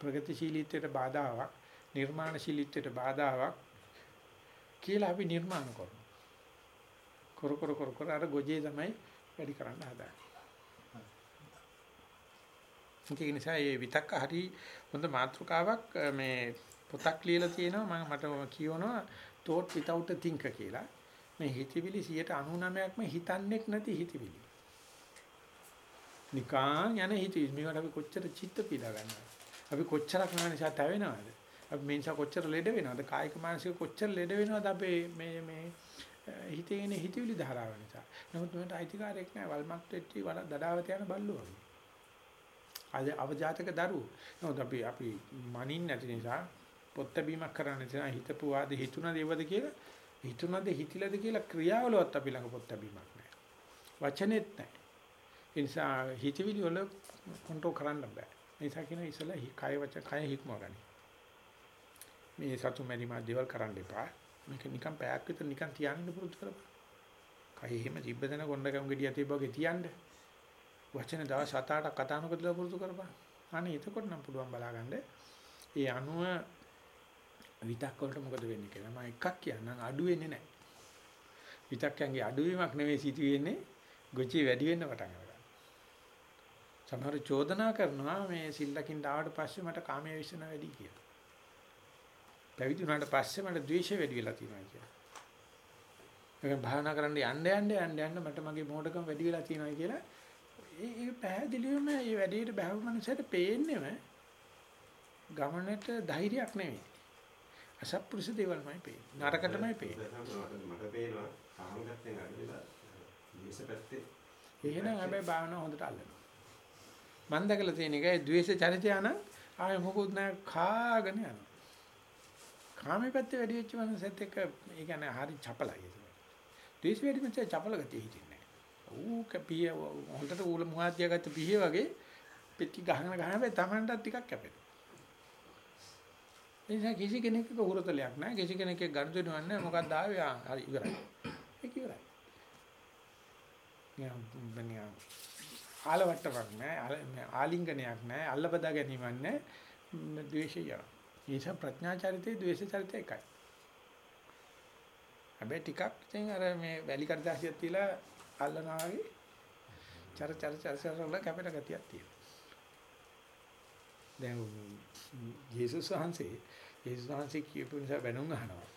ප්‍රගතිශීලීත්වයට බාධාවක්. නිර්මාණශීලීත්වයට බාධාවක් කියලා අපි නිර්මාණ කරනවා. කර කර කර කර අර ගොජේ තමයි වැඩි කරන්න හදන්නේ. ඒක නිසා මේ විතක්ක හරි හොඳ මාතෘකාවක් මේ පොතක් ලියලා තියෙනවා මම මට කියවනවා thought without a thinker කියලා. මේ හිතවිලි 99%ක්ම හිතන්නේක් නැති හිතවිලි. නිකාන් යන හිතවිලි මේවට අපි කොච්චර චිත්ත පීඩා ගන්නවද? අපි කොච්චරක් නා නිසා තැවෙනවද? අපි මේ නිසා කොච්චර ලෙඩ වෙනවද? කායික මානසික කොච්චර ලෙඩ වෙනවද අපේ මේ මේ හිතේ එන හිතවිලි ධාරාව නිසා. නමුත් මට අයිතිකාරයක් නැහැ වල්මත් වෙච්චි වල දඩාවත යන බල්ලෝ වගේ. අද අවජාතක දරුවෝ. නමුත් අපි අපි මනින් නැති නිසා පොත් බැීමක් කරන්න නිසා හිතපු වාද හිතුණ දේවද කියලා හිතුණද හිතිලද කියලා ක්‍රියාවලවත් අපි ළඟ පොත් බැීමක් නැහැ. වචනෙත් නැහැ. ඒ නිසා හිතවිලි වල කන්ට්‍රෝල් කරන්න බෑ. ඒ නිසා කියන ඉසලා කය වචන කය හික්මව ගනි. මේ සතු මෙරි මා දේවල් කරන්න එපා. මේක නිකන් පැයක් විතර නිකන් තියාගෙන පුරුදු කරපන්. කය එහෙම තිබ්බදන කොණ්ඩකම් ගෙඩිය තිබ්බගේ තියන්නේ වචන දවස් 7-8ක් කතා නොකරලා පුරුදු කරපන්. අනේ එතකොට නම් පුළුවන් බලාගන්න. ඒ අනුව විතක් වලට මොකද වෙන්නේ කියලා මම එකක් කියන්නම් අඩු වෙන්නේ නැහැ. විතක්යන්ගේ අඩුවීමක් නෙවෙයි සිදුවෙන්නේ ගොචි වැඩි වෙන්න පටන් ගන්නවා. සමහර චෝදනා කරනවා මේ සිල්ලකින් ආවට පස්සේ මට කාමයේ විශ්න වැඩි කියලා. පැවිදි වුණාට පස්සේ මට ද්වේෂය වැඩි වෙලා තියෙනවා කියලා. ඒක භාවනා කරන්න යන්න යන්න යන්න යන්න මට මගේ මොඩකම වැඩි වෙලා තියෙනවා කියලා ඒ පැහැදිලිවම මේ වැඩේට බහව මනසට පේන්නේම ගමනට ධෛර්යයක් නෙවෙයි. අසත්පුරුෂ දේවල්මයි පේන්නේ. නරකටමයි පේන්නේ. මට පේනවා කාමගතෙන් අඩුලා දේශපැත්තේ එහෙනම් හැබැයි භාවනාව හොඳට අල්ලනවා. මම දැකලා තියෙන එකයි ද්වේෂ චරිතය නම් ආයෙ මොකුත් නැහැ කාගෙන යනවා. කාමයේ පැත්තේ වැඩි වෙච්ච මනසත් එක්ක ඒ කියන්නේ හරි චපලයි ඒක. ද්වේෂ වැඩි මනස චපල ගතිය හිටින්නේ. ඌ කපිය හොඳට ඌල මුවාතිය ගත්ත පිහිය වගේ පෙට්ටි ගහන ගහන වෙයි Tamanටත් ටිකක් කැපෙනවා. එනිසා කිසි කෙනෙක්ගේ උහුරතලයක් නැහැ. කිසි කෙනෙක්ගේ ගනුදෙනුවක් නැහැ. මොකක්ද ආවේ? ආ හරි ඉවරයි. ඒක ඉවරයි. නියම් බනියම් ආලවට්ටමක් නැහැ. ආලිංගනයක් නැහැ. අල්ලබදා ගැනීමක් නැහැ. ද්වේෂය. ඒ නිසා ප්‍රඥා චරිතේ ද්වේෂ චරිතය එකයි. හැබැයි ටිකක් ඉතින් අර මේ වැලි කඩදාසියක් තියලා අල්ලනවා වගේ චර චර චර චර වල කැපෙන ගතියක් තියෙනවා. දැන් යේසුස් වහන්සේ යේසුස් වහන්සේ කියපු නිසා බැනුම් අහනවා.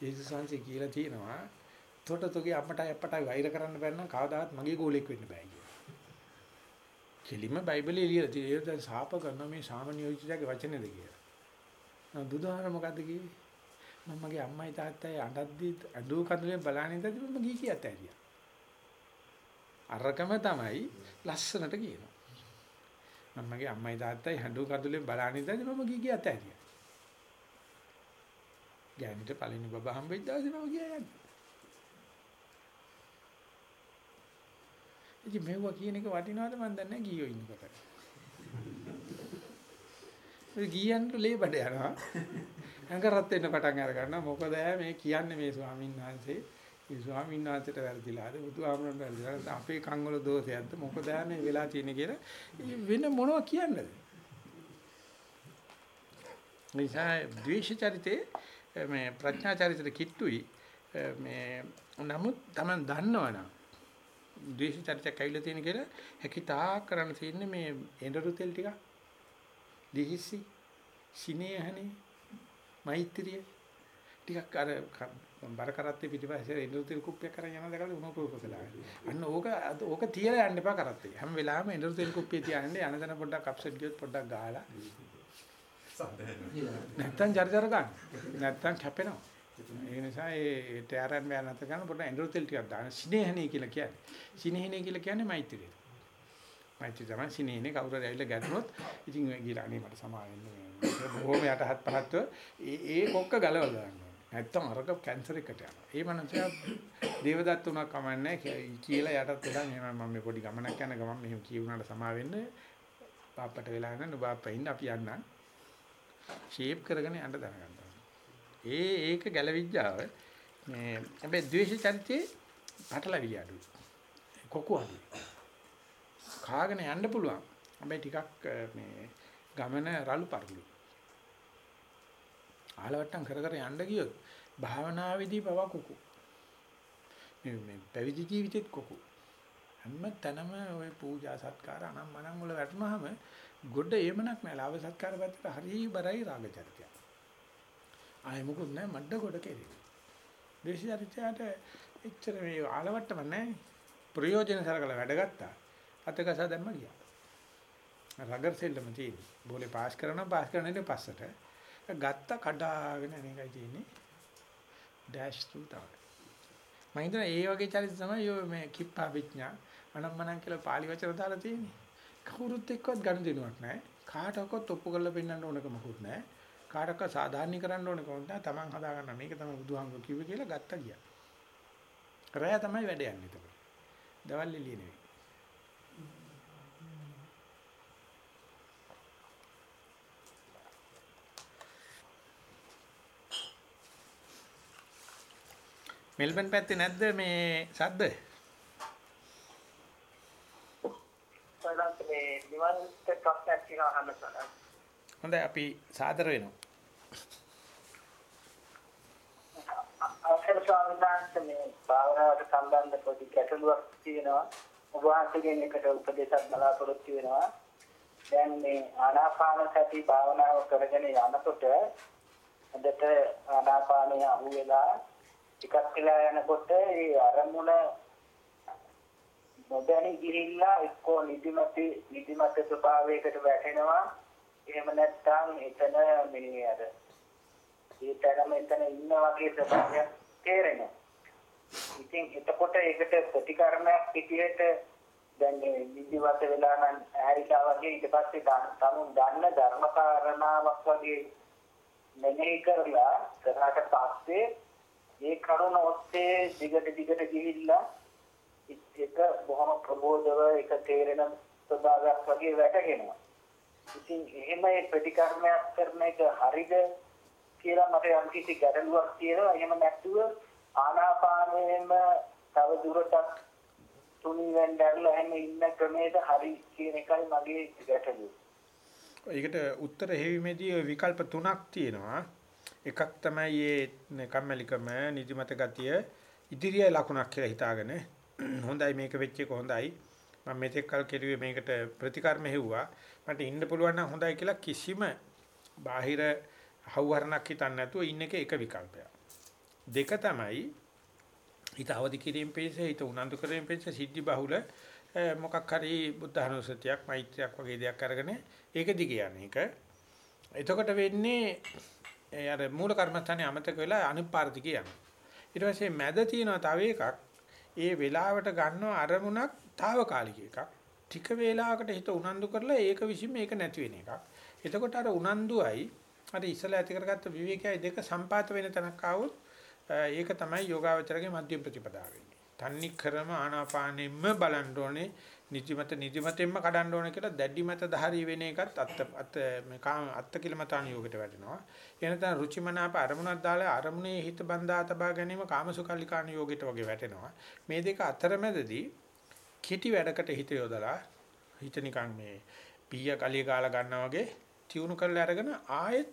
යේසුස් වහන්සේ කියලා තියෙනවා තොට තොගේ අපටයි අපටයි වෛර කරන්න බැන්න කවදාවත් මගේ ගෝලෙක් වෙන්න බෑ කියලා. කෙලිම බයිබලයේ ලියලා තියෙනවා දැන් සාප කරන මේ සාමාන්‍යෝචිතගේ වචනේද කියලා. නමුත් බුදුහාම මොකද්ද කිව්වේ? මම මගේ අම්මයි තාත්තයි අඬද්දි අඬු කඳුලෙන් බලන ඉඳලා මම ගී කියත් ඇරියා. අරකම තමයි ලස්සනට කියනවා. මම මගේ අම්මයි තාත්තයි හඬු කඳුලෙන් බලන ඉඳලා මම ගී ගියත් ඇරියා. ගෑනිට පළවෙනි බබා හම්බෙච්ච දවසේ මම ගියා යන්නේ. ඉතින් මෙවුවා කියන එක වටිනවද මන් දන්නේ නැහැ ගියෝ ඉන්නකොට. ඒ ගියන්ට ලේ බඩ යනවා. අඟරත් වෙන්න පටන් අර ගන්නවා. මොකද මේ කියන්නේ මේ ස්වාමීන් වහන්සේ? ඒ ස්වාමීන් වහන්සේට වැරදිලාද? බුදුහාමරන්ට වැරදිලාද? අපේ කන් වල දෝෂයක්ද? මොකද මේ වෙලා තියෙන්නේ කියලා වෙන මොනවද කියන්නද? නිසා ද්වේෂ චරිතේ මේ ප්‍රඥා චරිතෙට කිට්ටුයි. මේ නමුත් Taman දන්නවනම් ද්වේෂ චරිතයක් ඇවිල්ලා තියෙන කියලා හැකිතා කරන්න තියෙන්නේ මේ එඬරු තෙල් ටික දිහිසි සිනේහනේ මෛත්‍රිය ටිකක් අර බර කරත්තේ පිටිපස්සේ එඬරු තෙල් කුප්පියක් කරන් යනවා දැකලා උණු කුරුකසලා. අන්න ඕක ඕක තියලා යන්න එපා කරත්තේ. හැම වෙලාවෙම එඬරු තෙල් කුප්පිය තියාන්නේ අනදන පොඩ්ඩක් අප්සෙට් ගියොත් පොඩ්ඩක් ගහලා. නැත්තම් ජර්ජර ගන්න. නැත්තම් කැපෙනවා. ඒ නිසා ඒ ටයරන් බෑ නැත ගන්න පොඩ්ඩක් එඬරු තෙල් ටිකක් දාන්න. සිනේහනේ කියලා කියන්නේ. සිනේහනේ කියලා කියන්නේ මෛත්‍රිය. මෛත්‍රී තමයි සිනේහනේ කවුරු හරි ඇවිල්ලා ගැටුනොත් ඉතින් ගිහලා අනේ මට සමා වෙන්න. බොහොම යටහත් පහත්ව ඒ ඒ කොක්ක ගලවලා දාන්න. නැත්තම් අරක කැන්සර් එකට යනවා. ඒ මනුස්සයා දේවදත්ත උනක් කමන්නේ කියලා යටත් වෙලා එහෙම මම මේ පොඩි ගමනක් යන ගමන් මෙහෙම කියුණාට සමා වෙන්න පාපට වෙලා යන නුබාප්පා ඉන්න අපි යන්න. ෂේප් කරගෙන යන්න දැනගන්න. ඒ ඒක ගැලවිඥාව මේ හැබැයි ද්වේෂ චරිතේ පටලවිලි අඩුයි. කොකු අඩුයි. කාගෙන යන්න පුළුවන්. හැබැයි ටිකක් මේ ගමන රළු පරිලු. ආලවට්ටම් කර කර යන්න ගියොත් භාවනාවේදී පව කුකු. මේ මේ පැවිදි ජීවිතෙත් කුකු. හැම තැනම ওই පූජා සත්කාර අනම් මනම් වල වැටුනහම ගොඩ එමනක් නෑ ලාභ සත්කාර පැත්තට හරි බරයි රාග චරිතය. ආයෙ මොකුත් නෑ මඩ ගොඩ කෙරේ. දේශ චරිතයට එච්චර මේ ආලවට්ටම නෑ. ප්‍රයෝජන සරකලා වැඩ ගත්තා. අතකස දැම්ම ගියා. රගර් සෙල්ලම තියෙන්නේ. බෝලේ පාස් කරනවා පාස් කරනනේ පස්සට. ගත්ත කඩාගෙන අනේකයි තියෙන්නේ. ඩෑෂ් තු තමයි. මම හිතනවා ඒ වගේ චරිත තමයි ඔය මේ කිප්පා විඥා අනම්මනම් කියලා පාලි වචන දාලා තියෙන්නේ. කවුරුත් එක්කවත් ගනුදෙනුවක් නැහැ. කාටවත් ඔප්පු කරලා පෙන්නන්න ඕනක මොකුත් නැහැ. කාටවත් සාධාරණීකරන්න ඕනක නැහැ. Taman හදාගන්න මේක තමයි බුදුහාමුදුරුවෝ කිව්වේ කියලා ගත්තා ගියා. රැය තමයි වැඩ යන්නේ ඒක. දවල් එළිය නෙවෙයි. මෙල්බන් පැත්තේ නැද්ද මේ සද්ද? හොඳයි අපි සාදර වෙනවා. අවසර ස්වාමීන් වහන්සේ මේ භාවනාවට සම්බන්ධ පොඩි ගැටලුවක් තියෙනවා. ඔබ වහන්සේගෙන් එකට උපදේශක් බලාපොරොත්තු වෙනවා. දැන් මේ ආනාපාන සති භාවනාව කරගෙන යනකොට හොඳට ආනාපානය අහු වෙලා ටිකක් වෙලා යනකොට ඒ අරමුණ නොදැනී ගිහිල්ලා එක්කෝ නිදිමත නිදිමත ස්වභාවයකට වැටෙනවා. එහෙම නැත්නම් එතන මේ අර ඒ තරම එතන ඉන්න වගේ ස්වභාවයක් තේරෙනවා. ඉතින් එතකොට ඒකට ප්‍රතිකර්මයක් පිටියට දැන් මේ නිදිමත වෙලා නම් ඇහැරිලා වගේ ඊට පස්සේ තමුන් දන්න ධර්මකාරණාවක් වගේ මෙනෙහි කරලා කරාට පස්සේ ඒ කරුණ ඔස්සේ දිගට දිගට ගිහිල්ලා ඒක බොහොම ප්‍රබෝධව ඒක තේරෙන ස්වභාවයක් වගේ වැටහෙනවා. ඉතින් එහෙම ඒ ප්‍රතිකර්මයක් කරන එක හරිද කියලා මට යම් කිසි ගැටලුවක් තියෙනවා. එහෙම නැත්නම් ආනාපානයෙම තව දුරටත් තුනී වෙන්නදලා එහෙම ඉන්න ක්‍රමයේද හරි කියන එකයි මගේ ගැටලුව. ඒකට උත්තර හේවිමේදී විකල්ප තුනක් තියෙනවා. එකක් තමයි මේ කම්මැලිකම නිදිමත ගතිය ඉදිරිය ලකුණක් කියලා හිතාගෙන හොඳයි මේක වෙච්ච එක හොඳයි. මම මෙතෙක් කල් කෙරුවේ මේකට ප්‍රතිකර්ම හෙව්වා. මට ඉන්න පුළුවන් නම් හොඳයි කියලා කිසිම බාහිර හවුහරණක් හිතන්නේ නැතුව ඉන්න එක එක විකල්පයක්. දෙක තමයි හිත අවදි කිරීම පිණිස හිත උනන්දු කිරීම පිණිස සිද්ධි බහුල මොකක් හරි බුද්ධ අනුසතියක් මෛත්‍රියක් වගේ දෙයක් අරගෙන ඒක දිගේ යන එක. එතකොට වෙන්නේ ඒ අර මූල කර්මස්ථානේ අමතක වෙලා අනිත් පාරදි කියනවා. ඊට පස්සේ මැද තියෙනවා තව එකක්. ඒ වෙලාවට ගන්නව අරමුණක් తాවකාලික එකක්. ටික වේලාවකට හිත උනන්දු කරලා ඒක විසින් මේක නැති වෙන එකක්. එතකොට අර උනන්දුවයි අර ඉස්සලා ඇති කරගත්ත විවේකයයි දෙක සම්පාත වෙන තැනක් ආවොත් ඒක තමයි යෝගාවචරගේ මධ්‍යම ප්‍රතිපදාව වෙන්නේ. තන්නි ක්‍රම ආනාපානෙම්ම බලන්න ඕනේ නිදිමත නිදිමතෙන්ම කඩන්න ඕන කියලා දැඩි මත ධාරී වෙන එකත් අත් අත් මේ කාම අත් කිලමතාන යෝගයට වැටෙනවා. එනතන රුචිමනාප අරමුණක් දාලා අරමුණේ හිත බඳා තබා ගැනීම කාමසුකල්ලිකාන යෝගයට වගේ වැටෙනවා. මේ දෙක අතරමැදදී කිටි වැඩකට හිත යොදලා හිත නිකන් මේ පීය කලිය කාලා ගන්නවා වගේ තියුණු කරලා අරගෙන ආයෙත්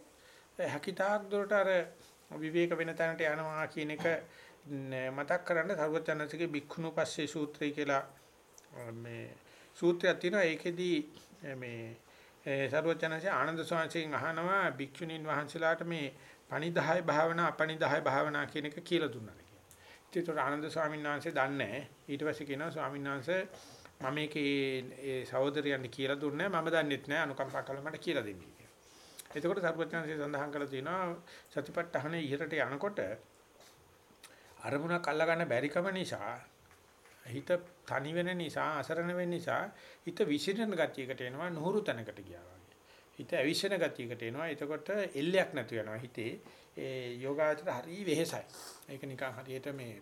හැකිතාක් දුරට අර විවේක වෙන තැනට යනවා කියන එක මතක් කරන්න සර්වචනසිකේ භික්ඛුණු පස්සේ සූත්‍රය කියලා මේ සූත්‍රයක් තියෙනවා ඒකෙදි මේ සර්වචනසේ ආනන්ද ස්වාමීන් අහනවා භික්ෂුණීන් වහන්සේලාට මේ පණිදාය භාවනා අපණිදාය භාවනා කියන එක කියලා දුන්නා කියලා. ඒතකොට ආනන්ද ස්වාමීන් වහන්සේ දන්නේ ඊට පස්සේ කියනවා ස්වාමීන් වහන්සේ මම මේකේ ඒ සහෝදරයන්ට කියලා දුන්නේ මම දන්නෙත් නෑ අනුකම්පා කළා මට කියලා දෙන්න කියලා. එතකොට සර්වඥාන්සේ සඳහන් කරලා තියෙනවා සතිපට්ඨානේ ඉහළට යනකොට අරමුණක් අල්ලගන්න බැරිකම නිසා හිත තනි වෙන නිසා අසරණ වෙන නිසා හිත විසිරෙන ගතියකට එනවා නුහුරු තැනකට ගියා වගේ. හිත අවිෂණ ගතියකට එනවා. එතකොට එල්ලයක් නැතු වෙනවා හිතේ. ඒ යෝගාචර හරි වෙහෙසයි. ඒක නිකන් හරියට මේ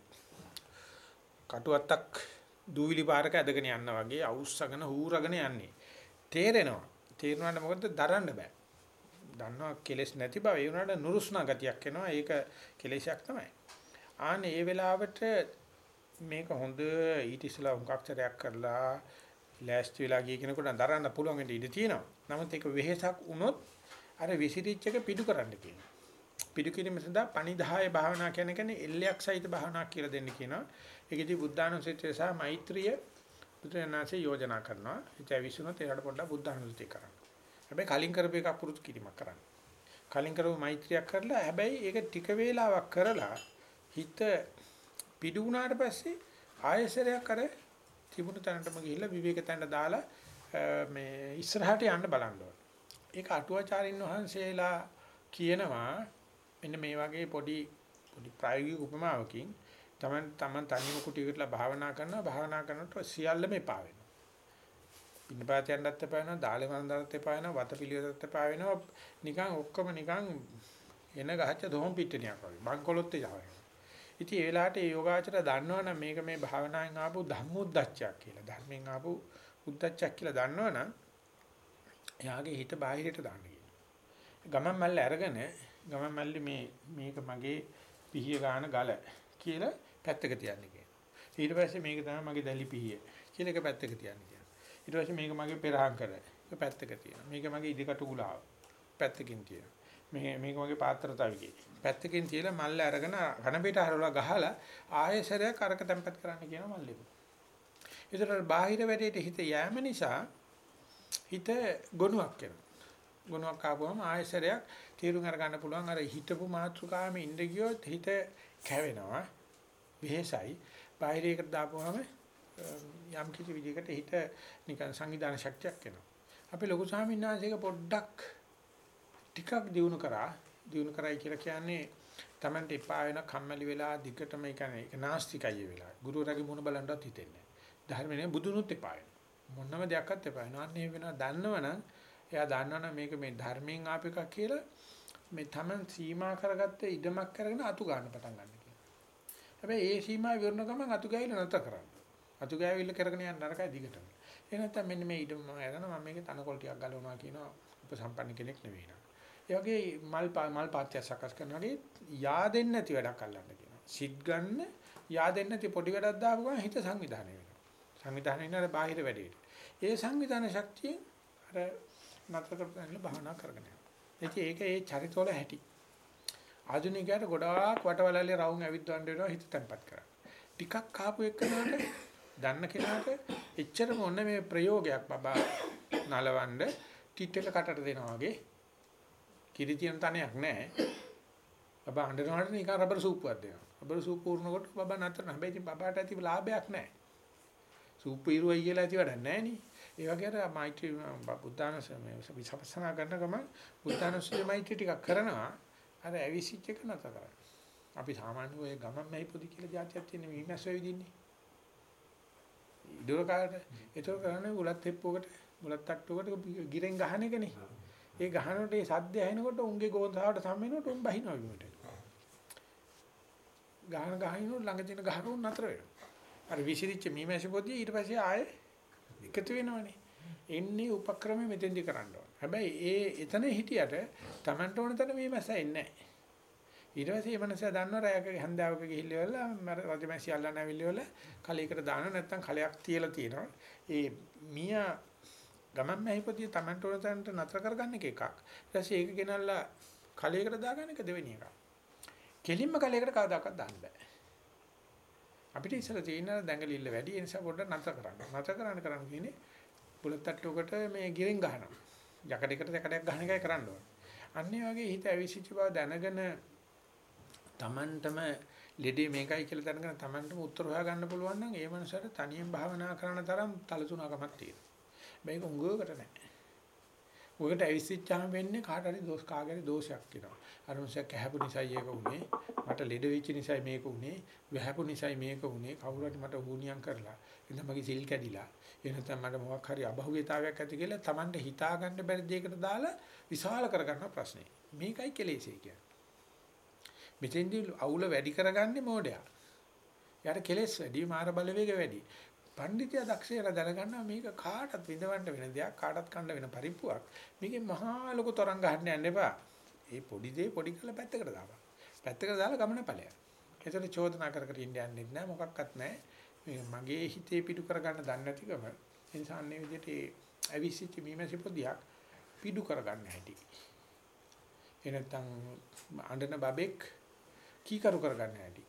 කටුවත්තක් දූවිලි පාරක ඇදගෙන යනවා වගේ අවුස්සගෙන හූරගෙන යන්නේ. තේරෙනවා. තේරුණාට මොකද දරන්න බෑ. දන්නවා කෙලෙස් නැති බව ඒ උනාට නුරුස්නා ගතියක් එනවා. ඒක කෙලෙසයක් තමයි. ආනේ ඒ වෙලාවට මේක හොඳ ඊට ඉස්සලා උන්කක්ෂරයක් කරලා ලෑස්ති වෙලා ගිය කෙනෙකුට දරන්න පුළුවන් වෙන්න ඉඩ තියෙනවා. නමුත් ඒක වෙහෙසක් වුණොත් අර විසිරිච්ච එක පිටු කරන්න කියනවා. පිටු කිරීම සඳහා පණිදාය භාවනා කියන කෙනේ එල්ලයක් සහිත භාවනාවක් කියලා දෙන්න කියනවා. ඒකදී බුද්ධානුස්සතිය සහ මෛත්‍රිය බුදුරජාණන්සේ යෝජනා කරනවා. ඒ විශ්ුණුත් ඒකට පොඩ්ඩක් බුද්ධානුස්සතිය කරන්න. හැබැයි කලින් කරපු එක පුරුදු කිරීමක් කරන්න. කලින් කරපු මෛත්‍රියක් කරලා හැබැයි ඒක ටික වේලාවක් කරලා හිත පිටු වුණාට පස්සේ ආයසරයක් අර තිබුණු තැනටම ගිහිල්ලා විවේක තැනට දාලා මේ ඉස්සරහට යන්න බලන්න ඕන. ඒක අටුවාචාරින් වහන්සේලා කියනවා මෙන්න මේ වගේ පොඩි පොඩි ප්‍රායෝගික උපමාවකින් තමන් තමන් තනියම කුටියකටලා භාවනා කරනවා භාවනා කරනකොට සියල්ලම එපා වෙනවා. පින්නපාත යන්නත් එපා වෙනවා, දාලේ වන්දනත් එපා වෙනවා, වත පිළිවෙතත් එපා වෙනවා. නිකන් ඔක්කොම නිකන් එන ගහච්ච දොහම් පිටිනියක් වගේ. බංකොලොත් යනවා. ඉතින් ඒ වෙලාවට ඒ යෝගාචර දන්නවනම් මේක මේ භාවනාවෙන් ආපු ධම්මොද්දච්චයක් කියලා. ධර්මයෙන් ආපු උද්දච්චයක් කියලා දන්නවනම් එයාගේ හිත බාහිරට දාන්න කියනවා. ගමන් මල්ල අරගෙන ගමන් මල්ලි මේ මේක මගේ පිහිය ගන්න ගල කියලා පැත්තක තියන්න කියනවා. ඊට පස්සේ මේක තමයි මගේ දැලි පිහිය කියලා එක පැත්තක තියන්න කියනවා. ඊට පස්සේ මේක මගේ පෙරහන් කර එක පැත්තක තියනවා. මේක මගේ ඉදිකටු ගුලාව පැත්තකින් තියනවා. මේ මේක මගේ පාත්‍ර තවිකේ. පැත්තකින් තියලා මල්ල අරගෙන කන පිට හරවලා ගහලා ආයෙසරයක් අරක තැම්පත් කරන්න කියන මල්ලෙක. ඒතර බාහිර වැඩේට හිත යෑම නිසා හිත ගොනුවක් වෙනවා. ගොනුවක් ආවම ආයෙසරයක් තීරුම් අරගන්න පුළුවන් අර හිතපු මාත්‍රකාවෙම ඉඳ ගියොත් හිත කැවෙනවා. විහෙසයි. බාහිරයකට දාපුවම යම් කිසි විදිහකට හිත නිකන් සංවිධාන ශක්තියක් එනවා. අපි ලොකු ස්වාමීන් වහන්සේක පොඩ්ඩක් ටිකක් දිනු කරා දිනු කරයි කියලා කියන්නේ Tamante එපා වෙන කම්මැලි වෙලා දිගටම ඒ කියන්නේ ඒක නාස්තිකයි වෙලා. ගුරුවරයාගේ මුණ බලන්නවත් හිතෙන්නේ නැහැ. ධර්මනේ බුදුනුත් එපා වෙන. මොනම දෙයක්වත් එපා වෙනවා. අන්න ඒ වෙනවා දන්නවනම් එයා දන්නවනම් මේක මේ ධර්මයෙන් ආප එකක් කියලා මේ Taman සීමා කරගත්ත ඉඩමක් කරගෙන අතු ගන්න පටන් ගන්න කියලා. හැබැයි ඒ සීමාව විවරණ ගමන් අතු ගෑවිල නැතර කරන්න. අතු ගෑවිල කරගෙන යන්න නරකයි දිගටම. ඒ නැත්තම් මෙන්න මේ ඉඩම මම අරගෙන මම මේකේ තනකොළ ටිකක් ගලවනවා කියනවා උපසම්පන්න කෙනෙක් නෙවෙයි නා. ඒ වගේ මල් මල් පාත්‍ය සකස් කරනවා වගේ yaadෙන්නේ නැති වැඩක් අල්ලන්න කියනවා. සිත් ගන්න yaadෙන්නේ නැති පොඩි වැඩක් දාපු ගමන් හිත සංවිධානය වෙනවා. සංවිධානය වෙනවා බාහිර වැඩේට. ඒ සංවිධාන ශක්තිය අර නතර කරගෙන භාවනා කරගෙන යනවා. ඒක ඒ චරිතවල හැටි. ආධුනිකයට ගොඩාක් වටවලල්ලේ රවුම් ඇවිද්දවන්න වෙනවා හිත තැම්පත් කරන්න. ටිකක් කාපු එකනට දන්න කෙනාට එච්චරම ඔන්න මේ ප්‍රයෝගයක් බබා නලවන්න ටිට් එක කටට දෙනවා වගේ කිරි තියෙන තනයක් නැහැ. බබා අඬනකොට නිකන් රබර් සූප්පුවක් දෙනවා. රබර් සූප් පුරනකොට බබා නතර නැහැ. හැබැයි ඉතින් බබාට ඇති ලාභයක් නැහැ. සූප් ඉරුවයි කියලා ඇති වැඩක් නැහැ නේ. ඒ වගේ අර මෛත්‍රී බුද්ධානසම විසපසනා කරන ගමන් බුද්ධානසයේ මෛත්‍රී ටිකක් කරනවා. අර ඇවිසිච් එක නැතර කරා. අපි සාමාන්‍ය ඔය ගමන් මෙහි පොදි කියලා જાතියක් තියෙන මිනිස්සු වෙවිදින්නේ. ඉදොර කාට ඒතර කරන්නේ උලත් හෙප්පුවකට උලත් තට්ටුවකට ගිරෙන් ගහන එකනේ. ඒ ගහනකොට ඒ සද්ද ඇහෙනකොට උන්ගේ ගෝන්සාවට සම් වෙනකොට උන් බහිනවා විමට. ගහන ගහිනකොට ළඟ තියෙන ගහරුන් නතර වෙනවා. අර විසිරිච්ච මීමැසි පොදිය ඊට පස්සේ ආයේ එකතු වෙනවනේ. එන්නේ උපක්‍රම මෙතෙන්දි කරන්න ඕන. හැබැයි ඒ එතන හිටියට Tamanට ඕන තැන මීමැස එන්නේ නැහැ. ඊට පස්සේ මේ මනස දන්නව රැයක හන්දාවක ගිහිල්ලා මර රජමැසි අල්ලන්න ඇවිල්ලා කලයකට දාන නැත්නම් කලයක් තියලා තියෙනවා. ඒ මියා ගමන් මැහිපතිය Tamanට ඕන තැනට නතර කරගන්න එක එකක්. ඊට පස්සේ ඒක ගෙනල්ලා කලයකට දාගන්න එක දෙවෙනි එක. කෙලින්ම කලයකට කවදාකවත් දාන්න බෑ. අපිට ඉස්සර තියෙන දැඟලිල්ල වැඩි ඒ නිසා පොඩ්ඩක් නතර කරන්න. නතර කරන්න කරන්න කියන්නේ බුලත් තට්ටුවකට මේ ගිරින් ගහනවා. යකඩයකට යකඩයක් ගහන එකයි කරන්න ඕනේ. අන්නේ වගේ හිත ඇවිසිච්ච බව දැනගෙන Tamanටම ලෙඩේ මේකයි කියලා දැනගෙන Tamanටම උත්තර හොයාගන්න පුළුවන් නම් ඒ මනුස්සයාට තනියෙන් භාවනා කරන තරම් තලතුණකමක් තියෙනවා. මේක උංගුවකට නැහැ. උගකට ඇවිසිච්චාම වෙන්නේ කාට හරි දෝෂ කාගේ දෝෂයක් කියනවා. අර මනුස්සයා කැහපු නිසායි ඒක උනේ. මට ලෙඩ වෙච්ච නිසායි මේක උනේ. වැහපු නිසායි මේක උනේ. කවුරු හරි මට හුනියම් කරලා. එතන මගේ සිල් කැඩිලා. එහෙනම් මට මොකක් හරි අභෞවියතාවයක් ඇති කියලා Tamanට හිතා ගන්න බැරි දෙයකට දාලා විශාල කරගන්න ප්‍රශ්නේ. මේකයි කෙලෙසේ කියන්නේ. මෙතෙන්දී අවුල වැඩි කරගන්නේ මොඩයා. යාට කෙලෙස් වැඩි, මාර බලවේග වැඩි. පඬිතිය දක්ෂයලා දැනගන්නවා මේක කාටත් විඳවන්න වෙන දෙයක් කාටත් කන්න වෙන පරිප්පුවක්. මේකේ මහා ලොකු තරංග ගන්න යන්න එපා. ඒ පොඩි දේ පොඩි කරලා පැත්තකට දාපන්. පැත්තකට දාලා ගමන ඵලයක්. ඒතර චෝදනා කර කර ඉන්න යන්නෙත් නෑ මොකක්වත් නෑ. මේ මගේ හිතේ පිටු කරගන්න දන්නේ නැතිකම ඒ නිසා අන්නේ විදිහට ඒ අවිසිච්ච මීමැසි පොදියක් පිටු කරගන්න හැටි. එනතන් අඬන බබෙක් කීකරු කරගන්න හැටි.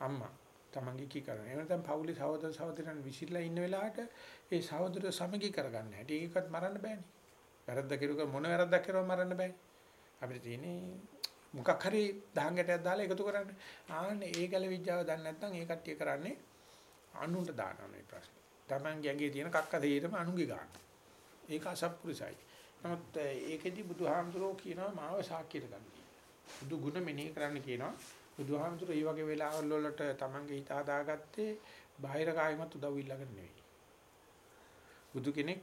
අම්මා. තමන්ගේ කී කරන. එහෙම නැත්නම් පවුලේ සහෝදර සහෝදරයන් විසිරලා ඉන්න වෙලාවට ඒ සහෝදර සමගී කරගන්න හැටි. ඒකත් මරන්න බෑනේ. වැරද්ද කෙරුවක මොන වැරද්දක් කරුවම මරන්න බෑනේ. අපිට තියෙන්නේ මොකක් හරි දහංගටයක් දාලා එකතු කරන්න. ආන්නේ ඒ ගැල විද්‍යාව දන්නේ නැත්නම් ඒ කට්ටිය කරන්නේ අනුන්ට දානවා මේ ප්‍රශ්නේ. තමන්ගේ ඇඟේ තියෙන කක්ක දෙයටම අනුන්ගේ ගන්න. ඒක අසත්පුරුසයි. නමුත් ඒකෙදි බුදුහාමුදුරෝ කියනවා මාව සාක්කියට ගන්න. බුදු ගුණ මෙනෙහි කරන්න කියනවා. බුදුහාමුදුරු මේ වගේ වෙලාවල් වලට තමන්ගේ හිත හදාගත්තේ බාහිර කායිමත් උදව් ඉල්ලගෙන නෙවෙයි. බුදු කෙනෙක්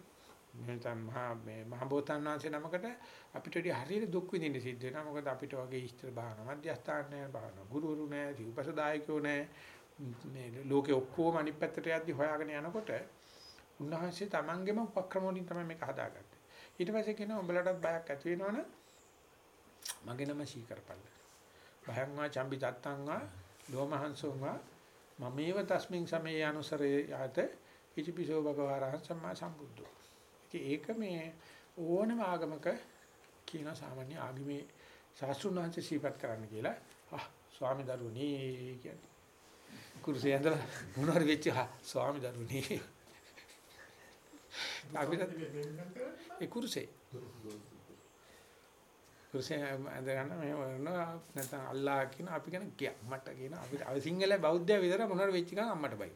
නැත්නම් මහා මේ මහබෝතන් වහන්සේ නමකට අපිට හරියට දුක් විඳින්න සිද්ධ වෙනවා. මොකද අපිට වගේ ඉස්තර භාවනා මධ්‍යස්ථාන නැහැ, භාවනා ගුරුවරු නැහැ, දීපසදායකයෝ නැහැ. මේ ලෝකේ ඔක්කොම අනිත් පැත්තට යද්දි හොයාගෙන යනකොට උන්වහන්සේ තමන්ගේම උපක්‍රම වලින් තමයි මේක හදාගත්තේ. ඊට පස්සේ කියනවා උඹලටත් බයක් ඇති වෙනවනේ මගේ නම ශීකරපල්ල. භයං වා චම්බි තත්තං වා ලෝමහංසං වා මමේව තස්මින් සමේ අනුසරේ යත ඉතිපිසෝ භගවරහං සම්මා සම්බුද්ධෝ. ඉතින් ඒක මේ ඕනම ආගමක කියන සාමාන්‍ය ආගමේ ශාස්ත්‍රුණාංශ සීපත් කරන්න කියලා ආ ස්වාමි දරුවනේ කියන්නේ. කුරුසේ ඇඳලා මොනවාරි වෙච්ච හා ස්වාමි දරුවනේ. අපිට ඒ කුරුසේ කුරුසේ ඇඳ ගන්න මේ වරනවා නැත්නම් අල්ලා කියන අපි කියන ගැම්මට කියන අපිට අපි සිංහල බෞද්ධය විතර මොනවාරි වෙච්ච ගමන් අම්මට බයි.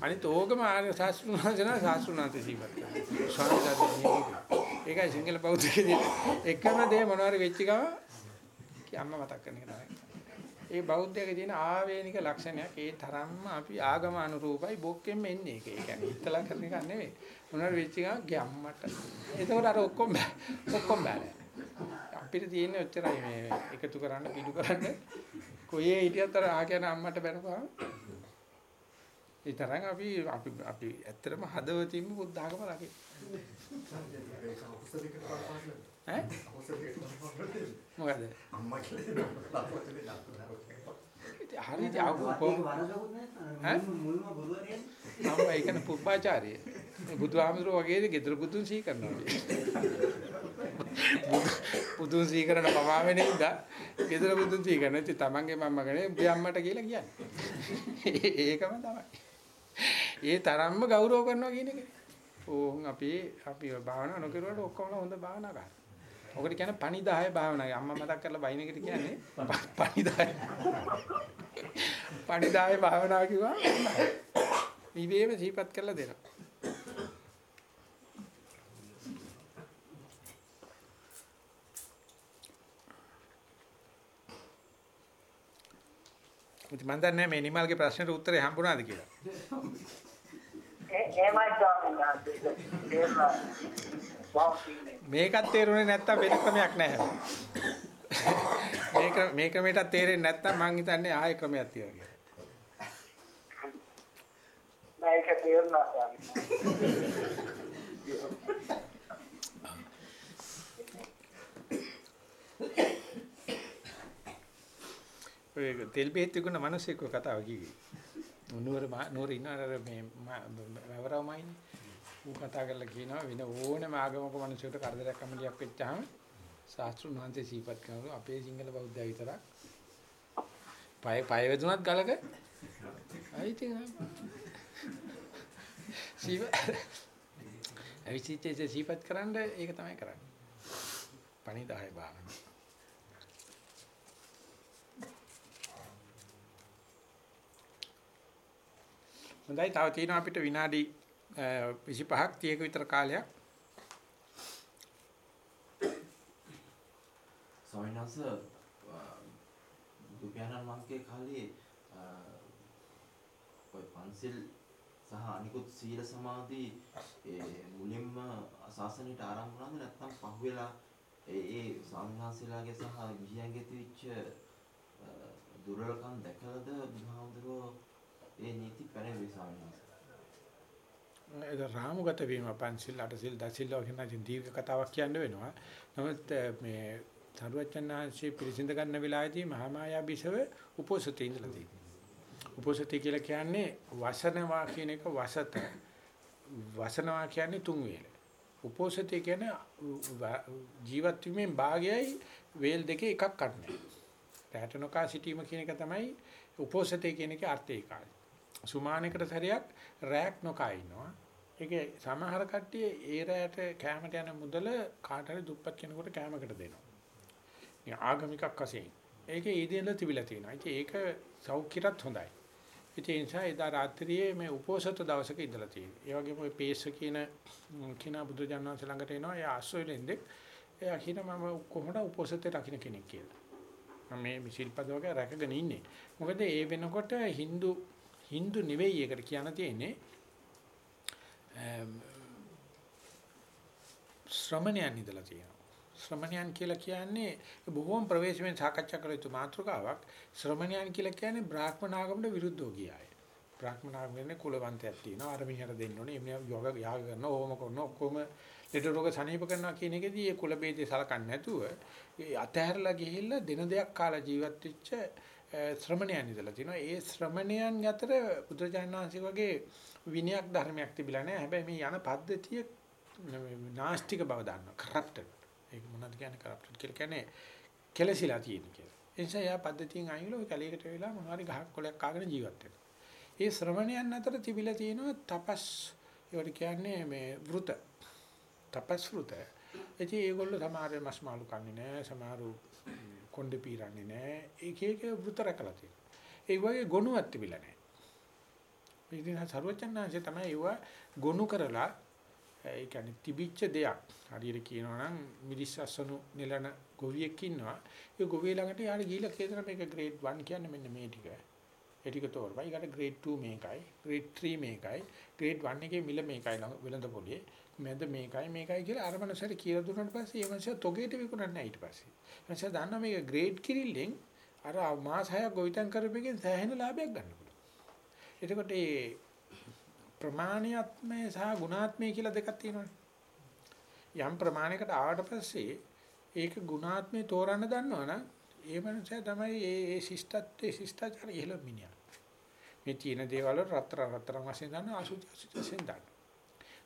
අනිත් ඕකම ආර්ය ශාස්ත්‍රුණාංශන ශාස්ත්‍රුණාංශ සීපත් කරනවා. ස්වාමි දරුවනේ. ඒකයි සිංහල බෞද්ධයේ එකම දේ මොනවාරි වෙච්ච ගමන් අම්මා මතක් කරන එක තමයි. ඒ බෞද්ධයේ තියෙන ආවේනික ලක්ෂණයක් ඒ තරම්ම අපි ආගම අනුරූපයි බොක්කෙම එන්නේ ඒක. ඒ කියන්නේ හිතලා කරන එක නෙවෙයි. මොනවාරි වෙච්ච ගමන් ගැම්මට. එතකොට අර ඔක්කොම ඔක්කොම බෑ. අපිට තියෙන්නේ ඔච්චරයි මේ එකතු කරන්න පිටු කරන්න. කොහේ හිටියත් අර ආ කියන අම්මට බැනපුවා ඒ තරම් අපි අපි අපි ඇත්තටම හදවතින්ම බුද්ධ ආගම රකින්න. ඈ? මොකද අම්මා කියලා හරියට ආපු මම ඒකන පුබ්බාචාර්ය. බුදුහාමුදුරුවෝ වගේද ගෙදර බුදුන් සී කරනවා බුදුන් සී කරන පමා වෙන ඉඳා ගෙදර බුදුන් සී කරන ඉතින් තමන්ගේ මම්මගනේ උඹේ අම්මට කියලා කියන්නේ. ඒකම තමයි. ඒ තරම්ම ගෞරව කරනවා කියන එක. ඕන් අපි අපි භාවනා නොකරුවට ඔක්කොම හොඳ භාවනා කරා ඔකට කියන්නේ පණිදාය භාවනාවයි අම්මා මතක් කරලා බයින එකට කියන්නේ පණිදාය. පණිදාය. භාවනාව කිව්වා ඉබේම සිහිපත් කරලා දෙනවා. ඉතින් මම දන්නේ මේ නිමල්ගේ ප්‍රශ්නෙට උත්තරේ හම්බුණාද කියලා. ඒ එහෙමයි ස්වාමීන් වහන්සේ. මේකත් තේරුනේ නැත්තම් වෙන ක්‍රමයක් නැහැ. මේක මේ ක්‍රමයටත් තේරෙන්නේ නැත්තම් මං හිතන්නේ ආයෙ ක්‍රමයක් තියෙනවා කියලා. ඒක තේරුණා ඔය තෙල් බෙහෙත් විකුණන මිනිස්සෙක්ව කතාව කිව්වේ. නුවර නුවර ඉන්නවර මේ වැවරවමයිනේ. ඌ කතා කරලා කියනවා වෙන ඕනම ආගමක මිනිසෙකුට කරදරයක් අමලියක් වෙච්චාම ශාස්ත්‍රුන් වහන්සේ සීපත් කරනවා අපේ සිංහල බෞද්ධය විතරක්. පය පය වේදුනත් ගලක. අයිති සීප අවිසිතේ සීපත් කරන්න ඒක තමයි කරන්නේ. පණිදාය බාන. හොඳයි තව තියෙනවා අපිට විනාඩි 25ක් 30ක විතර කාලයක්. ස්වාමීන් වහන්සේ බුදු පියාණන් වහන්සේ කාලේ ඔය පන්සිල් සහ අනිකුත් සීල සමාධි ඒ මුලින්ම ශාසනයට ආරම්භ වුණාද නැත්නම් පහුවෙලා ඒ ඒ ස්වාමීන් වහන්සේලාගේ සහ ගිහියන්ගේ තිබිච්ච දුර්වලකම් දැකලාද බුදුහාමුදුරුවෝ ඒ නීති පැනෙවි ස්වාමීන් වහන්සේ ඒක රාමුගත වීම පන්සිල් අටසිල් දසිල් වගේ දීර්ඝ කතාවක් කියන්න වෙනවා. නමුත් මේ සරුවචනාංශයේ පිළිසිඳ ගන්න වෙලාවේදී මහා මායා බිසව උපෝසතේ ඉඳලා තියෙනවා. උපෝසතේ කියලා කියන්නේ වසනවා කියන එක වසත. වසනවා කියන්නේ තුන් වේල. උපෝසතේ කියන්නේ ජීවත් වීමෙන් භාගයයි වේල් දෙකේ එකක් ගන්න. රැට නොකා සිටීම කියන එක තමයි උපෝසතේ කියන එකේ අර්ථය ඒකයි. සුමානයකට සැරයක් රැක් නොකා ඉන්නවා. ඒකේ සමහර කට්ටිය ඒ රැයට කැමට යන මුදල කාට හරි දුප්පත් කෙනෙකුට කැමකට දෙනවා. ආගමිකක් වශයෙන්. ඒකේ ඊදෙන්ල තිබිලා තියෙනවා. ඉතින් ඒක සෞඛ්‍යයටත් හොඳයි. ඉතින් ඒ නිසා එදා රාත්‍රියේ මේ උපෝසත දවසක ඉඳලා තියෙනවා. ඒ වගේම ඔය පේස කියන කින බුදුජානක ළඟට එනවා. එයා ආශ්‍රයෙන්ද එයා කියන මම කොහොමද උපෝසතේ රකින්න කෙනෙක් කියලා. මම මේ ශිල්පද වගේ රැකගෙන ඉන්නේ. මොකද ඒ වෙනකොට Hindu Hindu නෙවෙයි ඒකට කියන්න තියෙන්නේ. ශ්‍රමණයන් ඉඳලා තියෙනවා. ශ්‍රමණයන් කියලා කියන්නේ බොහෝම ප්‍රවේශමෙන් සාකච්ඡා කළ යුතු මාතෘකාවක්. ශ්‍රමණයන් කියලා කියන්නේ බ්‍රාහ්මණ ආගමට විරුද්ධව ගියාය. බ්‍රාහ්මණ ආගමේ කුලවන්තයක් තියෙනවා. අර මිනිහට දෙන්න ඕනේ. එන්නේ යෝග යාග කරනවා, ඕම කරනවා, ඔක්කොම ලෙඩ රෝග සනීප කරනවා කියන එකදී ඒ කුල ભેදේ සලකන්නේ නැතුව අතහැරලා ගිහිල්ලා දින දෙකක් කාලා ජීවත් වෙච්ච ශ්‍රමණයන් ඉඳලා තිනවා. ඒ ශ්‍රමණයන් අතර බුදුජානනාංශي වගේ විනයක් ධර්මයක් තිබිලා නැහැ. හැබැයි මේ යන පද්ධතිය නාස්තික බව දන්නවා. කරප්ටඩ්. ඒක මොනවද කියන්නේ කරප්ටඩ් කියලා කියන්නේ කෙලසිලා තියෙන කියලා. ඒ නිසා යා පද්ධතියෙන් අයිනල ඔය කැලේකට වෙලා මොනවාරි ගහක් කොලයක් කාගෙන ජීවත් වෙනවා. ඒ ශ්‍රමණයන් අතර තිබිලා තියෙනවා තපස් ඒවට කියන්නේ මේ වෘත. තපස් වෘත. ඉතින් ඒගොල්ලෝ සමහර මස් මාළු කන්නේ නැහැ, සමහරු කොණ්ඩේ පීරන්නේ නැහැ. එක එක වෘත රැකලා තියෙනවා. ඒ වගේ ගොනුවක් තිබිලා නැහැ. ඉතින් සරුවචනාංශය තමයි ඒව ගොනු කරලා ඒ කියන්නේ තිබිච්ච දෙයක්. හරියට කියනවා නම් මිරිස් අසනු නෙලන ගොවියෙක් ඉන්නවා. ඒ ගොවිය ළඟට යාට ගිහිල්ලා කියනවා මේක grade 1 කියන්නේ මෙන්න මේ ටික. ඒ ටික තෝරපයි ඊට grade 2 මේකයි grade 3 මේකයි grade 1 එකේ මිල මේකයි වෙළඳ පොලේ මැද මේකයි මේකයි කියලා අර මනසට කියලා දුන්නාට පස්සේ ඒ මනස තොගේට විකුණන්නේ නැහැ ඊට පස්සේ. මනස දන්නවා මේක grade කිරිල්ලෙන් අර මාස 6ක් ගොවිතැන් කරපෙකින් සෑහෙන ලාභයක් ගන්න පුළුවන් එතකොට ඒ ප්‍රමාණියාත්මය සහ ගුණාත්මය කියලා දෙකක් තියෙනවානේ. යම් ප්‍රමාණයකට ආවට පස්සේ ඒක ගුණාත්මය තෝරන්න දන්නවනම් ඒ මනුස්සයා තමයි ඒ ඒ ශිෂ්ටත්වයේ ශිෂ්ටාචාර ඉහළ මිනිහා. මේ තියෙන දේවල් රත්තරන් රත්තරන් වශයෙන් දන්න අසුචි අසුචි වශයෙන් දන්න.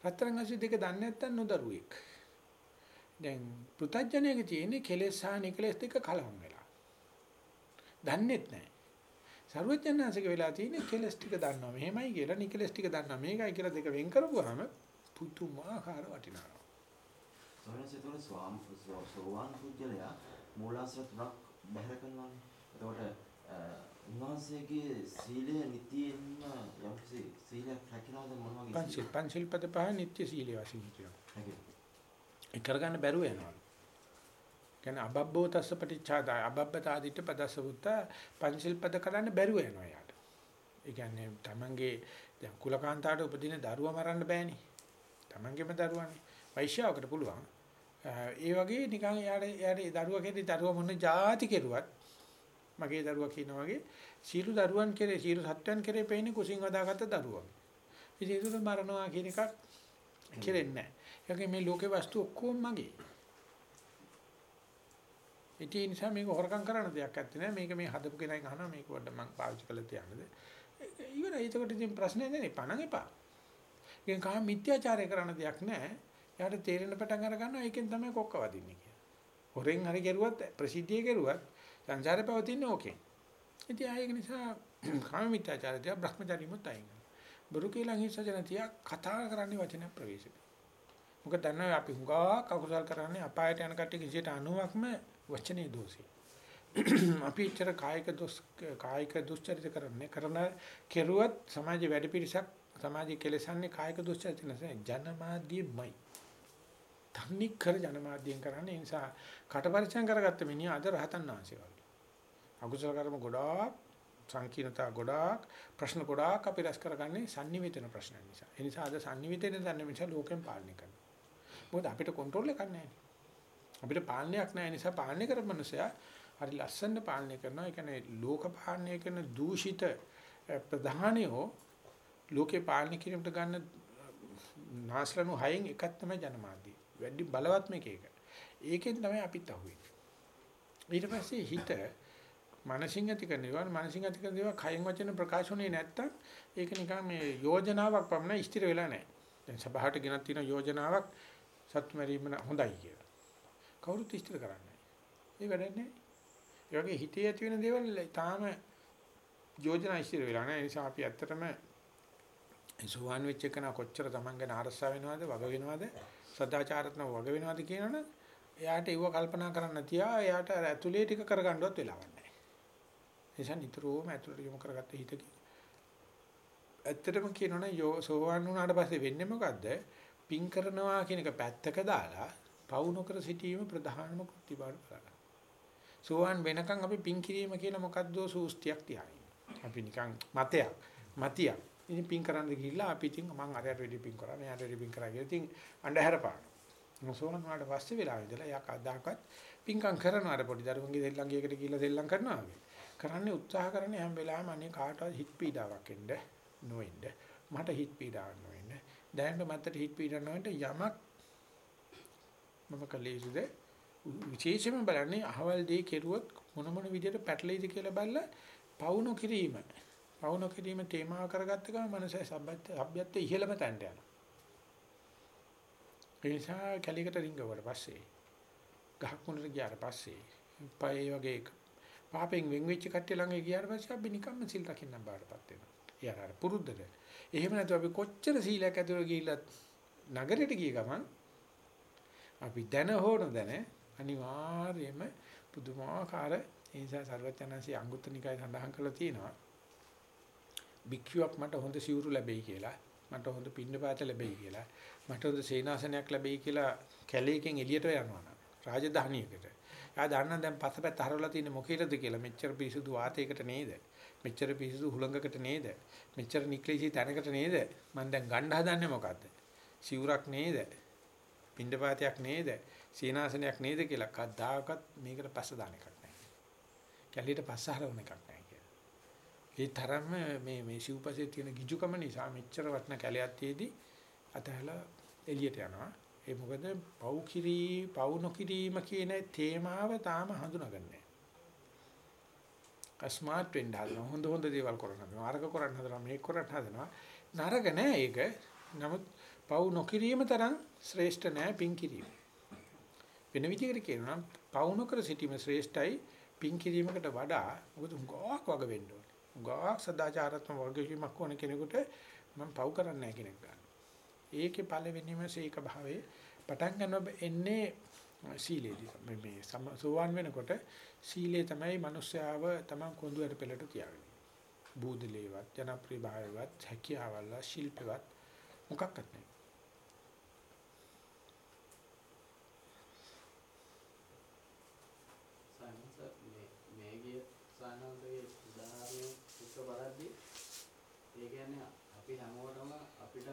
රත්තරන් අසුචි දෙක දන්නේ නැත්නම් නොදරුවෙක්. දැන් පෘථජ්ජනයේ තියෙන්නේ කෙලෙස් සහ නිකලෙස් දෙක කලවම් වෙලා. දන්නේත් නැහැ. සරුවචනාංශක වෙලා තියෙන්නේ කෙලස් ටික දන්නවා මෙහෙමයි කියලා නිකලස් ටික දන්නවා මේකයි කියලා දෙක වෙන් කරපුවාම පුදුමාකාර වටිනාකමක්. සෝනසේතොර ස්වාම සෝවාන් පුජ්‍යලයා මූලාශ්‍ර තුනක් බැහැර කරනවානේ. එතකොට උන්වහන්සේගේ සීලය නිතියෙන්ම යම්කිසි සීලයක් රැකිනවද මොන වගේ පංචිල් පංචිල් පද පහ නිත්‍ය සීලය වශයෙන් කියනවා. රැකෙනවා. ඒ කරගන්න බැරුව යනවා. කියන්නේ අබබ්බෝ තස්ස පටිච්චාදාය අබබ්බතාදිට පදස්ස බුත්ත පංචිල් පද කරන්න බැරුව යනවා යාට. ඒ කියන්නේ තමන්ගේ දැන් කුලකාන්තාවට උපදින දරුවා මරන්න බෑනේ. තමන්ගේම දරුවානේ. වෛශ්‍යාවකට පුළුවන්. ඒ වගේ නිකන් යාට යාට දරුවා කෙරේ දරුවා මොන જાති කෙරුවත් මගේ දරුවා කියන වගේ සීළු දරුවන් කෙරේ සීළු සත්වයන් කෙරේ පෙන්නේ කුසින් වදාගත්ත දරුවා. ඉතින් ඒක මරනවා කියන එකක් කෙරෙන්නේ නැහැ. ඒකේ මේ ලෝකේ වස්තු ඔක්කොම මගේ. ඒ නිසා මේක හොරකම් කරන්න දෙයක් නැත්තේ නෑ. මේක මේ හදපු කෙනෙක් අහනවා මේක පොඩ්ඩක් මම පාවිච්චි කළා තියන්නද? ඉවරයි. ඒකට ඉතින් ප්‍රශ්නේ නෑ පණන් එපා. ඒකෙන් කහ මිත්‍යාචාරය කරන්න දෙයක් නෑ. එයාට තේරෙන පටන් අර ගන්නවා ඒකෙන් තමයි කොක්ක වදින්නේ කියලා. හොරෙන් හරි කෙරුවත් ප්‍රසිද්ධිය කෙරුවත් සංසාරේ පවතින්නේ ඕකේ. ඉතින් ආයෙක නිසා කාම මිත්‍යාචාරය බ්‍රහ්මචාරීමුත් අයින් කරනවා. බුරු කියලා හිස්සජන තියා කතා කරන්නේ වචන ප්‍රවේශය. මොකද දන්නවා අපි හුඟා කකුසල් කරන්නේ අපායට යන කට්ටිය 90%ක්ම වචනේ දෝෂේ. අපි ඉතර කායික දුස් කායික දුස්චරිත කරන්නේ කරන කෙරුවත් සමාජයේ වැඩි පිරිසක් සමාජයේ කෙලසන්නේ කායික දුස්චරිත නැසෙ ජනමාධ්‍යමයි. තන්නේ කර ජනමාධ්‍යයෙන් කරන්නේ ඒ නිසා කටපරිචయం කරගත්ත මිනිහා අද රහතන් වහන්සේ වගේ. අකුසල කර්ම ගොඩාක් සංකීර්ණතා ගොඩාක් ප්‍රශ්න ගොඩාක් අපි රැස් කරගන්නේ sannivedana ප්‍රශ්න නිසා. ඒ නිසා අද sannivedana දන්න නිසා ලෝකෙන් පාලනය කරනවා. මොකද අපිට කන්ට්‍රෝල් එකක් නැහැ. අපිට පාලනයක් නැහැ නිසා පාලනය කරපු මිනිසයා හරි ලස්සන පාලනය කරනවා. ඒ කියන්නේ ලෝක පාලනය කරන දූෂිත ප්‍රධානියෝ ලෝකේ පාලනය කිරීමට ගන්න නාස්ලනු හයෙන් එකක් තමයි ජනමාධ්‍ය. වැඩි බලවත් මේක ඒක. ඒකෙන් තමයි අපිත් අහුවෙන්නේ. ඊට පස්සේ හිත මනසින් ඇති කරන ඒවා මනසින් ඇති කරන ඒවා කයින් වචන ප්‍රකාශුනේ නැත්තම් ඒක නිකන් මේ යෝජනාවක් පමණ ස්ථිර වෙලා නැහැ. දැන් සභාවට ගෙනත් තියෙන යෝජනාවක් සත්‍ය මරීම හොඳයි කියලා. කවුරුත් ස්ථිර කරන්නේ නැහැ. ඒ වැඩක් නැහැ. ඒ වගේ හිතේ ඇති වෙන දේවල් තාම යෝජනා ඉස්සර වෙලා නැහැ. ඒ නිසා අපි ඇත්තටම සුවාන් වෙච්ච එකන කොච්චර Taman ගැන අරසා වෙනවද, වග වෙනවද, සදාචාරත්න වග වෙනවද කියනවනේ. එයාට ඒව කල්පනා කරන්න තියා එයාට ඇතුලේ ටික කරගන්නවත් වෙලාවක් නැහැ. ඒ නිසා නිතරම ඇතුලට යොමු කරගත්ත හිතකින් ඇත්තටම කියනවනේ යෝ සෝවාන් වුණාට පස්සේ වෙන්නේ මොකද්ද? පින් කරනවා කියන එක පැත්තක දාලා පවු නොකර සිටීම ප්‍රධානම කෘත්‍ය බවට කරලා. සෝවාන් වෙනකන් අපි පින් කිරීම කියලා මොකද්ද සූස්තියක් තියාගෙන. අපි නිකන් මතයක්, මතියක්. ඉතින් පින් කරන්න ගිහිල්ලා අපි ඉතින් මං අරයට වෙඩි පින් කරා, මෙයාට වෙඩි පින් කරා කියලා ඉතින් අඬහැර පාන. සෝවාන් වුණාට පස්සේ වෙලාව ඉඳලා යා කද්දාකත් පින්කම් කරනවා අර පොඩි දරුවන්ගේ දෙල්ලංගියකට ගිහිල්ලා දෙල්ලම් කරනවා වගේ. කරන්නේ උත්සාහ කරන්නේ හැම වෙලාවෙම අනේ කාටවත් හිත පීඩාවක් එන්න නොවෙන්න. මට හිත පීඩාවක් නොවෙන්න. දැනට මත්තට හිත පීඩාවක් නොවෙන්න යමක් මම කලේ යුතුද විශේෂයෙන්ම බලන්නේ අහවල් දේ කෙරුවොත් මොන මොන විදිහට පැටලෙයිද කියලා බලලා පවුන කිරීම. පවුන කිරීම තේමාව කරගත්ත ගමන් මනසේ සබ්බත් අභ්‍යත්ත ඉහළම තැනට යනවා. ඒ නිසා කැලියකට රිංගුවට පස්සේ ගහක් මුලට ගියාට පස්සේ පය වගේ පාපෙන් වෙන් වෙච්ච කට්ටිය ළඟ ගියාට පස්සේ අපි නිකම්ම සිල් රකින්න බාරපත් වෙනවා. ඒ අර පුරුද්දට. එහෙම නැත්නම් අපි කොච්චර සීලයක් ඇතුළේ ගිහිල්ලත් නගරෙට ගිය ගමන් අපි දැන හෝ නොදැන අනිවාර්යයෙන්ම පුදුමාකාර ඒ නිසා සර්වඥාන්සේ අංගුත්තනිකයි සඳහන් කරලා තියෙනවා. භික්ෂුවක් මට හොඳ සිවුරු ලැබෙයි කියලා, මට හොඳ පින්නපාත ලැබෙයි කියලා, මට හොඳ සේනාසනයක් ලැබෙයි කියලා කැලේකින් එළියට යනවා නම් රාජධානියකට. එයා දන්නා දැන් පස්සපැත්ත හරවලා තියෙන්නේ මොකේද කියලා මෙච්චර පිරිසුදු වාතයකට නේද? මෙච්චර පිරිසුදු හුළඟකට නේද? මෙච්චර නික්ලේශී තැනකට නේද? මම දැන් ගන්න හදන්නේ මොකද්ද? සිවුරක් නේද? පින්ඩපාතයක් නේද? සීනාසනයක් නේද කියලා කද්දාකත් මේකට පස්ස දාන එකක් නැහැ. කැලියට පස්ස හරවන එකක් නැහැ කියලා. ඒ තරම්ම මේ මේ සිව්පසේ තියෙන ගිජුකම නිසා මෙච්චර වටන කැලයක් තියේදී අතහැලා එළියට යනවා. ඒ මොකද පව් කිරි පව් නොකිරීම කියන තේමාව තාම හඳුනාගන්නේ නැහැ. ස්මාර්ට් වෙන්න හදනවා. හොඳ හොඳ දේවල් කරන්න හදනවා. අරක කරන්න හදනවා. මේක කරන්න හදනවා. නරක නෑ ඒක. නමුත් පව් නොකිරීම තරම් ශ්‍රේෂ්ඨ නෑ පින් කිරීම. වෙන විදිහකට කියනවා පව් නොකර සිටීම ශ්‍රේෂ්ඨයි පින් කිරීමකට වඩා මොකද උගාවක් වග වෙන්න ඕනේ. උගාවක් සදාචාරාත්මක වගකීමක් ඕන කෙනෙකුට මම පව් කරන්නේ නැහැ කියන එක ගන්න. ඒකේ පළවෙනිම සීක භාවයේ පටන් ගන්න එන්නේ සීලේදී මේ මේ සෝවාන් වෙනකොට සීලේ තමයි මිනිස්යාව තමන් කොඳුයට පෙළට තියාගන්නේ. බූදලේවත් ජනප්‍රිය භාවයවත් හැකියාවල ශිල්පවත් මොකක්වත් නැහැ. සයන්ස මේ මේ ගිය සයන්සගේ උදාහරණය එක බලද්දී ඒ කියන්නේ අපි හැමෝටම අපිට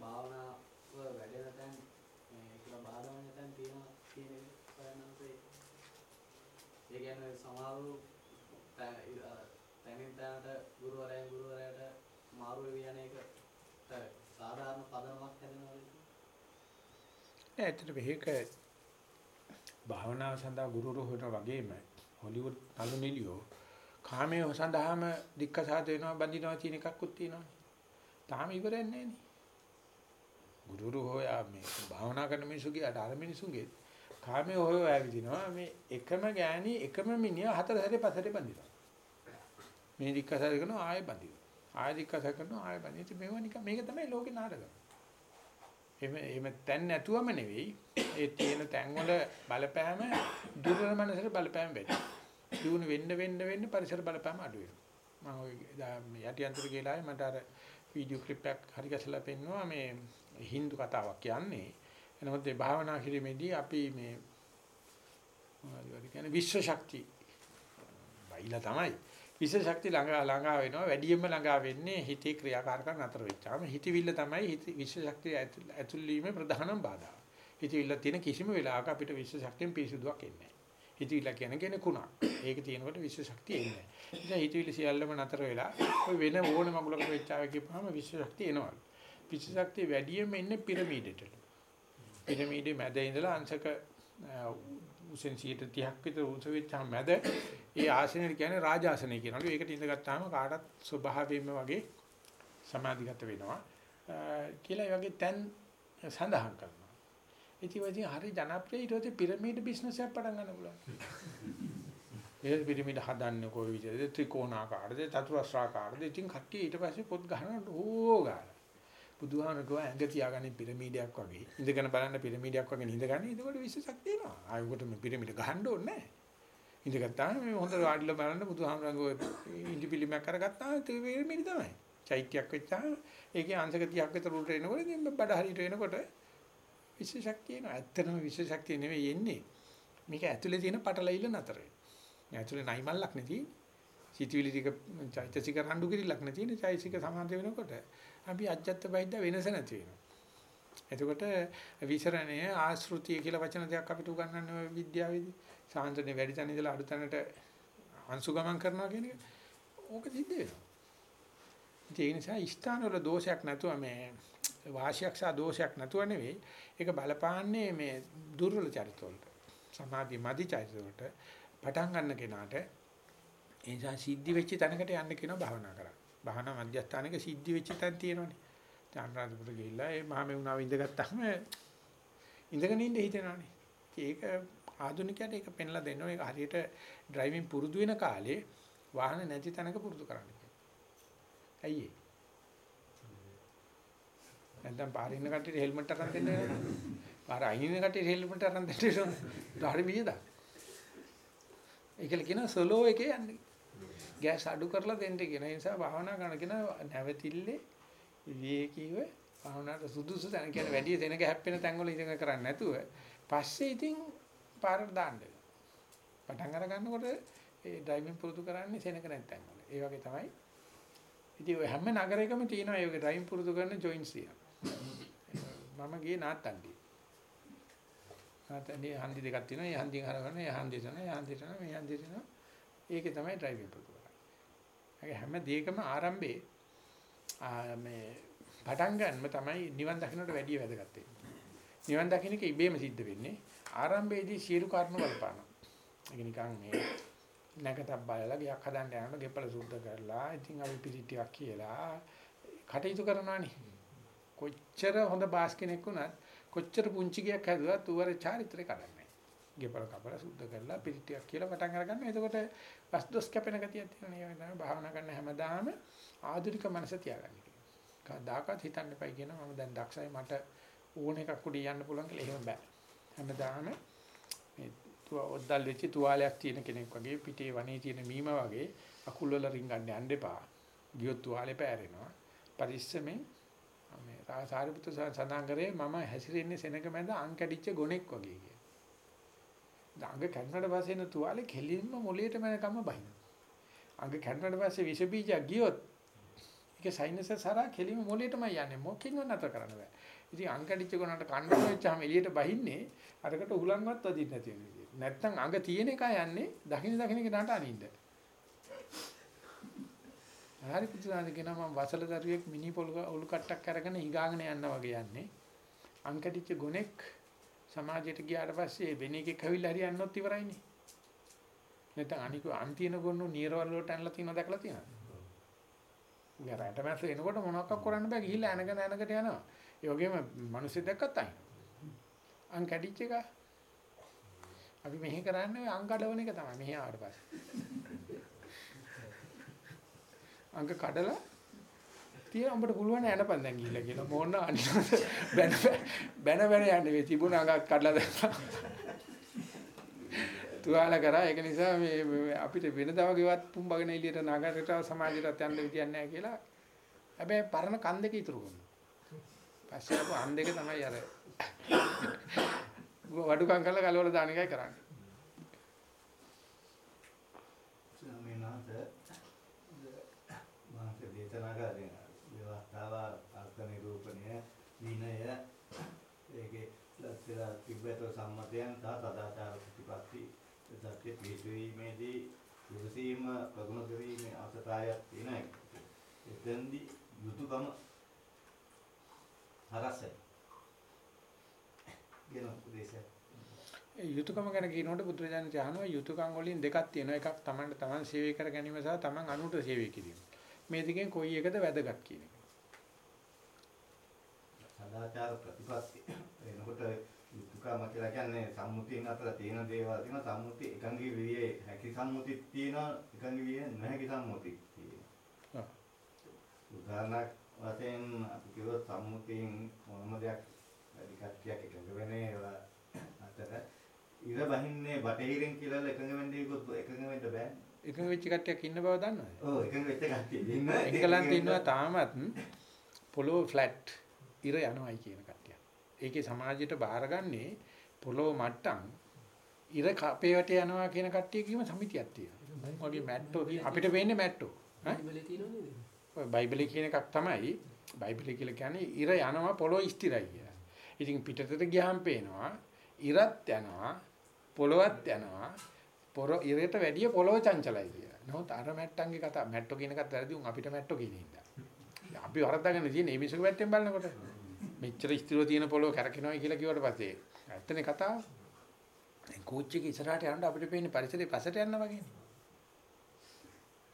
භාවනාව වැඩෙන තැන් මේ කියලා බාධා වෙන තැන් තියෙනවා කියන එක සයන්සේ ඒ කියන්නේ සමහරව තැනින් තැනට ගුරුවරයන් ගුරුවරයාට මාරු වෙවි යන එක සාධාරණ පදනමක් හැදෙනවා නෑ ඇත්තට මේක භාවනාව සඳහා ගුරුවරු හොයන වගේම හොලිවුඩ් නළු නිලියෝ කාමයේ සඳහාම දික්කසාද වෙනවා බඳිනවා කියන එකක්කුත් තියෙනවානේ. තාම ඉවරයක් නෑනේ. ගුරුවරු හොයා මේ භාවනා කරන මිනිස්සුගේ අර අර මිනිස්සුගේ කාමයේ හොය ඇවිදිනවා මේ එකම ගෑණි එකම මිනිහා හතර සැරේ පස්සට බඳිනවා. මේ දික්කසාර කරනවා ආයෙ බඳිනවා. ආයෙ දික්කසාර කරනවා ආයෙ බඳිනවා. ඉතින් මේවා නිකන් මේක තමයි ලෝකේ නාටකම. එහෙම එහෙම තැන් නැතුවම නෙවෙයි ඒ තියෙන තැන් වල බලපෑම දුර්වල මනසට බලපෑම වැඩි. දිනු වෙන්න වෙන්න වෙන්න පරිසර බලපෑම අඩු වෙනවා. මම ඔය යටි අන්තර ගිහලා මට අර වීඩියෝ ක්ලිප් එකක් හරි ගැසලා පෙන්නවා මේ හින්දු කතාවක් කියන්නේ. එනකොට ඒ භාවනා කිරීමේදී අපි මේ මොනවද කියන්නේ විශ්ව ශක්තිය බයිලා තමයි විශ්ව ශක්තිය ළඟා ළඟා වෙනවා වැඩියෙන්ම ළඟා වෙන්නේ හිතේ ක්‍රියාකාරකම් නතර වෙච්චාම හිතවිල්ල තමයි හිත විශ්ව ශක්තිය ඇතුල් වීමේ ප්‍රධානම බාධා. හිතවිල්ල තියෙන කිසිම වෙලාවක අපිට විශ්ව ශක්තියෙන් පිරිසුදුවක් එන්නේ නැහැ. හිතවිල්ල කියන කෙනෙකුණා. ඒක තියෙනකොට විශ්ව ශක්තිය එන්නේ නැහැ. ඒ නිසා හිතවිල්ල සියල්ලම නතර වෙලා ඔය වෙන ඕන මගුලකට වෙච්චාව කියපුවාම විශ්ව ශක්තිය එනවා. විශ්ව ශක්තිය වැඩියෙන්ම එන්නේ පිරමීඩයට. පිරමීඩේ මැද ඉඳලා අංශක උසෙන් 30ක් විතර උස වෙච්චාම මැද ඒ ආසනය කියන්නේ රාජාසනය කියනවලු. ඒකට ඉඳගත්තාම කාටත් ස්වභාවයෙන්ම වගේ සමාධිගත වෙනවා. කියලා ඒ වගේ තැන් සඳහන් කරනවා. ඉතින් වගේ හරි ජනප්‍රිය ඊට පස්සේ පිරමීඩ බිස්නස් එකක් පටන් ගන්න පුළුවන්. ඒ පිරමීඩ හදන්නේ කොයි විදිහද? ත්‍රිකෝණාකාරද, චතුරස්‍රාකාරද? ඉතින් කට්ටිය ඊට පස්සේ පොත් ගහනකොට ඕ ගාලා. බුදුහාමරකෝ ඇඟ තියාගන්නේ පිරමීඩයක් වගේ. ඉඳගෙන බලන්න පිරමීඩයක් වගේ ඉඳගන්නේ. එතකොට විශ්සක් තියෙනවා. ආයෙකට මේ පිරමීඩ ගහන්න ඕනේ නැහැ. ඉඳගත්තාම මේ හොඳ වාඩිලා බලන්න බුදුහාමරකෝ ඉඳි පිළිමයක් කරගත්තාම ඒ පිරමීඩ තමයි. චෛත්‍යයක් වෙච්චාම ඒකේ අංශක 30ක් විතර උඩට එනකොට ඉතින් බඩ හරියට එනකොට විශ්සක් තියෙනවා. ඇත්තටම විශ්සක් තියෙ නෙවෙයි එන්නේ. මේක ඇතුලේ තියෙන පටලයිල නතර වෙනවා. මේ ඇතුලේ නයිමල්ලක් නෙති. සිතුවිලි ටික චෛතසික රණ්ඩු කිරිලක් නැති නේ චෛතසික සමාන්තර වෙනකොට අපි අජත්ත බයිද්ද වෙනස නැති වෙනවා. එතකොට විසරණය ආශෘතිය කියලා වචන දෙකක් අපිට උගන්වන්නේ විද්‍යාවේදී. සාන්තනේ වැඩි තැන ඉඳලා අඩු තැනට අංශු ගමන් කරනවා කියන එක ඕක සිද්ධ වෙනවා. ඒ නිසා ස්ථාන වල දෝෂයක් නැතුව මේ වාසියක් සහ දෝෂයක් නැතුව නෙවෙයි ඒක බලපාන්නේ මේ දුර්වල චරිත වලට. සමාධි මදි චරිත වලට පටන් ගන්න කෙනාට ඒ නිසා සිද්ධි වෙච්ච තැනකට යන්න කියනවා භාවනා කරා. භාවනා මධ්‍යස්ථානයක සිද්ධි වෙච්ච තැන තියෙනවනේ. චාන්ද්‍රාධිපුර ගිහිල්ලා ඒ මහමෙවුනාව ඉඳගත්තාම ඉඳගෙන ඉන්න හිතෙනවනේ. ඒක ආධුනිකයට ඒක පෙන්ලා දෙන්න ඕනේ. ඒක හරියට ඩ්‍රයිවිං පුරුදු වෙන කාලේ වාහන නැති තැනක පුරුදු කරන්න ඇයි ඒ? නැත්නම් පාරේ ඉන්න කට්ටියට හෙල්මට් අරන් දෙන්න වෙනවා. පාර අයින් ඉන්න කට්ටියට හෙල්මට් අරන් දෙන්න වෙනවා. හරි බියද? ඒකල කියන සලෝ එකේ යන්නේ. ගෑස් අඩු කරලා දෙන්න කියන නිසා භාවනා කරන කෙනා නැවතිල්ලේ විවේකීව භාවනාවට සුදුසු තැන කියන්නේ වැඩි දෙනක හැප්පෙන තැන් වල ඉඳන් කරන්නේ නැතුව පස්සේ ඉතින් පාරට දාන්න පටන් අර ගන්නකොට ඒ ඩ්‍රයිවිං පුරුදු කරන්නේ සෙනක නැත්නම් වල. ඒ වගේ තමයි. ඉතින් ඔය හැම නගරයකම තියෙනවා ඒ වගේ ඩ්‍රයිවිං පුරුදු කරන ජොයින්ට්ස් තියෙනවා. මම ගියේ නාත්තන්ඩි. නාත්තන්ඩි හන්දි දෙකක් තියෙනවා. ඒ හන්දියෙන් හරවන, ඒ හන්දිය තන, ඒ හන්දිය තන, මේ හන්දිය තන. ඒකේ තමයි ඩ්‍රයිවිං පුරුදු කරන්නේ. හැම දෙයකම ආරම්භයේ මේ පටන් ගන්නම තමයි නිවන් දකින්නට වැඩි වැදගත් වෙන්නේ. නිවන් දකින්න එක ඉබේම සිද්ධ වෙන්නේ. ආරම්භයේදී සියලු කර්ම බලපානවා. ඒක නිකන් මේ නැකතක් බලලා ගියක් හදන්න යනකොට ගෙපල සුද්ධ කරලා ඉතින් අපි පිටි ටිකක් කියලා කටයුතු කරනවානේ. කොච්චර හොඳ බාස් කෙනෙක් වුණත් කොච්චර පුංචි ගියක් හැදුවත් උවර චාරිත්‍රේ කඩන්නේ. ගෙපල කපල සුද්ධ කරලා පිටි ටිකක් කියලා පටන් අරගන්න. එතකොට වස්දොස් කැපෙන ගතියක් තියෙනවා. ඒ තමයි භාවනා කරන හැමදාම ආධුනික මනස තියාගන්න කියලා. කවදාකවත් හිතන්න එපයි කියනවා මම දැන් දක්ෂයි මට ඕන එකක් උඩ යන්න පුළුවන් කියලා එහෙම බෑ. හැමදාම මේ ඔද්දල් වෙච්ච තුවාලයක් තියෙන කෙනෙක් වගේ පිටේ වනේ තියෙන මීම වගේ අකුල් වල රින්ගන්න යන්න එපා. ගියොත් තුවාලේ පෑරෙනවා. පරිස්සමෙන් මේ සාරිපුත්‍ර සඳහන් කරේ මම හැසිරෙන්නේ සෙනඟ මැද අං කැඩිච්ච ගොනෙක් වගේ කියලා. අඟ කැඩුණාට පස්සේ එන තුවාලේ කෙලින්ම මොළයට මැනකම බහිනවා. අඟ කැඩුණාට පස්සේ විස බීජයක් ගියොත් ඒක සයිනස් සරා කෙලින්ම මොළයටමයි යන්නේ. මොකකින්වත් නැතර කරන්න බෑ. ඉතින් අඟ කැඩිච්ච ගොනට කන්න වෙච්චාම එළියට බහින්නේ අරකට උහුලන්වත් වදින්න නැති වෙන විදියට. නැත්තම් අඟ තියෙන එක යන්නේ දකින්න දකින්න කෙනාට අනින්න. හරි පුදුරාද කියනවා මම වසල දරුවෙක් මිනි පොළු ඔලු කට්ටක් අරගෙන හිගාගෙන යනවා වගේ යන්නේ. අඟ කැඩිච්ච ගොනෙක් සමාජයට ගියාට පස්සේ වෙන එකෙක් ඇවිල්ලා හරියන්නොත් ඉවරයිනේ. නැත්නම් අනික අන්තින ගොන්නු නියරවල වලට ඇනලා තියෙනවා දැකලා තියෙනවද? උගේ රැට මැස්ස එනකොට මොනවක් කරන්න බෑ ගිහිල්ලා ඇනගෙන ඇනකට යනවා. ඒ වගේම මිනිස්සු දැක්කත් අයින්. අන් කැඩිච්ච එක අපි මෙහෙ කරන්නේ අංක අඩවන එක තමයි මෙහෙ ආවට පස්සේ. අංක කඩලා තියෙන උඹට පුළුවන් යනපන් දැන් ගිහිල්ලා කියලා මොන අනිත් බැන බැන බැන යන්නේ මේ තිබුණ අඟක් කඩලා දැම්මා. තුවාල කරා ඒක නිසා මේ අපිට වෙනදා වගේවත් පුම්බගෙන එළියට නගරයට සමාජයට යන්න විදියක් නැහැ කියලා. හැබැයි පරණ කන් දෙක ඉතුරු වුණා. පස්සේ අපු අන් දෙක තමයි අර වඩුකම් කරලා ගලවලා දාන එකයි කරන්නේ. ස්වාමීන් වහන්සේ මාත දේශනා කරගෙන විවස්ථාව අර්ථ නිරූපණය විනය ඒකේ තිබෙත සම්මතයන් සහ සදාචාර ප්‍රතිපත්ති සත්‍ය පිළිවීමේදී විසීම ප්‍රගුණ කිරීමේ අවශ්‍යතාවයක් තියෙන එක. එතෙන්දී යුතුයකම හරසයි. කියන උදේශය. ඒ යුතුයකම ගැන කියනකොට බුදුරජාණන් කියනවා යුතුයකම් වලින් දෙකක් තියෙනවා. එකක් Tamanට Taman සේවය කර ගැනීම සහ Taman අනුන්ට සේවය කිරීම. මේ දෙකෙන් කොයි එකද වැදගත් කියන එක. සදාචාර ප්‍රතිපත්ති එනකොට යුතුයකම කියලා කියන්නේ සම්මුතියන් අතර තියෙන දේවල් තියෙනවා. සම්මුති එකඟ වියේ හැකි සම්මුතිත් තියෙනවා. එකඟ වියේ නොහැකි සම්මුතිත් තියෙනවා. උදාහරණයක් වශයෙන් අපි කිව්වොත් සම්මුතියෙන් මොනම දෙයක් වැඩි කට්ටියක් එකඟ වෙන්නේ ඒවා අතර. ඉර බහින්නේ බටහිරින් කියලා එකඟ වෙන්නේ එකඟ වෙන්න බෑ. එකඟ වෙච්ච කට්ටියක් ඉන්න බව දන්නවද? ඔව් එකඟ වෙච්ච කට්ටිය ඉන්න. එංගලන්තේ ඉන්නවා තාමත් පොළොව ෆ්ලැට් ඉර යනවායි කියන. ඒකේ සමාජයට බාරගන්නේ පොළොව මට්ටම් ඉර කපේ වටේ යනවා කියන කට්ටිය කියම සමිතියක් තියෙනවා. මොන් වගේ මැට්ටෝ අපිට වෙන්නේ මැට්ටෝ. බයිබලේ කියන එකක් තමයි බයිබලේ කියලා කියන්නේ ඉර යනවා පොළොව ස්ථිරයි කියලා. ඉතින් පිටතට ගියාම පේනවා ඉරත් යනවා පොළොවත් යනවා පොර ඉරයට වැඩිය පොළොව චංචලයි කියලා. නමුත් අර මැට්ටන්ගේ කතා මැට්ටෝ කියන එකත් වැරදි උන් අපිට මැට්ටෝ කියන හින්දා. අපි වරද්දාගෙන තියෙන මේ මිනිස්සුක පැත්තෙන් බලනකොට මෙච්චර ස්ථිරව තියෙන පොළොව කැරකෙනවා කියලා කිව්වට පස්සේ ඇත්තනේ කතාව. දැන් කෝච්චි එක ඉස්සරහට යනකොට අපිට පේන්නේ පරිසරේ පස්සට යනවා වගේනේ.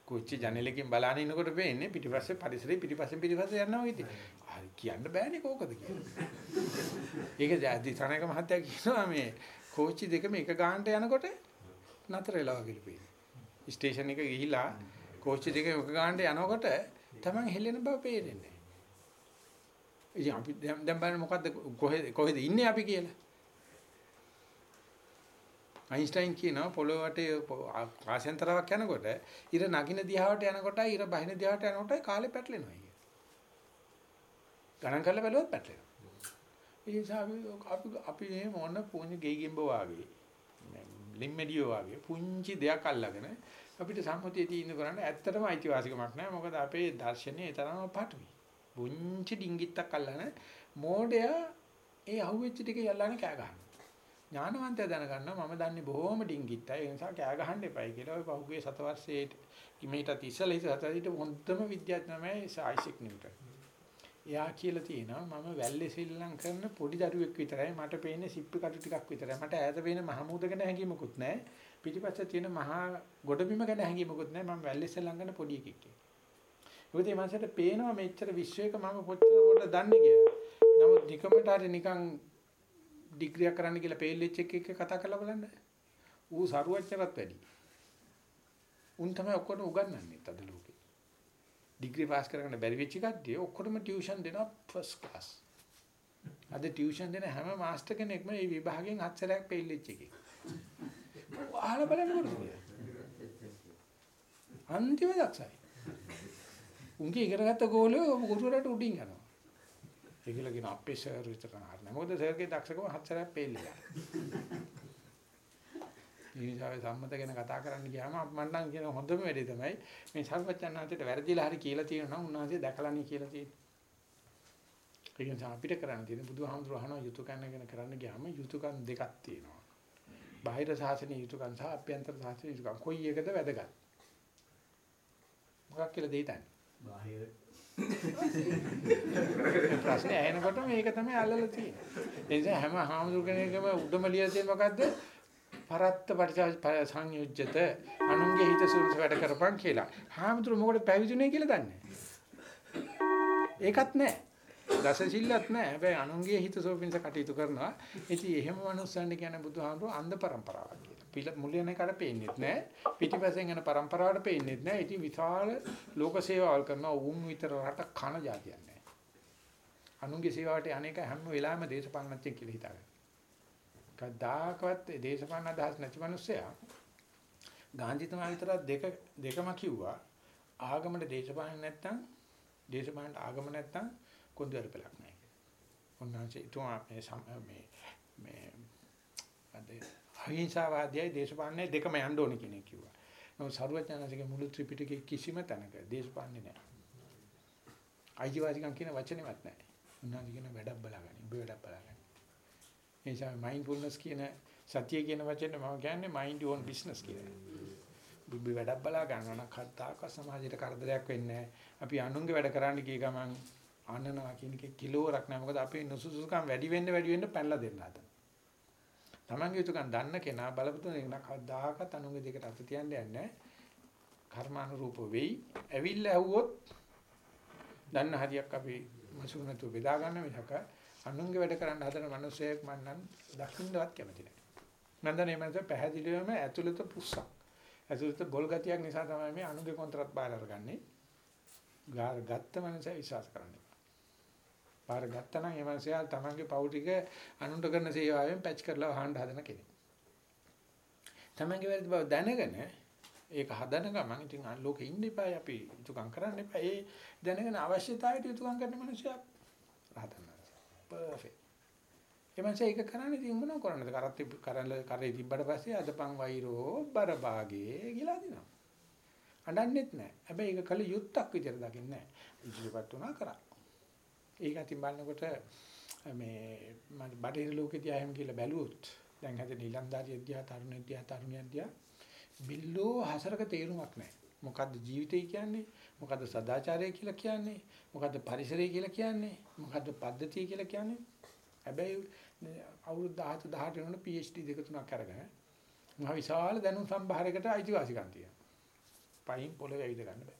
කෝච්චි ජනෙලකින් බලාගෙන ඉන්නකොට පේන්නේ පිටිපස්සේ පරිසරේ පිටිපස්සෙන් පිටිපස්සේ යනවා වගේ තියෙන. හරි කියන්න බෑනේ කෝකද කියලා. ඒක ජාති සනක මහත්තයා කියනවා මේ කෝච්චි දෙකම එක ගානට යනකොට නතර වෙලා වගේ පේනවා. ස්ටේෂන් එක ගිහිලා කෝච්චි දෙක එක ගානට යනකොට තමන් හෙල්ලෙන බව පේන්නේ. ඉතින් අපි දැන් දැන් බලන්න මොකද්ද කොහෙද කොහෙද ඉන්නේ අපි කියලා. අයින්ස්ටයින් කියනවා පොළොව වටේ ආසෙන්තරාවක් යනකොට ඉර නගින දිහාවට යනකොට ඉර බහින දිහාවට යනකොට කාලේ පැටලෙනවා කිය. ගණන් කරලා බැලුවොත් පැටලෙනවා. ඒ නිසා අපි අපි අපි මේ මොන පුංචි ගෙයිගෙම්බ වාගේ ලිම්මැඩියෝ වාගේ පුංචි දෙයක් අල්ලගෙන අපිට සම්මුතිය තියෙන කරන්නේ ඇත්තටම අයිතිවාසිකමක් නැහැ. මොකද අපේ දර්ශනයේ තරම පාටුයි. පුංචි ඩිංගිත්තක් අල්ලන මෝඩයා ඒ අහුවෙච්ච ටික යල්ලාන කෑ ගන්නවා. ඥානවන්තය දැනගන්නවා මම දන්නේ බොහොම ඩිංගිත්තයි ඒ නිසා කෑ ගහන්න එපයි කියලා ඔය පහුගිය සත වර්ෂයේ කිමේට ඉස්සෙල්ලා ඉත සතරිට හොඳම විද්‍යාඥයමයි ආයිසෙක් නිව්ටන්. එයා කියලා තියෙනවා මම වැල්ලේ සෙල්ලම් කරන පොඩි දරුවෙක් විතරයි මට පේන්නේ සිප්පි කටු ටිකක් විතරයි මට ඈත පේන මහමූද ගැන හැඟීමකුත් නැහැ පිටිපස්සේ තියෙන මහා ගොඩබිම ගැන හැඟීමකුත් නැහැ මම වැල්ලේ සෙල්ලම් කරන පොඩි එකෙක් කියලා. මොකද මේ මාසයට පේනවා මෙච්චර විශ්වයක මම කොච්චර කොට දන්නේ කියලා. නමුත් නිකමට හරි නිකන් ඩිග්‍රියක් කරන්න කියලා පෙල්ලෙච් එක එක කතා කරලා බලන්න. ඌ සරුවච්චරත් වැඩි. උන් තමයි ඔක්කොම උගන්වන්නේ තද ලෝකේ. ඩිග්‍රී පාස් කරගන්න බැරි වෙච්ච කට්ටිය ඔක්කොම ටියුෂන් දෙනවා ෆස්ට් ක්ලාස්. අද ටියුෂන් දෙන හැම මාස්ටර් කෙනෙක්ම මේ විභාගයෙන් හත් සැරයක් පෙල්ලෙච් එකේ. අහලා බලන්න අන්තිම දක්ෂයි. උන්ගේ ඉගෙනගත්ත ගෝලියෝ ගුරුවරට උඩින් යනවා. ඒගොල්ලෝ කියන අපේ සර් විතර නෑ. මොකද සර්ගේ දක්ෂකම හත් සැරයක් පෙල්ලලා. ඊනිසාවේ සම්මත ගැන කතා කරන්න ගියාම මම නම් කියන හොඳම වැඩේ තමයි මේ සර්වචන්නාන්තයට වැරදිලා හරි කියලා තියෙනවා නම් උන්වහන්සේ දැකලානේ කියලා තියෙන්නේ. ඒක නිසා අපිට කරන්න තියෙන බුදුහාමුදුරුවෝ අහනවා යුතුයකම් ගැන කරන්න ගියාම යුතුයකම් දෙකක් තියෙනවා. බාහිර සාසනීය යුතුයකම් සහ අභ්‍යන්තර සාසනීය යුතුයකම් කොයි එකද වැදගත්? මොකක් කියලා දෙයිතන්නේ? බාහිර ප්‍රශ්නේ ඇහෙනකොට මේක තමයි අල්ලලා තියෙන්නේ. ඒ නිසා හැම හාමුදුර කෙනෙක්ම උඩම ලියලා තියෙන මොකද්ද? පරත්ත පරිච සංයුජ්‍යත අනුන්ගේ හිත සුරුස වැඩ කරපන් කියලා. හාමුදුර මොකටද පැවිදුනේ කියලා දන්නේ ඒකත් නැහැ. දස සිල්ලත් නැහැ. හැබැයි අනුන්ගේ හිතසෝ පිණිස කටයුතු කරනවා. ඉතින් එහෙම මනුස්සයන්ට කියන්නේ බුදුහාමුදුරුවෝ අන්ධ પરම්පරාවක් කියලා. පිළ මුලියන කර පේන්නේත් නැහැ. පිටිපස්සෙන් යන પરම්පරාවට පේන්නේත් නැහැ. ඉතින් විශාල ලෝක සේවාවල් කරනවා වුන් විතර රට කන જાතියක් නැහැ. අනුන්ගේ සේවාවට අනේක හැම වෙලාවෙම දේශපාලනච්චෙන් කියලා හිතාගන්න. කවදාකවත් දේශපාලන අදහස් නැති මිනිස්සයා ගාන්ධි තමයි විතර දෙක දෙකම කිව්වා. ආගමට දේශපාලන නැත්තම් දේශපාලනට ආගම නැත්තම් කොන්දේර පළක් නැහැ. උන්වහන්සේ තුමා මේ අහිංසාවාදයයි දේශපාලනයයි දෙකම යන්න ඕනේ කියන එක කිව්වා. නමුත් සරුවචනන්සේගේ මුළු ත්‍රිපිටකයේ කිසිම තැනක දේශපාලනේ නැහැ. අයිතිවාසිකම් කියන වචනේවත් නැහැ. උන්වහන්සේ කියන වැඩක් බලාගන්න. ඔබ වැඩක් බලාගන්න. ඒ නිසා මයින්ඩ්ෆුල්නස් කියන සතිය කියන වචනේ මම කියන්නේ මයින්ඩ් යෝන් බිස්නස් කියලා. ඔබ වැඩක් බලා ගන්නවා නම් කද්දාක සමාජයට කරදරයක් වෙන්නේ නැහැ. අපි අනුන්ගේ වැඩ කරන්න ගිය ගමන් අන්නනවා කියන එක කිලෝරක් නෑ. මොකද අපේ නුසුසුකම් වැඩි වෙන්න වැඩි වෙන්න පැනලා දෙන්න හදන. තමන්ගේ යුතුයකම් දන්න කෙනා බලපතුන කෙනා කවදාකවත් අනුන්ගේ දෙකට අත තියන්නේ නැහැ. කර්මානුරූප වෙයි. ඇවිල්ලා ඇහුවොත් දන්න හරියක් අපි මසුනතු බෙදා ගන්න මිසක අනුන්ගේ වැඩ කරන්න හදන මිනිසෙක් මම නම් දකින්නවත් කැමති නැහැ. මම දන්නේ මේ මනස පැහැදිලිවම ඇතුළත පුස්සක්. ඇතුළත බොල් ගතියක් නිසා තමයි මේ අනුන්ගේ කොන්ත්‍රාත් බාර අරගන්නේ. ගාර ගත්ත මනස විශ්වාස කරන්නේ. පාර ගත්තා නම් ඒ මනසයා තමන්ගේ පව් ටික අනුන්ට කරන සේවාවෙන් පැච් කරලා වහන්න හදන කෙනෙක්. තමන්ගේ වැරදි බව දැනගෙන ඒක හදන ගමන් ඉතින් ලෝකෙ ඉන්න එපා අපි යුතුයකම් කරන්න එපා. ඒ දැනගෙන අවශ්‍යතාවයට යුතුයකම් කරන මනුස්සයා රහතන් වහන්සේ. පර්ෆෙක්ට්. එමන්සේ ඒක කරන්නේ ඉතින් මොනව කරන්නද? කරත් කරල කරේ තිබ්බට පස්සේ අදපන් වෛරෝ බරභාගේ කියලා දිනවා. අඬන්නෙත් නැහැ. හැබැයි ඒක කල යුත්තක් විදිහට දකින්නේ නැහැ. ඉදිරිපත් වුණා කරා. ඒක අතින් බලනකොට මේ මම බටහිර ලෝකෙදී ආයම කියලා බැලුවොත් දැන් හැද නිලන්දාරිය දිහා තරුණිය දිහා තරුණිය දිහා බිල්ලෝ හසරක තේරුමක් නැහැ. මොකද්ද ජීවිතය කියන්නේ? මොකද්ද සදාචාරය කියලා කියන්නේ? මොකද්ද පරිසරය කියලා කියන්නේ? මොකද්ද පද්ධතිය කියලා කියන්නේ? හැබැයි අවුරුදු 17 18 වෙනකොට PhD දෙක තුනක් අරගෙන මහ විශාල දැනුම් සම්භාරයකට අයිතිවාසිකම් තියෙනවා. පයින් පොළවේ ඇවිද ගන්න බෑ.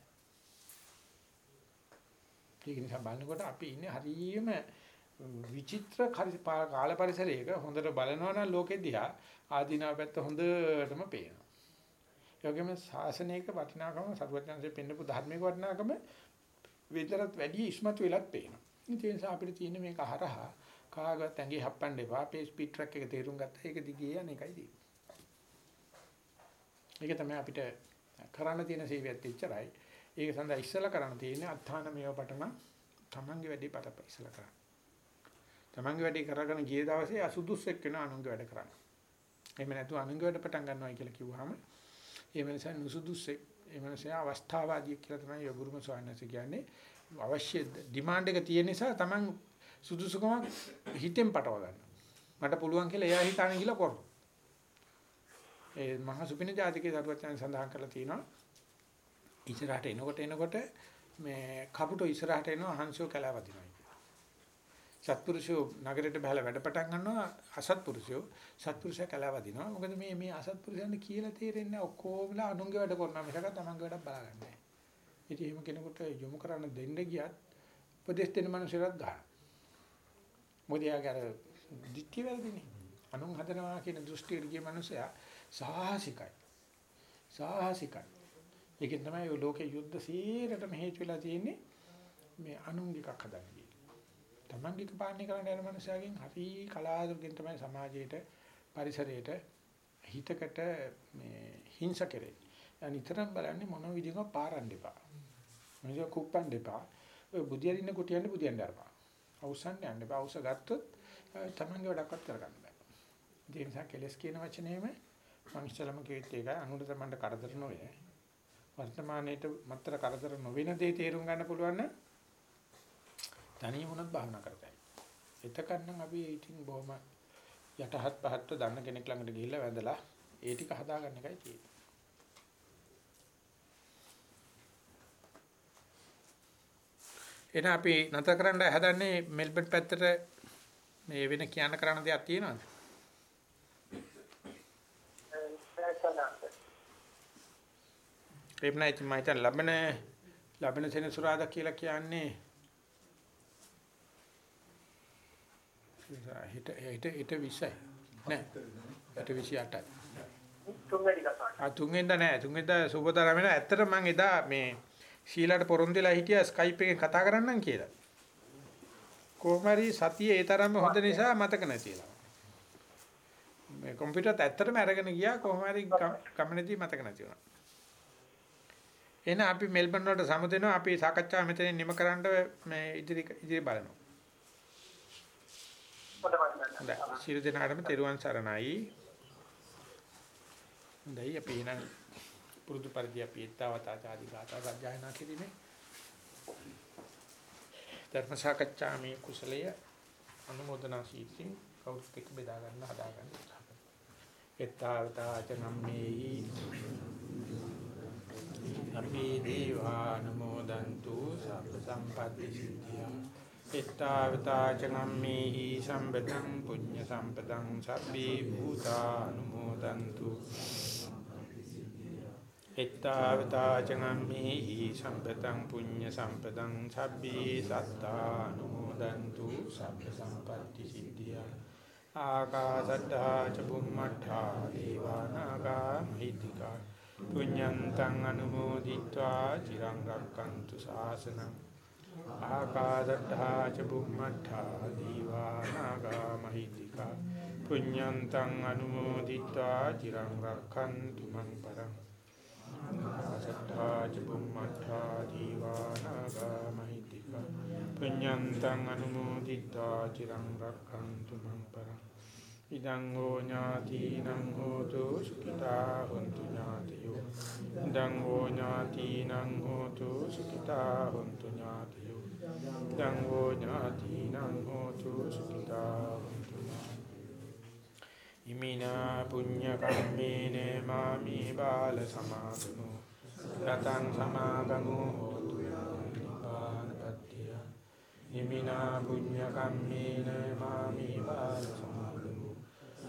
ඒක නිසා බලනකොට අපි ඉන්නේ හරියම විචිත්‍ර කාල පරිසරයක හොඳට බලනවා නම් ලෝකෙ දිහා ආධිනාව පැත්ත හොඳටම පේනවා. ඒ වගේම ශාසනයක වටිනාකම සරුවත්යන්සේ පෙන්නපු ධර්මික වටිනාකම විතරත් වැඩි ඉස්මතු වෙලත් පේනවා. ඒ නිසා අපිට තියෙන මේක හරහා කාගවත් ඇඟේ හප්පන්න එපා. අපේ ස්පීඩ් ට්‍රැක් එක තේරුම් ගත්තා. ඒක දිගේ යන එකයි තියෙන්නේ. ඒක තමයි අපිට කරන්න තියෙන සේවයත් එච්චරයි. ඒක සඳහා ඉස්සලා කරන්න තියෙන්නේ අත්තාන මේව පටන තමන්ගේ වැඩේ පට ඉස්සලා කරන්න. තමන්ගේ වැඩේ කරගෙන ගිය දවසේ අසුදුස්සෙක් වෙන අනුන්ගේ වැඩ කරන්න. එහෙම නැතුව අනුන්ගේ වැඩ පටන් ගන්නවා කියලා කිව්වහම ඒ වෙනසයි නුසුදුස්සෙක් ඒ වෙනසයි අවස්ථාවාදී කියලා තමයි යගුරුම සෝයනස කියන්නේ. අවශ්‍ය ඩිමාන්ඩ් එක තියෙන නිසා තමන් සුදුසුකමක් හිතෙන් පටව ගන්න. මට පුළුවන් කියලා එයා හිතාන කියලා කරනවා. ඒ මහා සුපින ජාතිකේ දරුවචන සඳහන් කරලා තියෙනවා. ඉස්සරහට එනකොට එනකොට මේ කපුටෝ ඉස්සරහට එනවා හංසෝ කැලවදිනවා කියලා. සත්පුරුෂයෝ නගරයට බහලා වැඩ පටන් ගන්නවා අසත්පුරුෂයෝ සත්පුරුෂයා කැලවදිනවා. මොකද මේ මේ අසත්පුරුෂයන්ට කියලා තේරෙන්නේ ඔක්කොමලා අනුන්ගේ වැඩ කරනවා මිසක තමන්ගේ වැඩක් බලාගන්නේ නැහැ. ඉතින් එහෙම කෙනෙකුට යොමු කරන්න දෙන්න ගියත් උපදේශ දෙන මනුස්සයරත් ගන්න. මොකද යාගේ අර දික්ටි වැරදිනේ. අනුන් හදනවා කියන දෘෂ්ටියට ගිය මනුස්සයා සාහසිකයි. සාහසිකයි. ඒකෙන් තමයි ඔය ලෝකේ යුද්ධ සීරටම හේතු වෙලා තියෙන්නේ මේ අනුන්ගේ එකක් හදන්න ගියේ. තමන්ගේ පාලනය කරන්න යන මනුස්සයගෙන් හරි කලාතුරකින් තමයි සමාජයට පරිසරයට හිතකට මේ හිංස කෙරේ. අනිතරම් බලන්නේ මොන විදිහක පාරන්න එපා. මොනිය කුප්පන්න එපා. ඔය බුදියරින්න කුටියන්න බුදියන්න අරපා. අවසන් යන්න එපා. අවස ගත්තොත් තමන්ගේ වැඩක්වත් කරගන්න බෑ. ඒ නිසා කෙලස් කියන වචනේම මම ඉස්සලම කිව්වෙත් ඒකයි අනුර තමන්ට කරදර නොවේ. වර්තමානයේට මත්තර කරදර නොවන දේ තේරුම් ගන්න පුළුවන් නම් තනියම උනත් භාවනා කරතයි. එතකන්නම් අපි ඉතින් බොහොම යටහත් පහත්ව දන්න කෙනෙක් ළඟට ගිහිල්ලා වැඳලා ඒ ටික හදාගන්න එකයි තියෙන්නේ. එහෙනම් අපි නතර කරන්න හදන්නේ මෙල්බන් පැත්තට මේ වෙන කියන්න කරන්න දෙයක් තියෙනවද? එහෙම නැත්නම් මම හිතන ලබන ලබන සෙනසුරාදා කියලා කියන්නේ හිට හිට හිට 20යි. නෑ. හිට 28යි. තුන්වෙනි කතාව. ආ තුන්වෙනිදා නෑ. තුන්වෙනිදා සුබතරම වෙන ඇත්තට මම එදා මේ ශීලාට පොරොන්දු වෙලා හිටියා Skype එකෙන් කතා කරන්නම් කියලා. කොහමරි සතියේ ඒ තරම්ම හොඳ නිසා මතක නැතිලා. මේ කම්පියුටරත් ඇත්තටම අරගෙන ගියා කොහමරි ගමනේදී මතක නැති වුණා. එහෙනම් අපි මෙල්බන් වලට සමුදෙනවා අපි සාකච්ඡාව මෙතනින් නිම කරන්න මේ ඉදිරි ඉදිරි බලනවා. හොඳයි. සියලු දෙනාටම තෙරුවන් සරණයි. හොඳයි අපි එහෙනම් පුරුදු පරිදි අපි ඊතාවතාචාදී ගාථා සජ්ජායනා කිරීමේ ධර්ම සාකච්ඡාමේ කුසලය අනුමೋದනා ශීතින් කවුරුත් එක්ක බෙදා ගන්න හදා ගන්න උත්සාහ කරනවා. ඊතාවතාච නම්මේහි අපි දේවානුමෝදන්තු සබ්බ සම්පatti සිද්ධියා එත්තාවතාච නම්මේහි සම්බතං පුඤ්ඤ සම්පතං සබ්බේ භූතානුමෝදන්තු. එත්තාවතාච නම්මේහි සම්පතං පුඤ්ඤ සම්පතං සබ්බේ සත්තානුමෝදන්තු සබ්බ සම්පatti සිද්ධියා ආකාශට්ටා ච බුම්මඨා දේවානාගා මහිත්‍තිකා පුඤ්ඤන්තං අනුමෝදිत्वा චිරං රක්칸තු ශාසනං ආකාශට්ඨා ච බුම්මට්ඨා දීවානාගා මහිත්‍තික පුඤ්ඤන්තං අනුමෝදිत्वा චිරං රක්칸තු මං පරං ආකාශට්ඨා ච බුම්මට්ඨා දීවානාගා මහිත්‍තික පුඤ්ඤන්තං අනුමෝදිत्वा චිරං රක්칸තු මං පරං ඉදං හෝ ඥාතිනං හෝතු සුඛිතා හොන්තු ඥාතියෝ. ඉදං හෝ ඥාතිනං හෝතු සුඛිතා හොන්තු ඥාතියෝ. ඉදං හෝ ඥාතිනං හෝතු සුඛිතා හොන්තු ඉමිනා පුඤ්ඤ කම්මේන මාමි බාල සමාදමෝ රතං සමාගමෝ හෝතු නිපානපත්තිය ඉමිනා පුඤ්ඤ කම්මේන මාමි බාල සමාදමෝ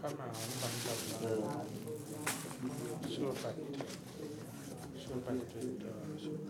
කමාන් බන්දල්ලා සුපත් සුපත්තිත්වා සුපත්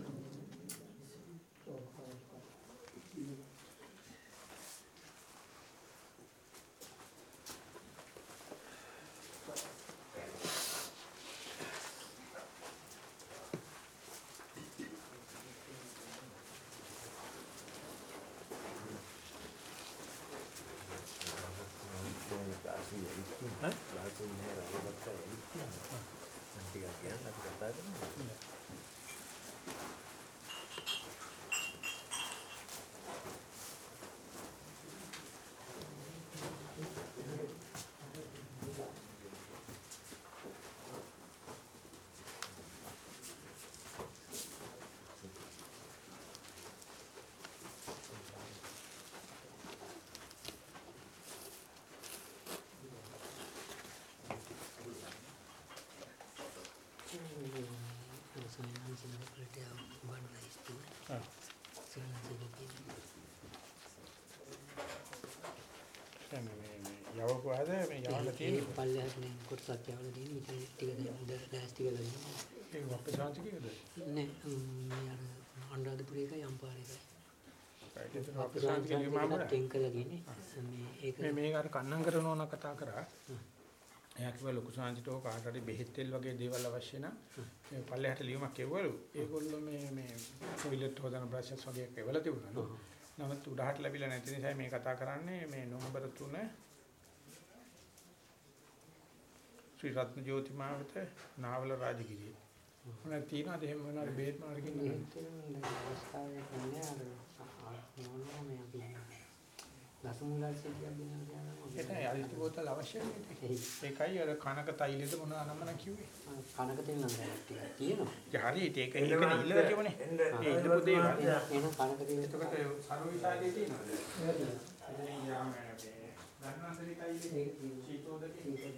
දැන් මේ මේ යව කොහද මේ යවලා තියෙන්නේ පල්ලෙහාට නේ කොටසක් යවලා තියෙන මෙතන ටික දැන් ඩෑස් ටික ගන්න. ඒක අපේ ශාන්ති කියද නෑ මේ අර අනුරාධපුර එකයි අම්පාර එකයි. ඒක අපේ ශාන්ති කියලිය මාමුලා ටෙන් කරලා තියෙන්නේ. මේ ඒක මේ මේක අර කන්නම් කරන ඕන කතා කරා එයා කිව්වා ලොකු ශාන්තිට ඕක කාට හරි බෙහෙත් තෙල් වගේ දේවල් අවශ්‍ය නම් මේ පල්ලෙහාට ලියුමක් එවවලු. ඒගොල්ලෝ මේ මේ ටොයිලට් හොදන බ්‍රෂස් වගේ එවලා තිබුණා නෝ. නමුත් උඩහට ලැබිලා නැති නිසා මේ කතා කරන්නේ මේ නොවැම්බර් 3 ශ්‍රී රත්න ජෝති මාවත නාවල රාජගිරිය. මොනවද තියනවාද? එහෙම මොනවද? බේත් මාර්ගින් අවස්ථාවේ කියන්නේ අර මොනවා මේ අපි කියනවා. එතන අරිට බෝතල් අවශ්‍යයි නේද? ඒකයි අර කනක තෛලෙද මොන අනම්මන කිව්වේ. කනක තියෙන නම් ටිකක් තියෙනවා. ඒ හරියට ඒක ඒකනේ ඉල්ලලා තිබුණේ. ඒ ඉල්ලපු දේවල්. එහෙනම් කනක තියෙන එතකොට සර්ව විසාදේ තියෙනවද? ඉතින් යාම මේ ධර්මාන්තරිකයි ඒක තියෙනවා. චීතෝදකේ මේ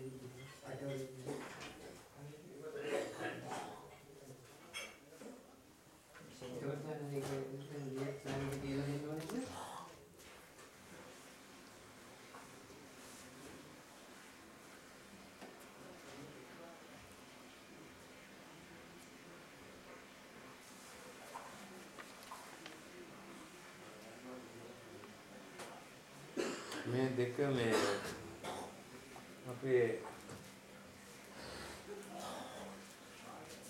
දෙක මේ අපේ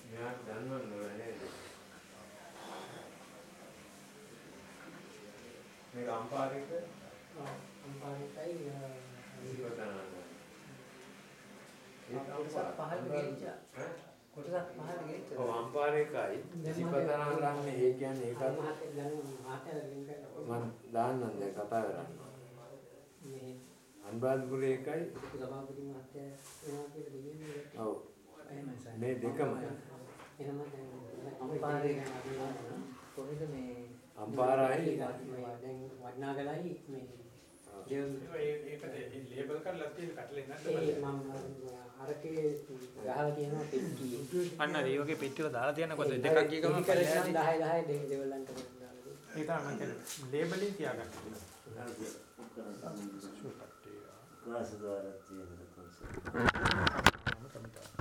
මෙයාට දන්නවන්න ඕනේ නේද? මේක අම්පාරික අම්පාරිකයි. කොටසක් පහළට ගෙනිච්චා. ඔව් අම්පාරිකයි ඉවතනන්න ඒ කියන්නේ ඒකත් මහත්තයා දැන් මහත්තයා ලින්ක් කරනවා. මම දාන්නම් දැන් කතා කරන්න. මේ අනුරාධපුරේ එකයි. සභාපති මහත්තයා වෙනවා කියලා දෙන්නේ. ඔව්. මේ දෙකමයි. එහෙනම් දැන් අම්පාරික කොහෙද මේ අම්පාරයි. දැන් වඩනාගලයි මේ ඒකට ලේබල් කරලා තියෙන කටලෙන් ඒ නැත්නම් මම අරකේ ගහලා තියෙනවා පෙට්ටියේ. අන්න ඒ වගේ පෙට්ටිවල දාලා තියෙනකොට ඒ දෙකක් ගිය ගමන් ඉදිකරට නම් පල්ලෙහාදී 10 10 දෙක දෙවලන්ට. ඒ තමයි මම කියන්නේ. ලේබලින් තියාගන්න කාසදාරත් තියෙන කොන්සෙප්ට් මම කමිතා